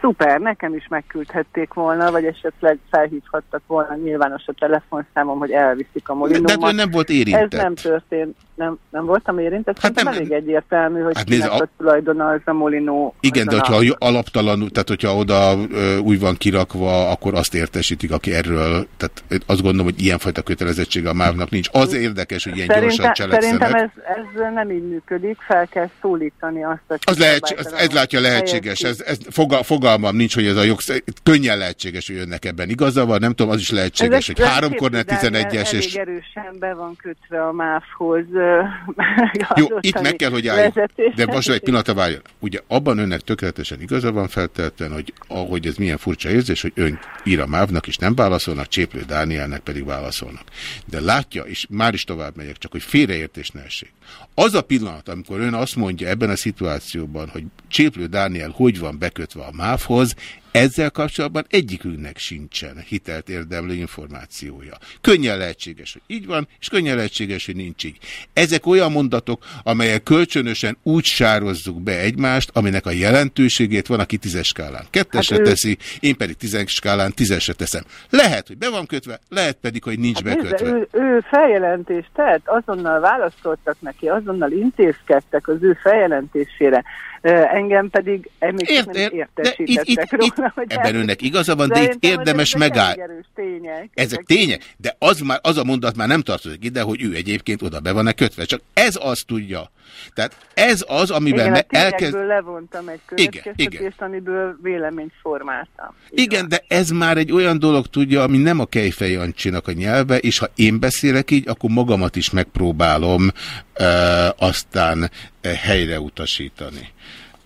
Szuper, nekem is megküldhették volna, vagy esetleg felhívhattak volna nyilvános a telefonszámom, hogy elviszik a molinómat. De, de nem volt érintett. Ez nem történt. Nem, nem voltam érintett. Hát nem, elég egyértelmű, hogy hát nézd, a... tulajdona az a molinó. Igen, de hogyha a... alaptalan, tehát hogyha oda ö, úgy van kirakva, akkor azt értesítik, aki erről, tehát azt gondolom, hogy ilyenfajta kötelezettsége a mávnak nincs. Az érdekes, hogy ilyen Szerinte, gyorsan cselekszenek. Szerintem ez, ez nem így működik, fel kell szólítani azt, hogy... Az lehet, ez, ez látja lehetséges, ez, ez fogal, fogalmam nincs, hogy ez a jogsz... Könnyen lehetséges, hogy önnek ebben igaza van, nem tudom, az is lehetséges, Ezek, hogy háromkor ne 11-es. És... erősen be van kötve a MÁV-hoz. Jó, <laughs> itt meg kell, hogy álljunk. De most egy pillanatra várjon. Ugye abban önnek tökéletesen igaza van feltelten, hogy ahogy ez milyen furcsa érzés, hogy ön ír a MÁV-nak is nem válaszolnak, Cséplő Dánielnek pedig válaszolnak. De látja, és már is tovább megyek, csak hogy félreértés ne essék. Az a pillanat, amikor ön azt mondja ebben a szituációban, hogy Cséplő Dániel hogy van bekötve a MÁV-hoz, Ezzel kapcsolatban egyikünknek sincsen hitelt érdemlő információja. Könnyen lehetséges, hogy így van, és könnyen lehetséges, hogy nincs így. Ezek olyan mondatok, amelyek kölcsönösen úgy sározzuk be egymást, aminek a jelentőségét van, aki tízes skálán kettesre Hát ő- teszi, én pedig tízes skálán tízesre teszem. Lehet, hogy be van kötve, lehet pedig, hogy nincs Hát bekötve. ő, ő feljelentést tett, azonnal válaszoltak neki, azonnal intézkedtek az ő feljelentésére. Engem pedig Ért- de értesítettek itt- itt- róla, hogy Ebben önnek igaza van, de itt érdemes megáll. tények. Ezek tények, de az, már, az a mondat már nem tartozik ide, hogy ő egyébként oda be van-e kötve. Csak ez azt tudja. Tehát ez az, amiben igen, tényekből elkezd... levontam egy Igen, következtetést, amiből véleményt formáltam. Igen, de ez már egy olyan dolog tudja, ami nem a Kejfej Jancsinak a nyelve, és ha én beszélek így, akkor magamat is megpróbálom e, aztán e, helyre utasítani.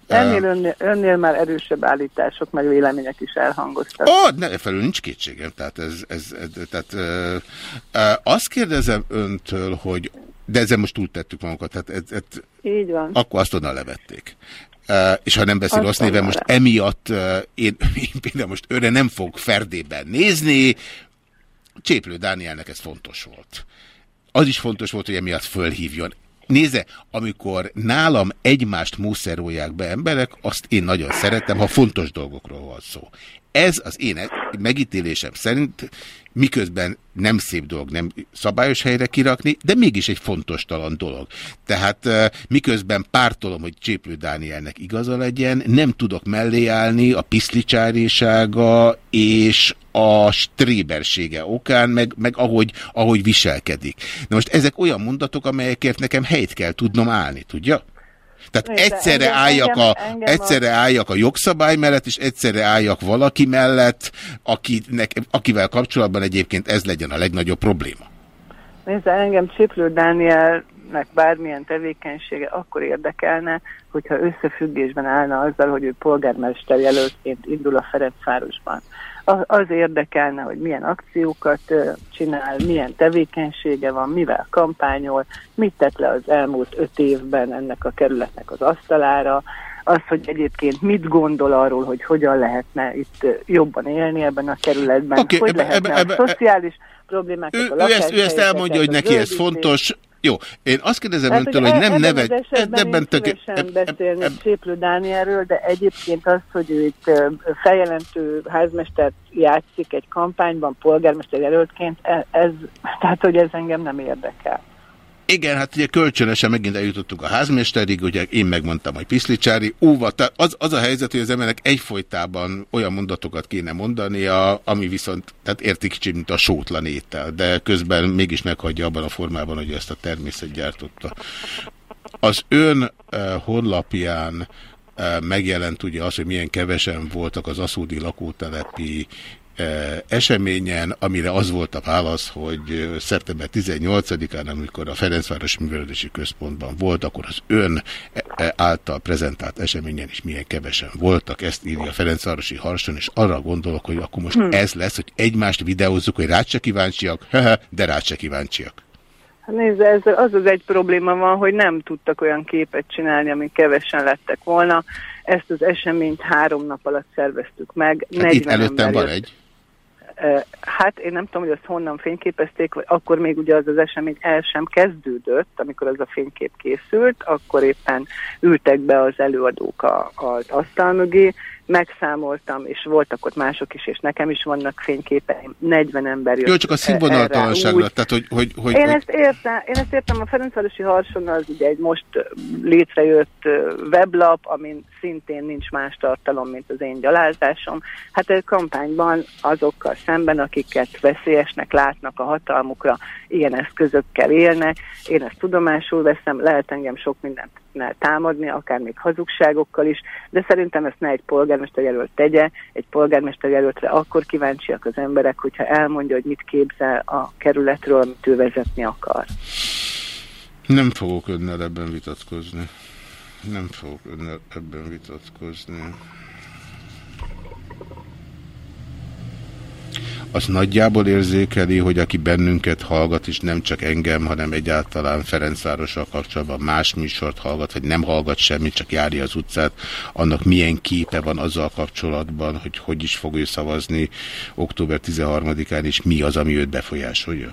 Ennél önnél, önnél már erősebb állítások, meg vélemények is elhangoztak. Ó, oh, ne, felül nincs kétségem. Tehát, ez, ez, ez, tehát ö, ö, azt kérdezem öntől, hogy de ezzel most túltettük magunkat, tehát ez, ez, Így van. akkor azt onnan levették. Uh, és ha nem beszél Azt rossz néven, most emiatt uh, én, <laughs> én például most őre nem fog Ferdében nézni. Cséplő Dánielnek ez fontos volt. Az is fontos volt, hogy emiatt fölhívjon. Nézze, amikor nálam egymást múszerolják be emberek, azt én nagyon szeretem, ha fontos dolgokról van szó. Ez az én megítélésem szerint miközben nem szép dolog nem szabályos helyre kirakni, de mégis egy fontos talan dolog. Tehát eh, miközben pártolom, hogy Cséplő Dánielnek igaza legyen, nem tudok mellé állni a piszlicsárisága és a strébersége okán, meg, meg ahogy, ahogy viselkedik. Na most ezek olyan mondatok, amelyekért nekem helyt kell tudnom állni, tudja? Tehát Nézze, egyszerre, engem- álljak, engem- a, engem a- egyszerre álljak a jogszabály mellett, és egyszerre álljak valaki mellett, akinek, akivel kapcsolatban egyébként ez legyen a legnagyobb probléma. Nézze, engem Csiplő Dánielnek bármilyen tevékenysége akkor érdekelne, hogyha összefüggésben állna azzal, hogy ő polgármester jelöltként indul a Ferencvárosban. Az érdekelne, hogy milyen akciókat csinál, milyen tevékenysége van, mivel kampányol, mit tett le az elmúlt öt évben ennek a kerületnek az asztalára, az, hogy egyébként mit gondol arról, hogy hogyan lehetne itt jobban élni ebben a kerületben, Oké, hogy ebbe- lehetne ebbe- ebbe- a szociális problémákat, Ő, a ő, ezt, ő ezt elmondja, hogy neki ez fontos. Jó, én azt kérdezem Tehát, öntől, hogy hogy nem ebben nevet... Ebben tök- szívesen beszélnék Cséplő Dánielről, de egyébként az, hogy ő itt feljelentő házmestert játszik egy kampányban polgármester jelöltként, e- ez, tehát hogy ez engem nem érdekel. Igen, hát ugye kölcsönösen megint eljutottunk a házmesterig, ugye én megmondtam, hogy piszlicsári, tehát az, az a helyzet, hogy az emberek egyfolytában olyan mondatokat kéne mondania, ami viszont, tehát érti kicsit, mint a sótlan étel, de közben mégis meghagyja abban a formában, hogy ezt a természet gyártotta. Az ön uh, honlapján uh, megjelent ugye az, hogy milyen kevesen voltak az aszódi lakótelepi eh, eseményen, amire az volt a válasz, hogy szeptember 18-án, amikor a Ferencvárosi Művelődési Központban volt, akkor az ön eh, eh, által prezentált eseményen is milyen kevesen voltak, ezt írja a Ferencvárosi Harson, és arra gondolok, hogy akkor most Hmm. ez lesz, hogy egymást videózzuk, hogy rád se kíváncsiak, de rád se kíváncsiak. Hát nézze, ezzel az az egy probléma van, hogy nem tudtak olyan képet csinálni, amik kevesen lettek volna. Ezt az eseményt három nap alatt szerveztük meg. Hát itt 40 előttem van jött. egy. Hát én nem tudom, hogy azt honnan fényképezték, vagy akkor még ugye az az esemény el sem kezdődött, amikor az a fénykép készült, akkor éppen ültek be az előadók az asztal mögé, megszámoltam, és voltak ott mások is, és nekem is vannak fényképeim, 40 ember jött Jó, csak a úgy. tehát hogy, hogy, hogy, Én hogy ezt értem, én ezt értem, a Ferencvárosi Harson az ugye egy most létrejött weblap, amin szintén nincs más tartalom, mint az én gyalázásom. Hát egy kampányban azokkal szemben, akiket veszélyesnek látnak a hatalmukra, ilyen eszközökkel élnek. Én ezt tudomásul veszem, lehet engem sok mindent támadni, akár még hazugságokkal is, de szerintem ezt ne egy polgármester jelölt tegye. Egy polgármester jelöltre akkor kíváncsiak az emberek, hogyha elmondja, hogy mit képzel a kerületről, amit ő vezetni akar. Nem fogok önnel ebben vitatkozni. Nem fogok önnel ebben vitatkozni. Az nagyjából érzékeli, hogy aki bennünket hallgat, és nem csak engem, hanem egyáltalán Ferencvárossal kapcsolatban más műsort hallgat, vagy nem hallgat semmit, csak járja az utcát, annak milyen képe van azzal kapcsolatban, hogy hogy is fog ő szavazni október 13-án, és mi az, ami őt befolyásolja?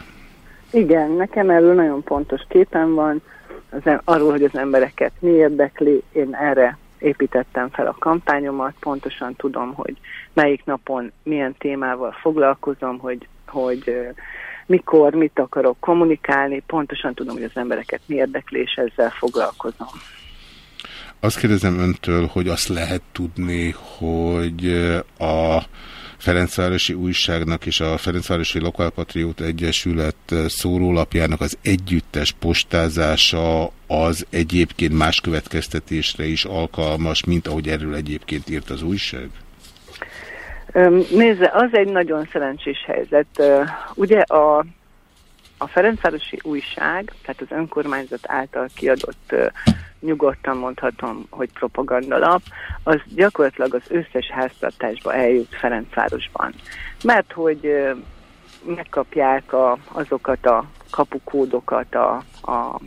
Igen, nekem erről nagyon pontos képen van, az, arról, hogy az embereket mi érdekli, én erre építettem fel a kampányomat, pontosan tudom, hogy melyik napon milyen témával foglalkozom, hogy, hogy mikor, mit akarok kommunikálni, pontosan tudom, hogy az embereket mi érdekli, ezzel foglalkozom. Azt kérdezem öntől, hogy azt lehet tudni, hogy a Ferencvárosi Újságnak és a Ferencvárosi Lokálpatriót Egyesület szórólapjának az együttes postázása az egyébként más következtetésre is alkalmas, mint ahogy erről egyébként írt az újság? Nézze, az egy nagyon szerencsés helyzet. Ugye a, a Ferencvárosi Újság, tehát az önkormányzat által kiadott nyugodtan mondhatom, hogy propagandalap, az gyakorlatilag az összes háztartásba eljut Ferencvárosban. Mert hogy megkapják a, azokat a kapukódokat a, a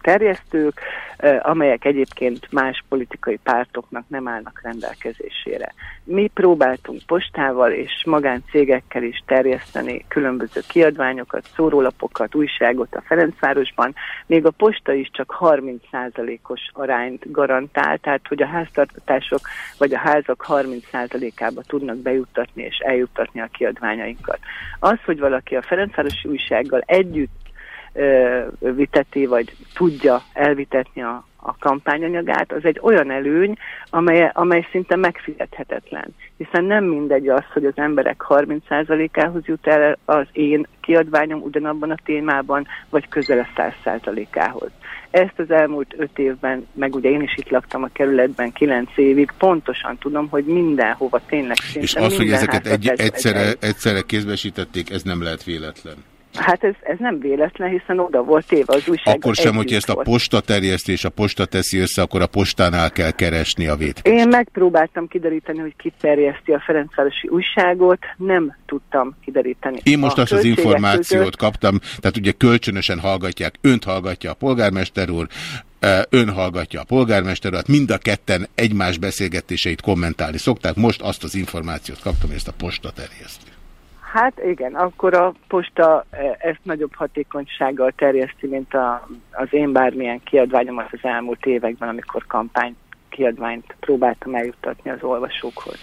terjesztők, amelyek egyébként más politikai pártoknak nem állnak rendelkezésére. Mi próbáltunk postával és magáncégekkel is terjeszteni különböző kiadványokat, szórólapokat, újságot a Ferencvárosban, még a posta is csak 30%-os arányt garantál, tehát hogy a háztartások vagy a házak 30%-ába tudnak bejuttatni és eljuttatni a kiadványainkat. Az, hogy valaki a Ferencvárosi újsággal együtt viteti, vagy tudja elvitetni a, a kampányanyagát, az egy olyan előny, amely, amely szinte megfizethetetlen. Hiszen nem mindegy az, hogy az emberek 30%-ához jut el az én kiadványom ugyanabban a témában, vagy közel a 100%-ához. Ezt az elmúlt öt évben, meg ugye én is itt laktam a kerületben kilenc évig, pontosan tudom, hogy mindenhova tényleg szinte És az, hogy ezeket egy, egyszerre, egyszerre kézbesítették, ez nem lehet véletlen. Hát ez, ez nem véletlen, hiszen oda volt éve az újság. Akkor sem, hogy ezt a posta terjesztés, a posta teszi össze, akkor a postánál kell keresni a vétkést. Én megpróbáltam kideríteni, hogy ki terjeszti a Ferencvárosi újságot, nem tudtam kideríteni. Én most azt az információt között. kaptam, tehát ugye kölcsönösen hallgatják, önt hallgatja a polgármester úr, ön hallgatja a polgármester urat, mind a ketten egymás beszélgetéseit kommentálni szokták. Most azt az információt kaptam, hogy ezt a posta terjeszti. Hát igen, akkor a posta e, ezt nagyobb hatékonysággal terjeszti, mint a, az én bármilyen kiadványomat az elmúlt években, amikor kampány kiadványt próbáltam eljuttatni az olvasókhoz,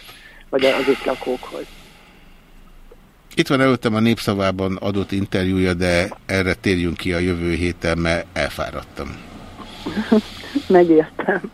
vagy az itt lakókhoz. Itt van előttem a Népszavában adott interjúja, de erre térjünk ki a jövő héten, mert elfáradtam. <laughs> Megértem.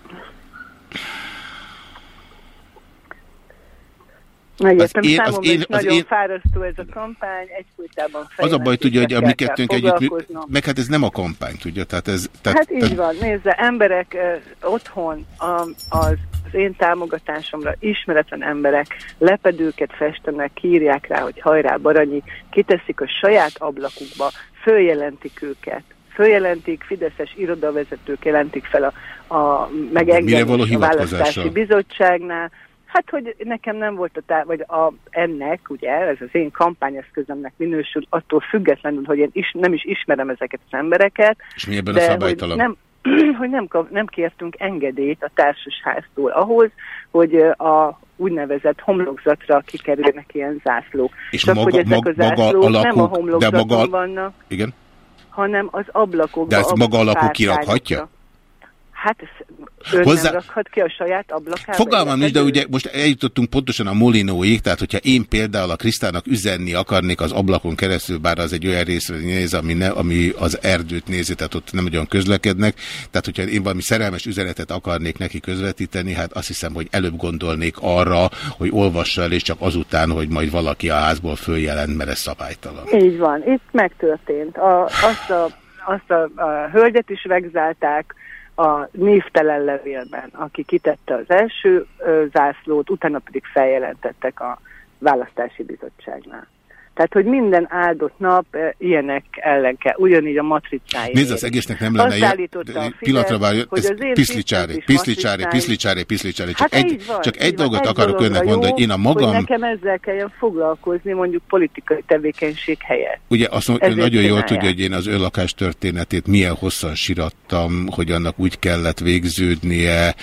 Megértem, az én, az én, az nagyon én... fárasztó ez a kampány, egyfolytában Az a baj, tudja, hogy a mi kettőnk együtt, meg hát ez nem a kampány, tudja, tehát ez... Tehát, hát így van, nézze, emberek uh, otthon a, az, az én támogatásomra ismeretlen emberek lepedőket festenek, kírják rá, hogy hajrá Baranyi, kiteszik a saját ablakukba, följelentik őket, följelentik, fideszes irodavezetők jelentik fel a, a megengedés a választási bizottságnál, Hát, hogy nekem nem volt a, tá vagy a, ennek, ugye, ez az én kampányeszközömnek minősül, attól függetlenül, hogy én is, nem is ismerem ezeket az embereket. És mi ebben de, a szabálytalan? Nem, <clears throat> hogy nem, nem kértünk engedélyt a társasháztól ahhoz, hogy a úgynevezett homlokzatra kikerülnek ilyen zászlók. És Csak, maga, hogy ezek maga, a zászlók a lakók, nem a homlokzaton maga, vannak, igen? hanem az ablakokban. De ezt maga a lakó kirakhatja? Hát ön Hozzá... nem rakhat ki a saját ablakába? Fogalmam nincs, de ugye most eljutottunk pontosan a Molinóig, tehát hogyha én például a Krisztának üzenni akarnék az ablakon keresztül, bár az egy olyan részre néz, ami, ne, ami az erdőt nézi, tehát ott nem nagyon közlekednek, tehát hogyha én valami szerelmes üzenetet akarnék neki közvetíteni, hát azt hiszem, hogy előbb gondolnék arra, hogy olvassa el, és csak azután, hogy majd valaki a házból följelent, mert ez szabálytalan. Így van, itt megtörtént. A, azt, a, azt a, a hölgyet is vegzálták, a névtelen levélben, aki kitette az első zászlót, utána pedig feljelentettek a választási bizottságnál. Tehát, hogy minden áldott nap e, ilyenek ellen kell, ugyanígy a matricáig. Nézd, az egésznek nem lenne ilyen... Pillanatra várjon, ez piszlicsári, piszlicsári, piszlicsári, piszlicsári. Csak, hát egy, van, csak egy dolgot egy akarok önnek jó, mondani, hogy én a magam... Hogy nekem ezzel kelljen foglalkozni, mondjuk politikai tevékenység helyett. Ugye azt mondja, nagyon csinálják. jól tudja, hogy én az önlakás történetét milyen hosszan sirattam, hogy annak úgy kellett végződnie,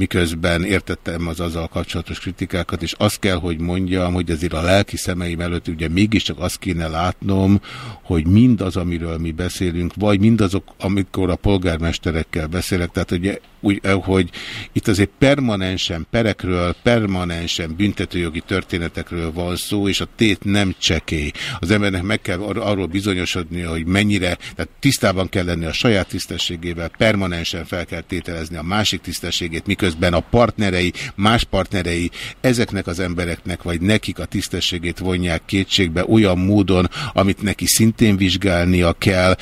miközben értettem az azzal kapcsolatos kritikákat, és azt kell, hogy mondjam, hogy azért a lelki szemeim előtt ugye mégiscsak azt kéne látnom, hogy mindaz, amiről mi beszélünk, vagy mindazok, amikor a polgármesterekkel beszélek, tehát ugye úgy, hogy itt azért permanensen perekről, permanensen büntetőjogi történetekről van szó, és a tét nem csekély. Az embernek meg kell ar arról bizonyosodni, hogy mennyire, tehát tisztában kell lenni a saját tisztességével, permanensen fel kell tételezni a másik tisztességét, miközben a partnerei, más partnerei ezeknek az embereknek, vagy nekik a tisztességét vonják kétségbe olyan módon, amit neki szintén vizsgálnia kell.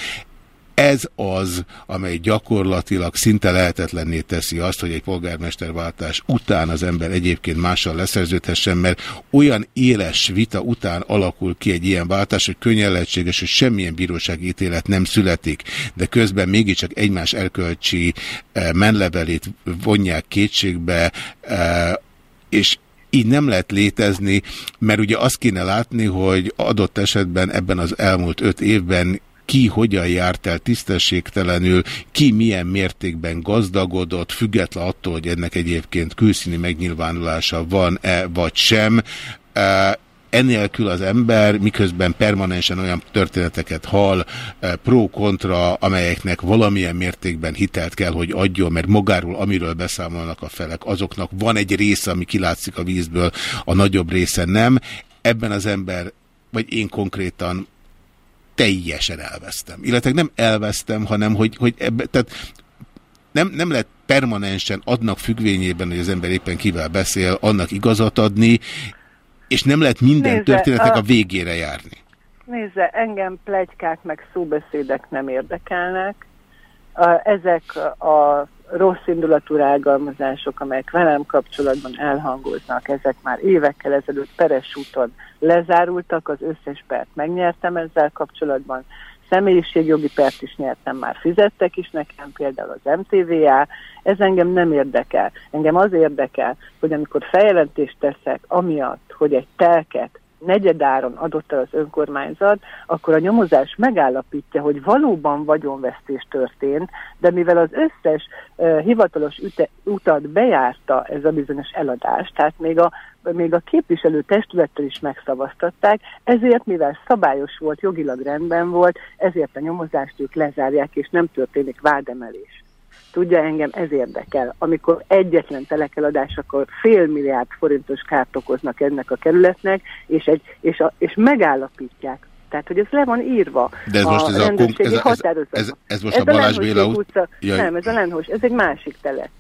Ez az, amely gyakorlatilag szinte lehetetlenné teszi azt, hogy egy polgármesterváltás után az ember egyébként mással leszerződhessen, mert olyan éles vita után alakul ki egy ilyen váltás, hogy könnyen lehetséges, hogy semmilyen bírósági ítélet nem születik, de közben mégiscsak egymás erkölcsi eh, menlevelét vonják kétségbe, eh, és így nem lehet létezni, mert ugye azt kéne látni, hogy adott esetben ebben az elmúlt öt évben ki hogyan járt el tisztességtelenül, ki milyen mértékben gazdagodott, független attól, hogy ennek egyébként külszíni megnyilvánulása van-e vagy sem. Enélkül az ember, miközben permanensen olyan történeteket hall pro-kontra, amelyeknek valamilyen mértékben hitelt kell, hogy adjon, mert magáról, amiről beszámolnak a felek, azoknak van egy része, ami kilátszik a vízből, a nagyobb része nem. Ebben az ember, vagy én konkrétan teljesen elvesztem. Illetve nem elvesztem, hanem hogy, hogy ebbe, tehát nem, nem lehet permanensen adnak függvényében, hogy az ember éppen kivel beszél, annak igazat adni, és nem lehet minden Nézze, történetnek a, a végére járni. Nézze, engem plegykák meg szóbeszédek nem érdekelnek. Ezek a rossz indulatú rágalmazások, amelyek velem kapcsolatban elhangoznak, ezek már évekkel ezelőtt peres úton lezárultak, az összes pert megnyertem ezzel kapcsolatban, személyiségjogi pert is nyertem, már fizettek is nekem, például az MTVA, ez engem nem érdekel. Engem az érdekel, hogy amikor feljelentést teszek, amiatt, hogy egy telket negyedáron adott el az önkormányzat, akkor a nyomozás megállapítja, hogy valóban vagyonvesztés történt, de mivel az összes uh, hivatalos üte, utat bejárta ez a bizonyos eladás, tehát még a, még a képviselő testülettel is megszavaztatták, ezért mivel szabályos volt, jogilag rendben volt, ezért a nyomozást ők lezárják, és nem történik vádemelés. Tudja, engem ez érdekel. Amikor egyetlen telekeladás, akkor fél milliárd forintos kárt okoznak ennek a kerületnek, és, egy, és, a, és megállapítják, tehát, hogy ez le van írva. De ez a most ez a, ez, ez, ez, ez, most ez a Balázs Béla utca. Nem, ez a Lenhos, ez egy másik tele.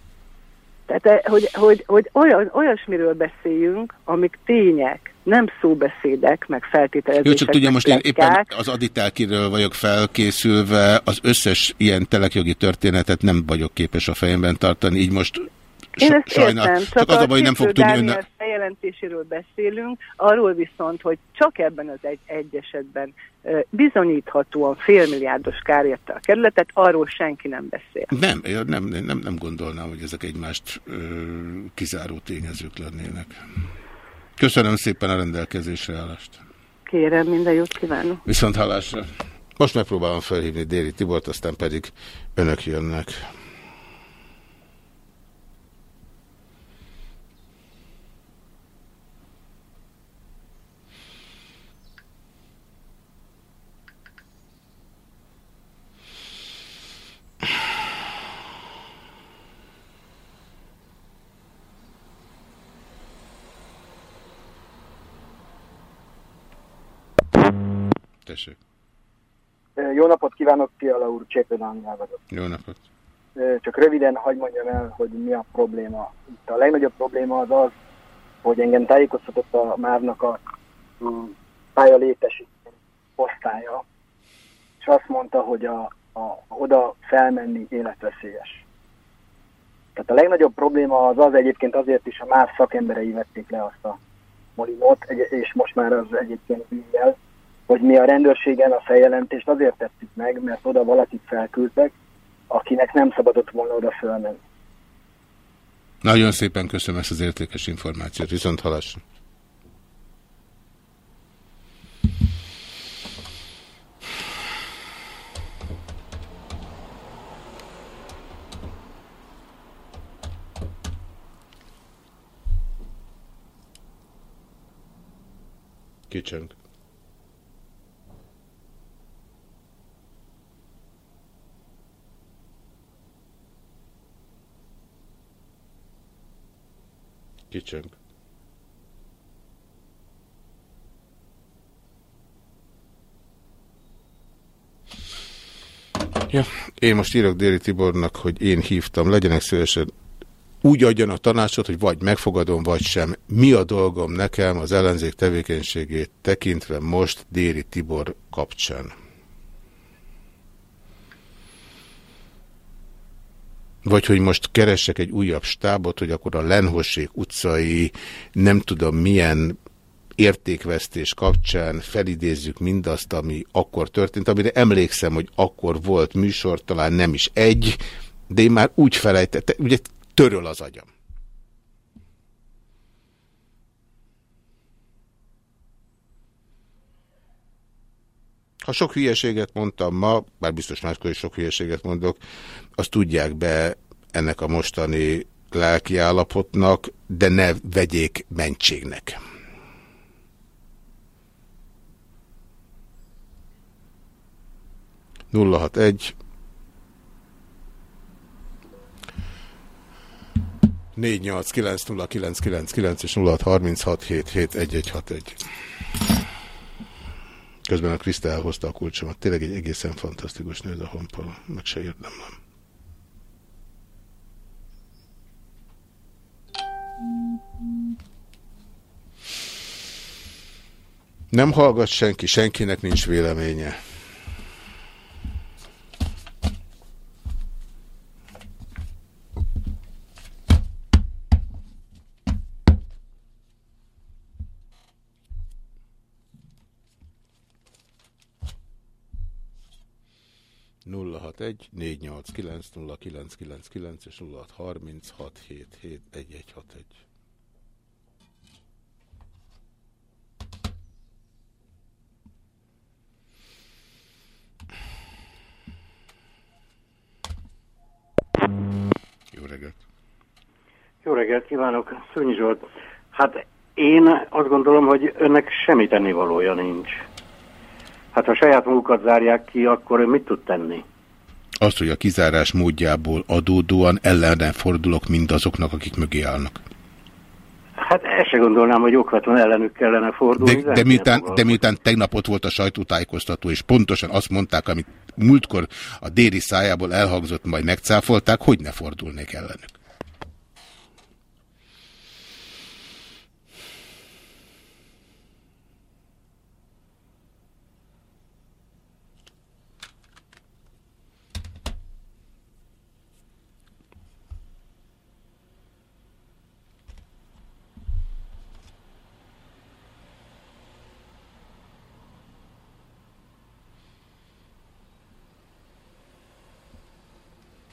Tehát, eh, hogy, hogy, hogy olyan, olyasmiről beszéljünk, amik tények, nem szóbeszédek, meg feltételezések. Jó, csak tudja, most én éppen az aditelkiről vagyok felkészülve, az összes ilyen telekjogi történetet nem vagyok képes a fejemben tartani, így most én ezt Sajnál. értem, csak, csak az a baj, nem fog tudni önnek. feljelentéséről beszélünk, arról viszont, hogy csak ebben az egy, egy esetben bizonyíthatóan félmilliárdos kár érte a kerületet, arról senki nem beszél. Nem, nem, nem, nem gondolnám, hogy ezek egymást ö, kizáró tényezők lennének. Köszönöm szépen a rendelkezésre állást. Kérem, minden jót kívánok. Viszont hallásra. Most megpróbálom felhívni Déri Tibort, aztán pedig önök jönnek. Tessék. Jó napot kívánok, Piala úr, Csépő vagyok. Jó napot. Csak röviden hagyd mondjam el, hogy mi a probléma. Itt a legnagyobb probléma az az, hogy engem tájékoztatott a mávnak a mm, pálya létesítő osztálya, és azt mondta, hogy a, a, oda felmenni életveszélyes. Tehát a legnagyobb probléma az az egyébként azért is, a MÁV szakemberei vették le azt a molinót, és most már az egyébként bűnjel, hogy mi a rendőrségen a feljelentést azért tettük meg, mert oda valakit felküldtek, akinek nem szabadott volna oda fölmenni. Nagyon szépen köszönöm ezt az értékes információt. Viszont halasson. Kicsöng. Kicsöng. Ja, én most írok Déri Tibornak, hogy én hívtam, legyenek szívesen úgy adjon a tanácsot, hogy vagy megfogadom, vagy sem. Mi a dolgom nekem az ellenzék tevékenységét tekintve most Déri Tibor kapcsán? Vagy hogy most keressek egy újabb stábot, hogy akkor a Lenhossék utcai nem tudom milyen értékvesztés kapcsán felidézzük mindazt, ami akkor történt, amire emlékszem, hogy akkor volt műsor, talán nem is egy, de én már úgy felejtettem, ugye töröl az agyam. Ha sok hülyeséget mondtam ma, bár biztos máskor is sok hülyeséget mondok, azt tudják be ennek a mostani lelki állapotnak, de ne vegyék mentségnek. Nulla hat egy 489 és 0636771161. Közben a Kriszta elhozta a kulcsomat. Tényleg egy egészen fantasztikus nő, a honpal. Meg se érdemlem. Nem hallgat senki, senkinek nincs véleménye. 061 489 0999 és 0636771161. Jó reggelt! Jó reggelt kívánok, Szönyi Zsolt. Hát én azt gondolom, hogy önnek semmi tennivalója nincs. Hát ha saját magukat zárják ki, akkor ő mit tud tenni? Azt, hogy a kizárás módjából adódóan ellene fordulok mindazoknak, akik mögé állnak. Hát ezt se gondolnám, hogy okvetlen ellenük kellene fordulni. De, de, miután, de miután tegnap ott volt a sajtótájékoztató, és pontosan azt mondták, amit múltkor a déri szájából elhangzott, majd megcáfolták, hogy ne fordulnék ellenük.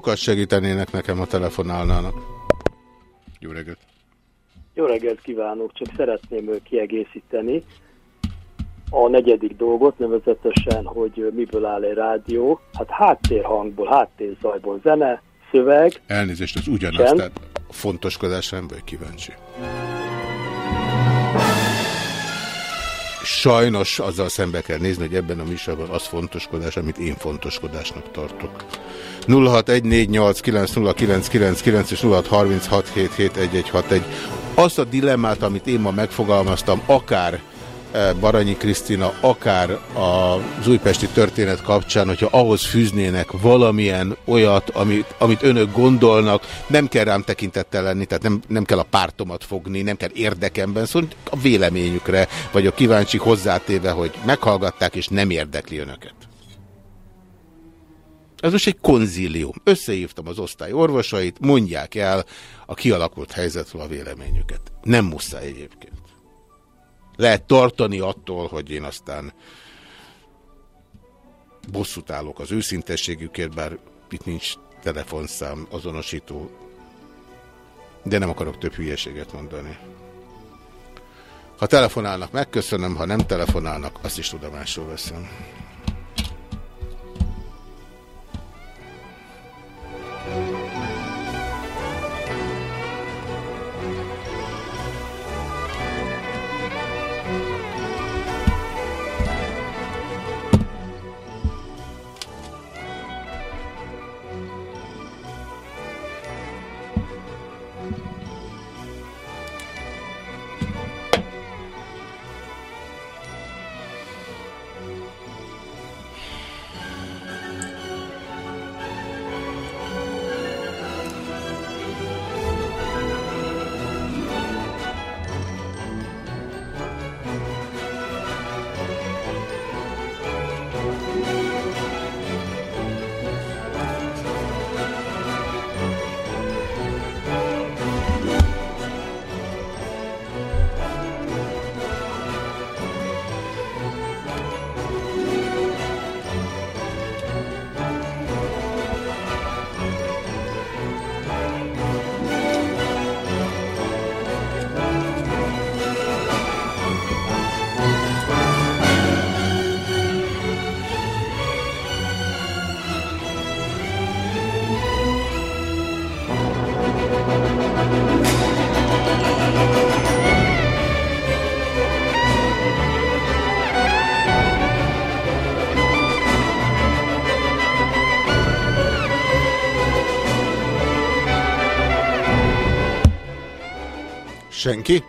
Sokat segítenének nekem, ha telefonálnának. Jó reggelt! Jó reggelt kívánok, csak szeretném kiegészíteni a negyedik dolgot, nevezetesen, hogy miből áll egy rádió. Hát háttérhangból, háttérzajból zene, szöveg. Elnézést, az ugyanaz, tehát a fontoskodásra nem vagy kíváncsi. sajnos azzal szembe kell nézni, hogy ebben a műsorban az fontoskodás, amit én fontoskodásnak tartok. 0614890999 és 0636771161. Azt a dilemmát, amit én ma megfogalmaztam, akár eh, Baranyi Krisztina, akár az újpesti történet kapcsán, hogyha ahhoz fűznének valamilyen olyat, amit, amit önök gondolnak, nem kell rám tekintettel lenni, tehát nem, nem kell a pártomat fogni, nem kell érdekemben szólni, a véleményükre vagyok kíváncsi hozzátéve, hogy meghallgatták és nem érdekli önöket. Ez most egy konzílium. Összehívtam az osztály orvosait, mondják el a kialakult helyzetről a véleményüket. Nem muszáj egyébként. Lehet tartani attól, hogy én aztán bosszút állok az őszintességükért, bár itt nincs telefonszám azonosító, de nem akarok több hülyeséget mondani. Ha telefonálnak, megköszönöm, ha nem telefonálnak, azt is tudomásul veszem. Senki?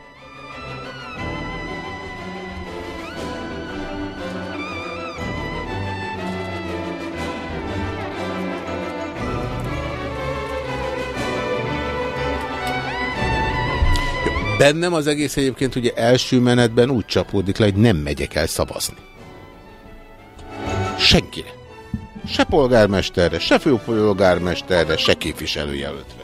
Bennem az egész egyébként ugye első menetben úgy csapódik le, hogy nem megyek el szavazni. Senkire. Se polgármesterre, se főpolgármesterre, se képviselőjelöltre.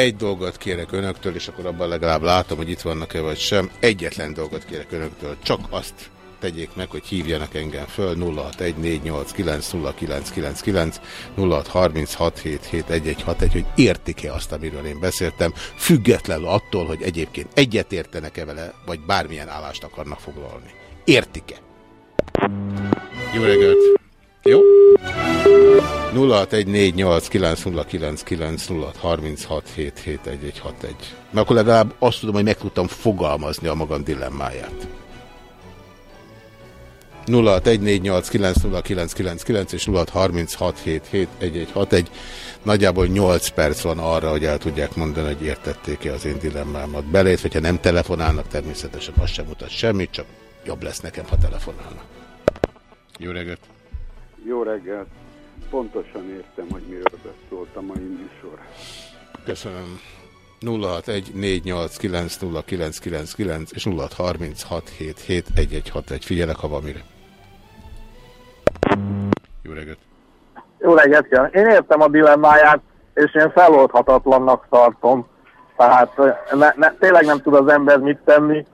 Egy dolgot kérek önöktől, és akkor abban legalább látom, hogy itt vannak-e vagy sem. Egyetlen dolgot kérek önöktől, csak azt tegyék meg, hogy hívjanak engem föl 0614890999 0636771161, hogy értik-e azt, amiről én beszéltem, függetlenül attól, hogy egyébként egyetértenek-e vele, vagy bármilyen állást akarnak foglalni. Értik-e? Jó reggelt! Jó? 0614890999 Mert akkor legalább azt tudom, hogy meg tudtam fogalmazni a magam dilemmáját. 0614890999 és 0636771161. Nagyjából 8 perc van arra, hogy el tudják mondani, hogy értették-e az én dilemmámat. Belét, hogyha nem telefonálnak, természetesen az sem mutat semmit, csak jobb lesz nekem, ha telefonálnak. Jó reggelt! Jó reggelt! Pontosan értem, hogy miről beszólt a mai műsor. Köszönöm. 0614890999 és 0636771161. Figyelek, ha van mire. Jó reggelt! Jó reggelt kell. Én értem a dilemmáját, és én feloldhatatlannak tartom. Tehát ne, ne, tényleg nem tud az ember mit tenni.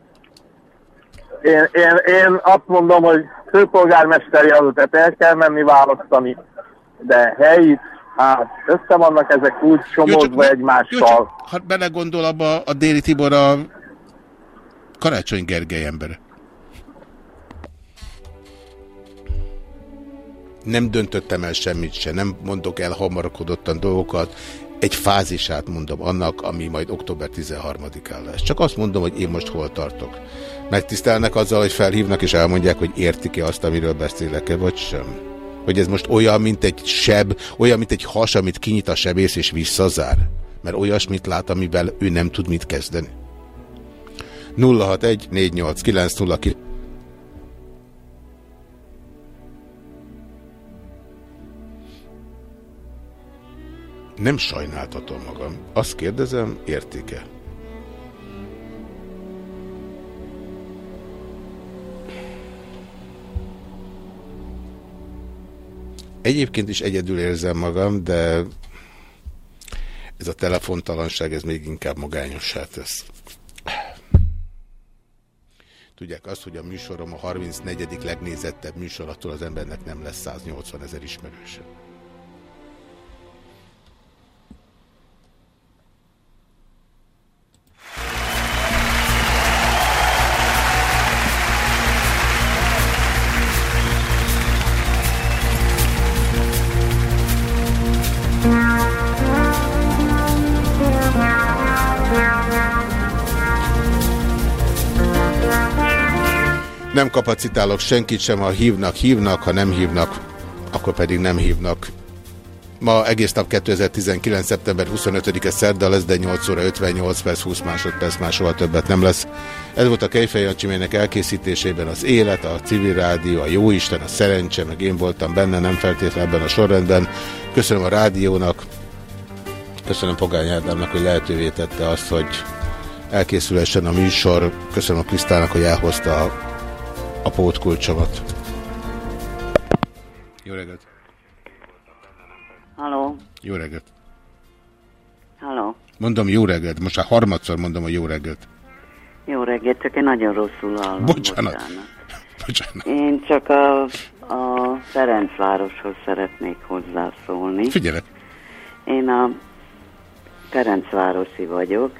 Én, én, én azt mondom, hogy főpolgármester jelöltet el kell menni választani, de helyit Hát, össze vannak ezek úgy csomódva Jó, egymással. csak, ha belegondol abba a déli Tibor a Karácsony Gergely ember. Nem döntöttem el semmit se, nem mondok el hamarkodottan dolgokat, egy fázisát mondom annak, ami majd október 13-án lesz. Csak azt mondom, hogy én most hol tartok. Megtisztelnek azzal, hogy felhívnak és elmondják, hogy értik-e azt, amiről beszélek-e, vagy sem. Hogy ez most olyan, mint egy seb, olyan, mint egy has, amit kinyit a sebész és visszazár. Mert olyasmit lát, amivel ő nem tud mit kezdeni. 061 489 09 Nem sajnáltatom magam. Azt kérdezem, értéke. Egyébként is egyedül érzem magam, de ez a telefontalanság, ez még inkább magányossá tesz. Tudják azt, hogy a műsorom a 34. legnézettebb műsor, attól az embernek nem lesz 180 ezer ismerőse. Kapacitálok senkit sem, ha hívnak, hívnak, ha nem hívnak, akkor pedig nem hívnak. Ma egész nap 2019. szeptember 25-e szerda lesz, de 8 óra 58 perc, 20 másodperc, máshol többet nem lesz. Ez volt a Kejfej Jancsimének elkészítésében az élet, a civil rádió, a jóisten, a szerencse, meg én voltam benne, nem feltétlenül ebben a sorrendben. Köszönöm a rádiónak, köszönöm Pogány Ádámnak, hogy lehetővé tette azt, hogy elkészülhessen a műsor. Köszönöm a Krisztának, hogy elhozta a a pótkulcsomat. Jó reggelt! Halló? Jó reggelt! Halló? Mondom jó reggelt, most már harmadszor mondom a jó reggelt. Jó reggelt, csak én nagyon rosszul hallom. Bocsánat. Bocsánat. <laughs> Bocsánat. Én csak a, a Ferencvároshoz szeretnék hozzászólni. Figyelek. Én a Ferencvárosi vagyok.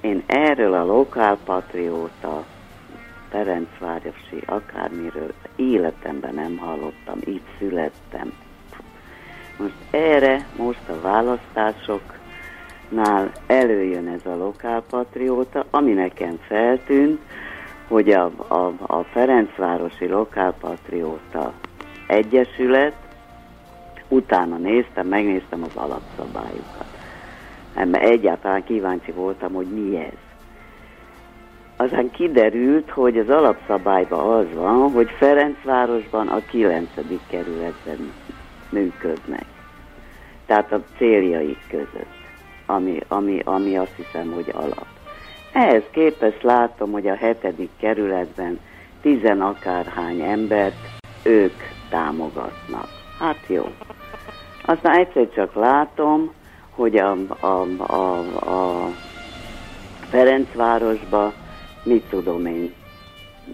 Én erről a lokálpatrióta Ferencvárosi, akármiről életemben nem hallottam, itt születtem. Most erre, most a választásoknál előjön ez a lokálpatrióta, ami nekem feltűnt, hogy a, a, a Ferencvárosi Lokálpatrióta Egyesület, utána néztem, megnéztem az alapszabályokat. Mert egyáltalán kíváncsi voltam, hogy mi ez aztán kiderült, hogy az alapszabályban az van, hogy Ferencvárosban a 9. kerületben működnek. Tehát a céljaik között, ami, ami, ami azt hiszem, hogy alap. Ehhez képest látom, hogy a hetedik kerületben tizen akárhány embert ők támogatnak. Hát jó. Aztán egyszer csak látom, hogy a, a, a, a Ferencvárosban mit tudom én,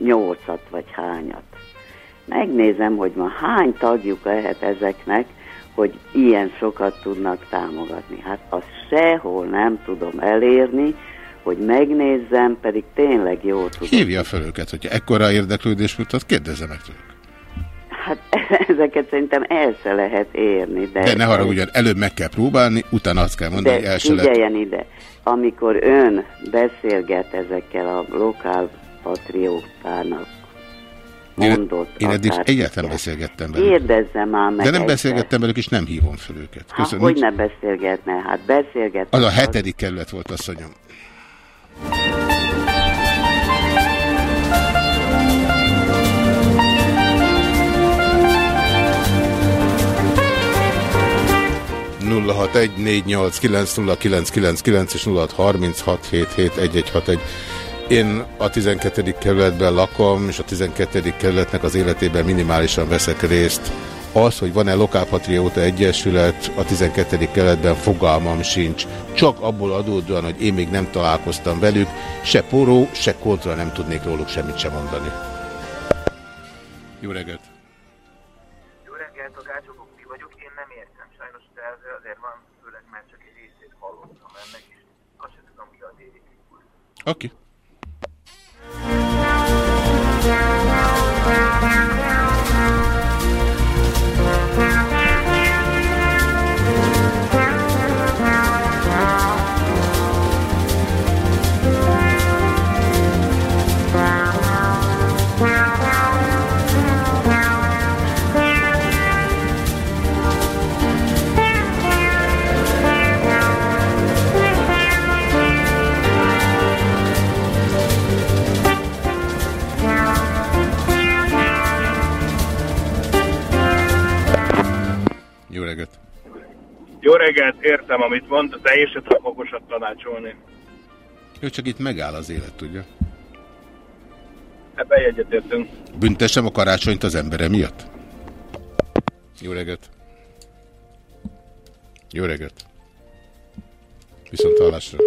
nyolcat vagy hányat. Megnézem, hogy ma hány tagjuk lehet ezeknek, hogy ilyen sokat tudnak támogatni. Hát azt sehol nem tudom elérni, hogy megnézzem, pedig tényleg jó tudom. Hívja fel őket, hogyha ekkora érdeklődés mutat, kérdezze meg tőlük. Hát <laughs> ezeket szerintem el se lehet érni. De, de ne haragudjon, előbb meg kell próbálni, utána azt kell mondani, hogy el se lehet. ide, amikor ön beszélget ezekkel a lokál patriótának mondott. Én, én eddig egyáltalán beszélgettem velük. Kérdezzem már meg De nem egyszer. beszélgettem velük, és nem hívom fel őket. Köszönöm. Hát, hogy ne beszélgetne? Hát beszélgetne. Az a hetedik kerület volt, asszonyom. 0614890999 és 0636771161. Én a 12. kerületben lakom, és a 12. kerületnek az életében minimálisan veszek részt. Az, hogy van-e Lokálpatrióta Egyesület a 12. kerületben fogalmam sincs. Csak abból adódóan, hogy én még nem találkoztam velük, se poró, se kontra nem tudnék róluk semmit sem mondani. Jó reggelt! tudok, mi vagyok, én nem értem sajnos, de azért van, főleg mert csak egy részét hallottam ennek, és azt sem tudom ki az Oké. Okay. Jó reggelt, értem, amit mond, de én sem tudok okosat tanácsolni. Ő csak itt megáll az élet, tudja? Ebben egyetértünk. Büntessem a karácsonyt az embere miatt? Jó reggelt! Jó reggelt! Viszont hallásra!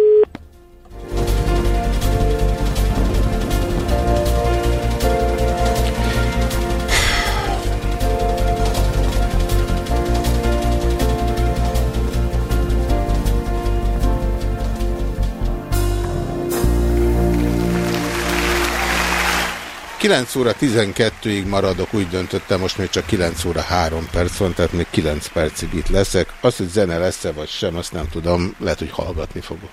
Kilenc óra 12-ig maradok, úgy döntöttem, most még csak 9 óra 3 perc van, tehát még 9 percig itt leszek. Azt, hogy zene lesz-e vagy sem, azt nem tudom, lehet, hogy hallgatni fogok.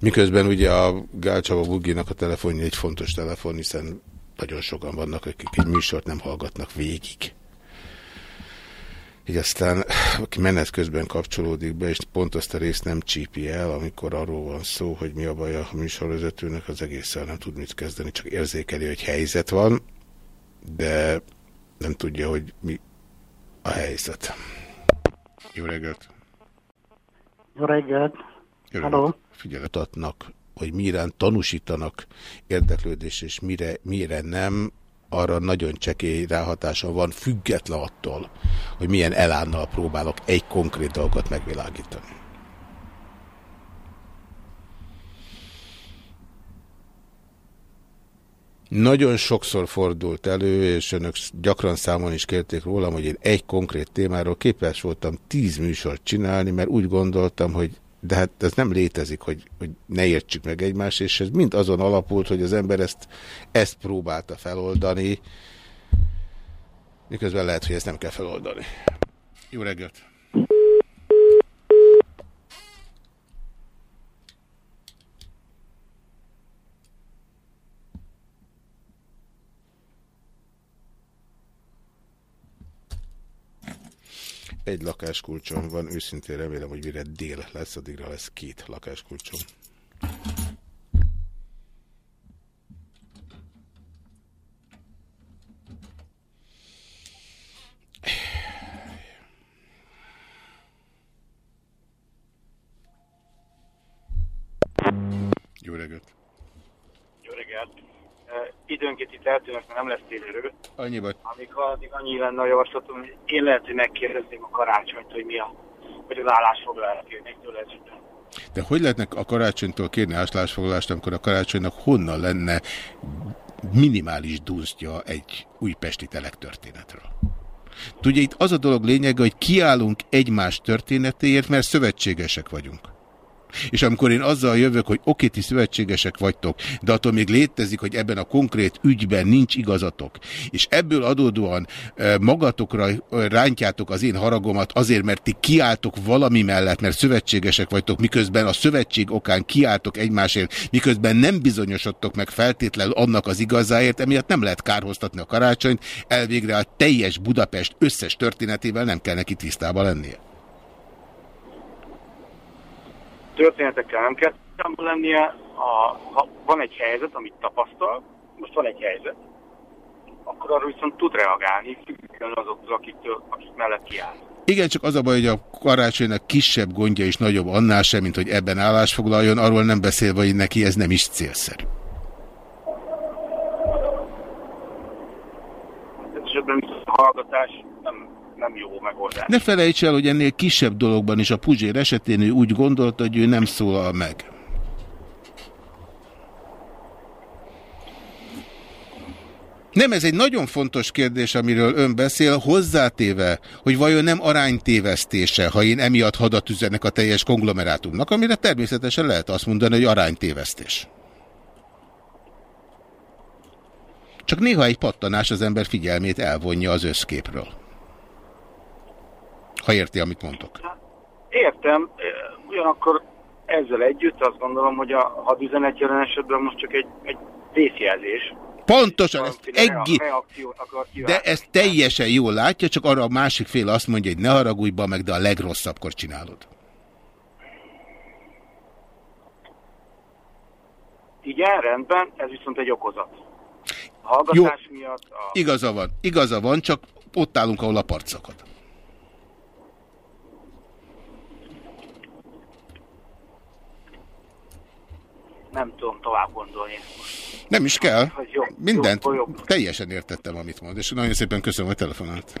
Miközben ugye a Gálcsaba Buginak a telefonja egy fontos telefon, hiszen nagyon sokan vannak, akik egy műsort nem hallgatnak végig. Így aztán, aki menet közben kapcsolódik be, és pont azt a részt nem csípi el, amikor arról van szó, hogy mi a baj a műsorvezetőnek, az egészen nem tud mit kezdeni, csak érzékeli, hogy helyzet van, de nem tudja, hogy mi a helyzet. Jó reggelt! Jó reggelt! Jó reggelt. Figyelet adnak, hogy mire tanúsítanak érdeklődés, és mire, mire nem, arra nagyon csekély ráhatása van, független attól, hogy milyen elánnal próbálok egy konkrét dolgot megvilágítani. Nagyon sokszor fordult elő, és önök gyakran számon is kérték rólam, hogy én egy konkrét témáról képes voltam tíz műsort csinálni, mert úgy gondoltam, hogy de hát ez nem létezik, hogy, hogy ne értsük meg egymást, és ez mind azon alapult, hogy az ember ezt, ezt próbálta feloldani, miközben lehet, hogy ezt nem kell feloldani. Jó reggelt! Egy lakáskulcsom van, őszintén remélem, hogy mire dél lesz, addigra lesz két lakáskulcsom. Jó reggelt! Jó reggelt! Időnként itt eltűnök, mert nem lesz télérő. Annyiba. Amikor addig annyi lenne a javaslatom, hogy én lehet, hogy megkérdezném a karácsonyt, hogy mi a, hogy az állásfoglalást kérnék tőle ezután. De hogy lehetnek a karácsonytól kérni állásfoglalást, amikor a karácsonynak honnan lenne minimális dunsztja egy újpesti telektörténetről? Tudja, itt az a dolog lényege, hogy kiállunk egymás történetéért, mert szövetségesek vagyunk. És amikor én azzal jövök, hogy oké, ti szövetségesek vagytok, de attól még létezik, hogy ebben a konkrét ügyben nincs igazatok, és ebből adódóan magatokra rántjátok az én haragomat azért, mert ti kiálltok valami mellett, mert szövetségesek vagytok, miközben a szövetség okán kiálltok egymásért, miközben nem bizonyosodtok meg feltétlenül annak az igazáért, emiatt nem lehet kárhoztatni a karácsonyt, elvégre a teljes Budapest összes történetével nem kell neki tisztában lennie. Történetekkel nem kell tisztában lennie, a, ha van egy helyzet, amit tapasztal, most van egy helyzet, akkor arra viszont tud reagálni, függetlenül azoktól, akiktől, akik mellett kiáll. Igen, csak az a baj, hogy a karácsonynak kisebb gondja is nagyobb annál sem, mint hogy ebben állásfoglaljon, arról nem beszélve, hogy neki ez nem is célszerű. Ez esetben a hallgatás nem nem jó megoldás. Ne felejts el, hogy ennél kisebb dologban is a Puzsér esetén ő úgy gondolta, hogy ő nem szólal meg. Nem, ez egy nagyon fontos kérdés, amiről ön beszél, hozzátéve, hogy vajon nem aránytévesztése, ha én emiatt hadat üzenek a teljes konglomerátumnak, amire természetesen lehet azt mondani, hogy aránytévesztés. Csak néha egy pattanás az ember figyelmét elvonja az összképről. Ha érti, amit mondok. Értem, ugyanakkor ezzel együtt azt gondolom, hogy a hadüzenet jelen esetben most csak egy, egy vészjelzés. Pontosan, ezt egy... De ezt teljesen jól látja, csak arra a másik fél azt mondja, hogy ne haragudj be meg, de a legrosszabbkor csinálod. Igen, rendben, ez viszont egy okozat. A hallgatás Jó. miatt... A... Igaza van, igaza van, csak ott állunk, ahol a parcakad. Nem tudom tovább gondolni. Nem is kell. Jó, Mindent. Jó, jó. Teljesen értettem, amit mond, és nagyon szépen köszönöm, hogy telefonált.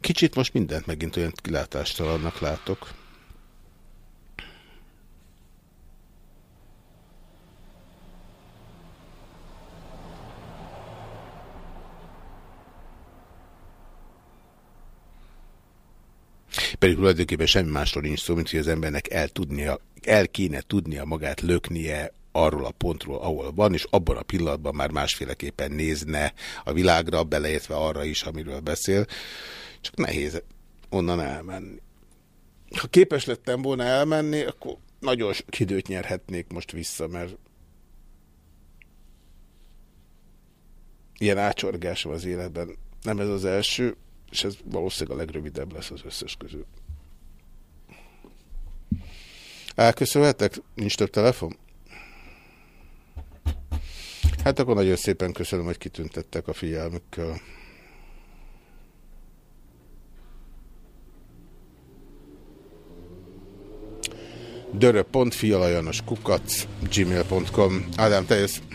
Kicsit most mindent megint olyan kilátástalannak látok. Pedig tulajdonképpen semmi másról nincs szó, mint hogy az embernek el, tudnia, el kéne tudnia magát löknie arról a pontról, ahol van, és abban a pillanatban már másféleképpen nézne a világra, beleértve arra is, amiről beszél. Csak nehéz onnan elmenni. Ha képes lettem volna elmenni, akkor nagyon sok időt nyerhetnék most vissza, mert ilyen ácsorgásom az életben nem ez az első, és ez valószínűleg a legrövidebb lesz az összes közül. Elköszönhetek? Nincs több telefon? Hát akkor nagyon szépen köszönöm, hogy kitüntettek a figyelmükkel. dörö.fialajanos kukac gmail.com Ádám, te jössz.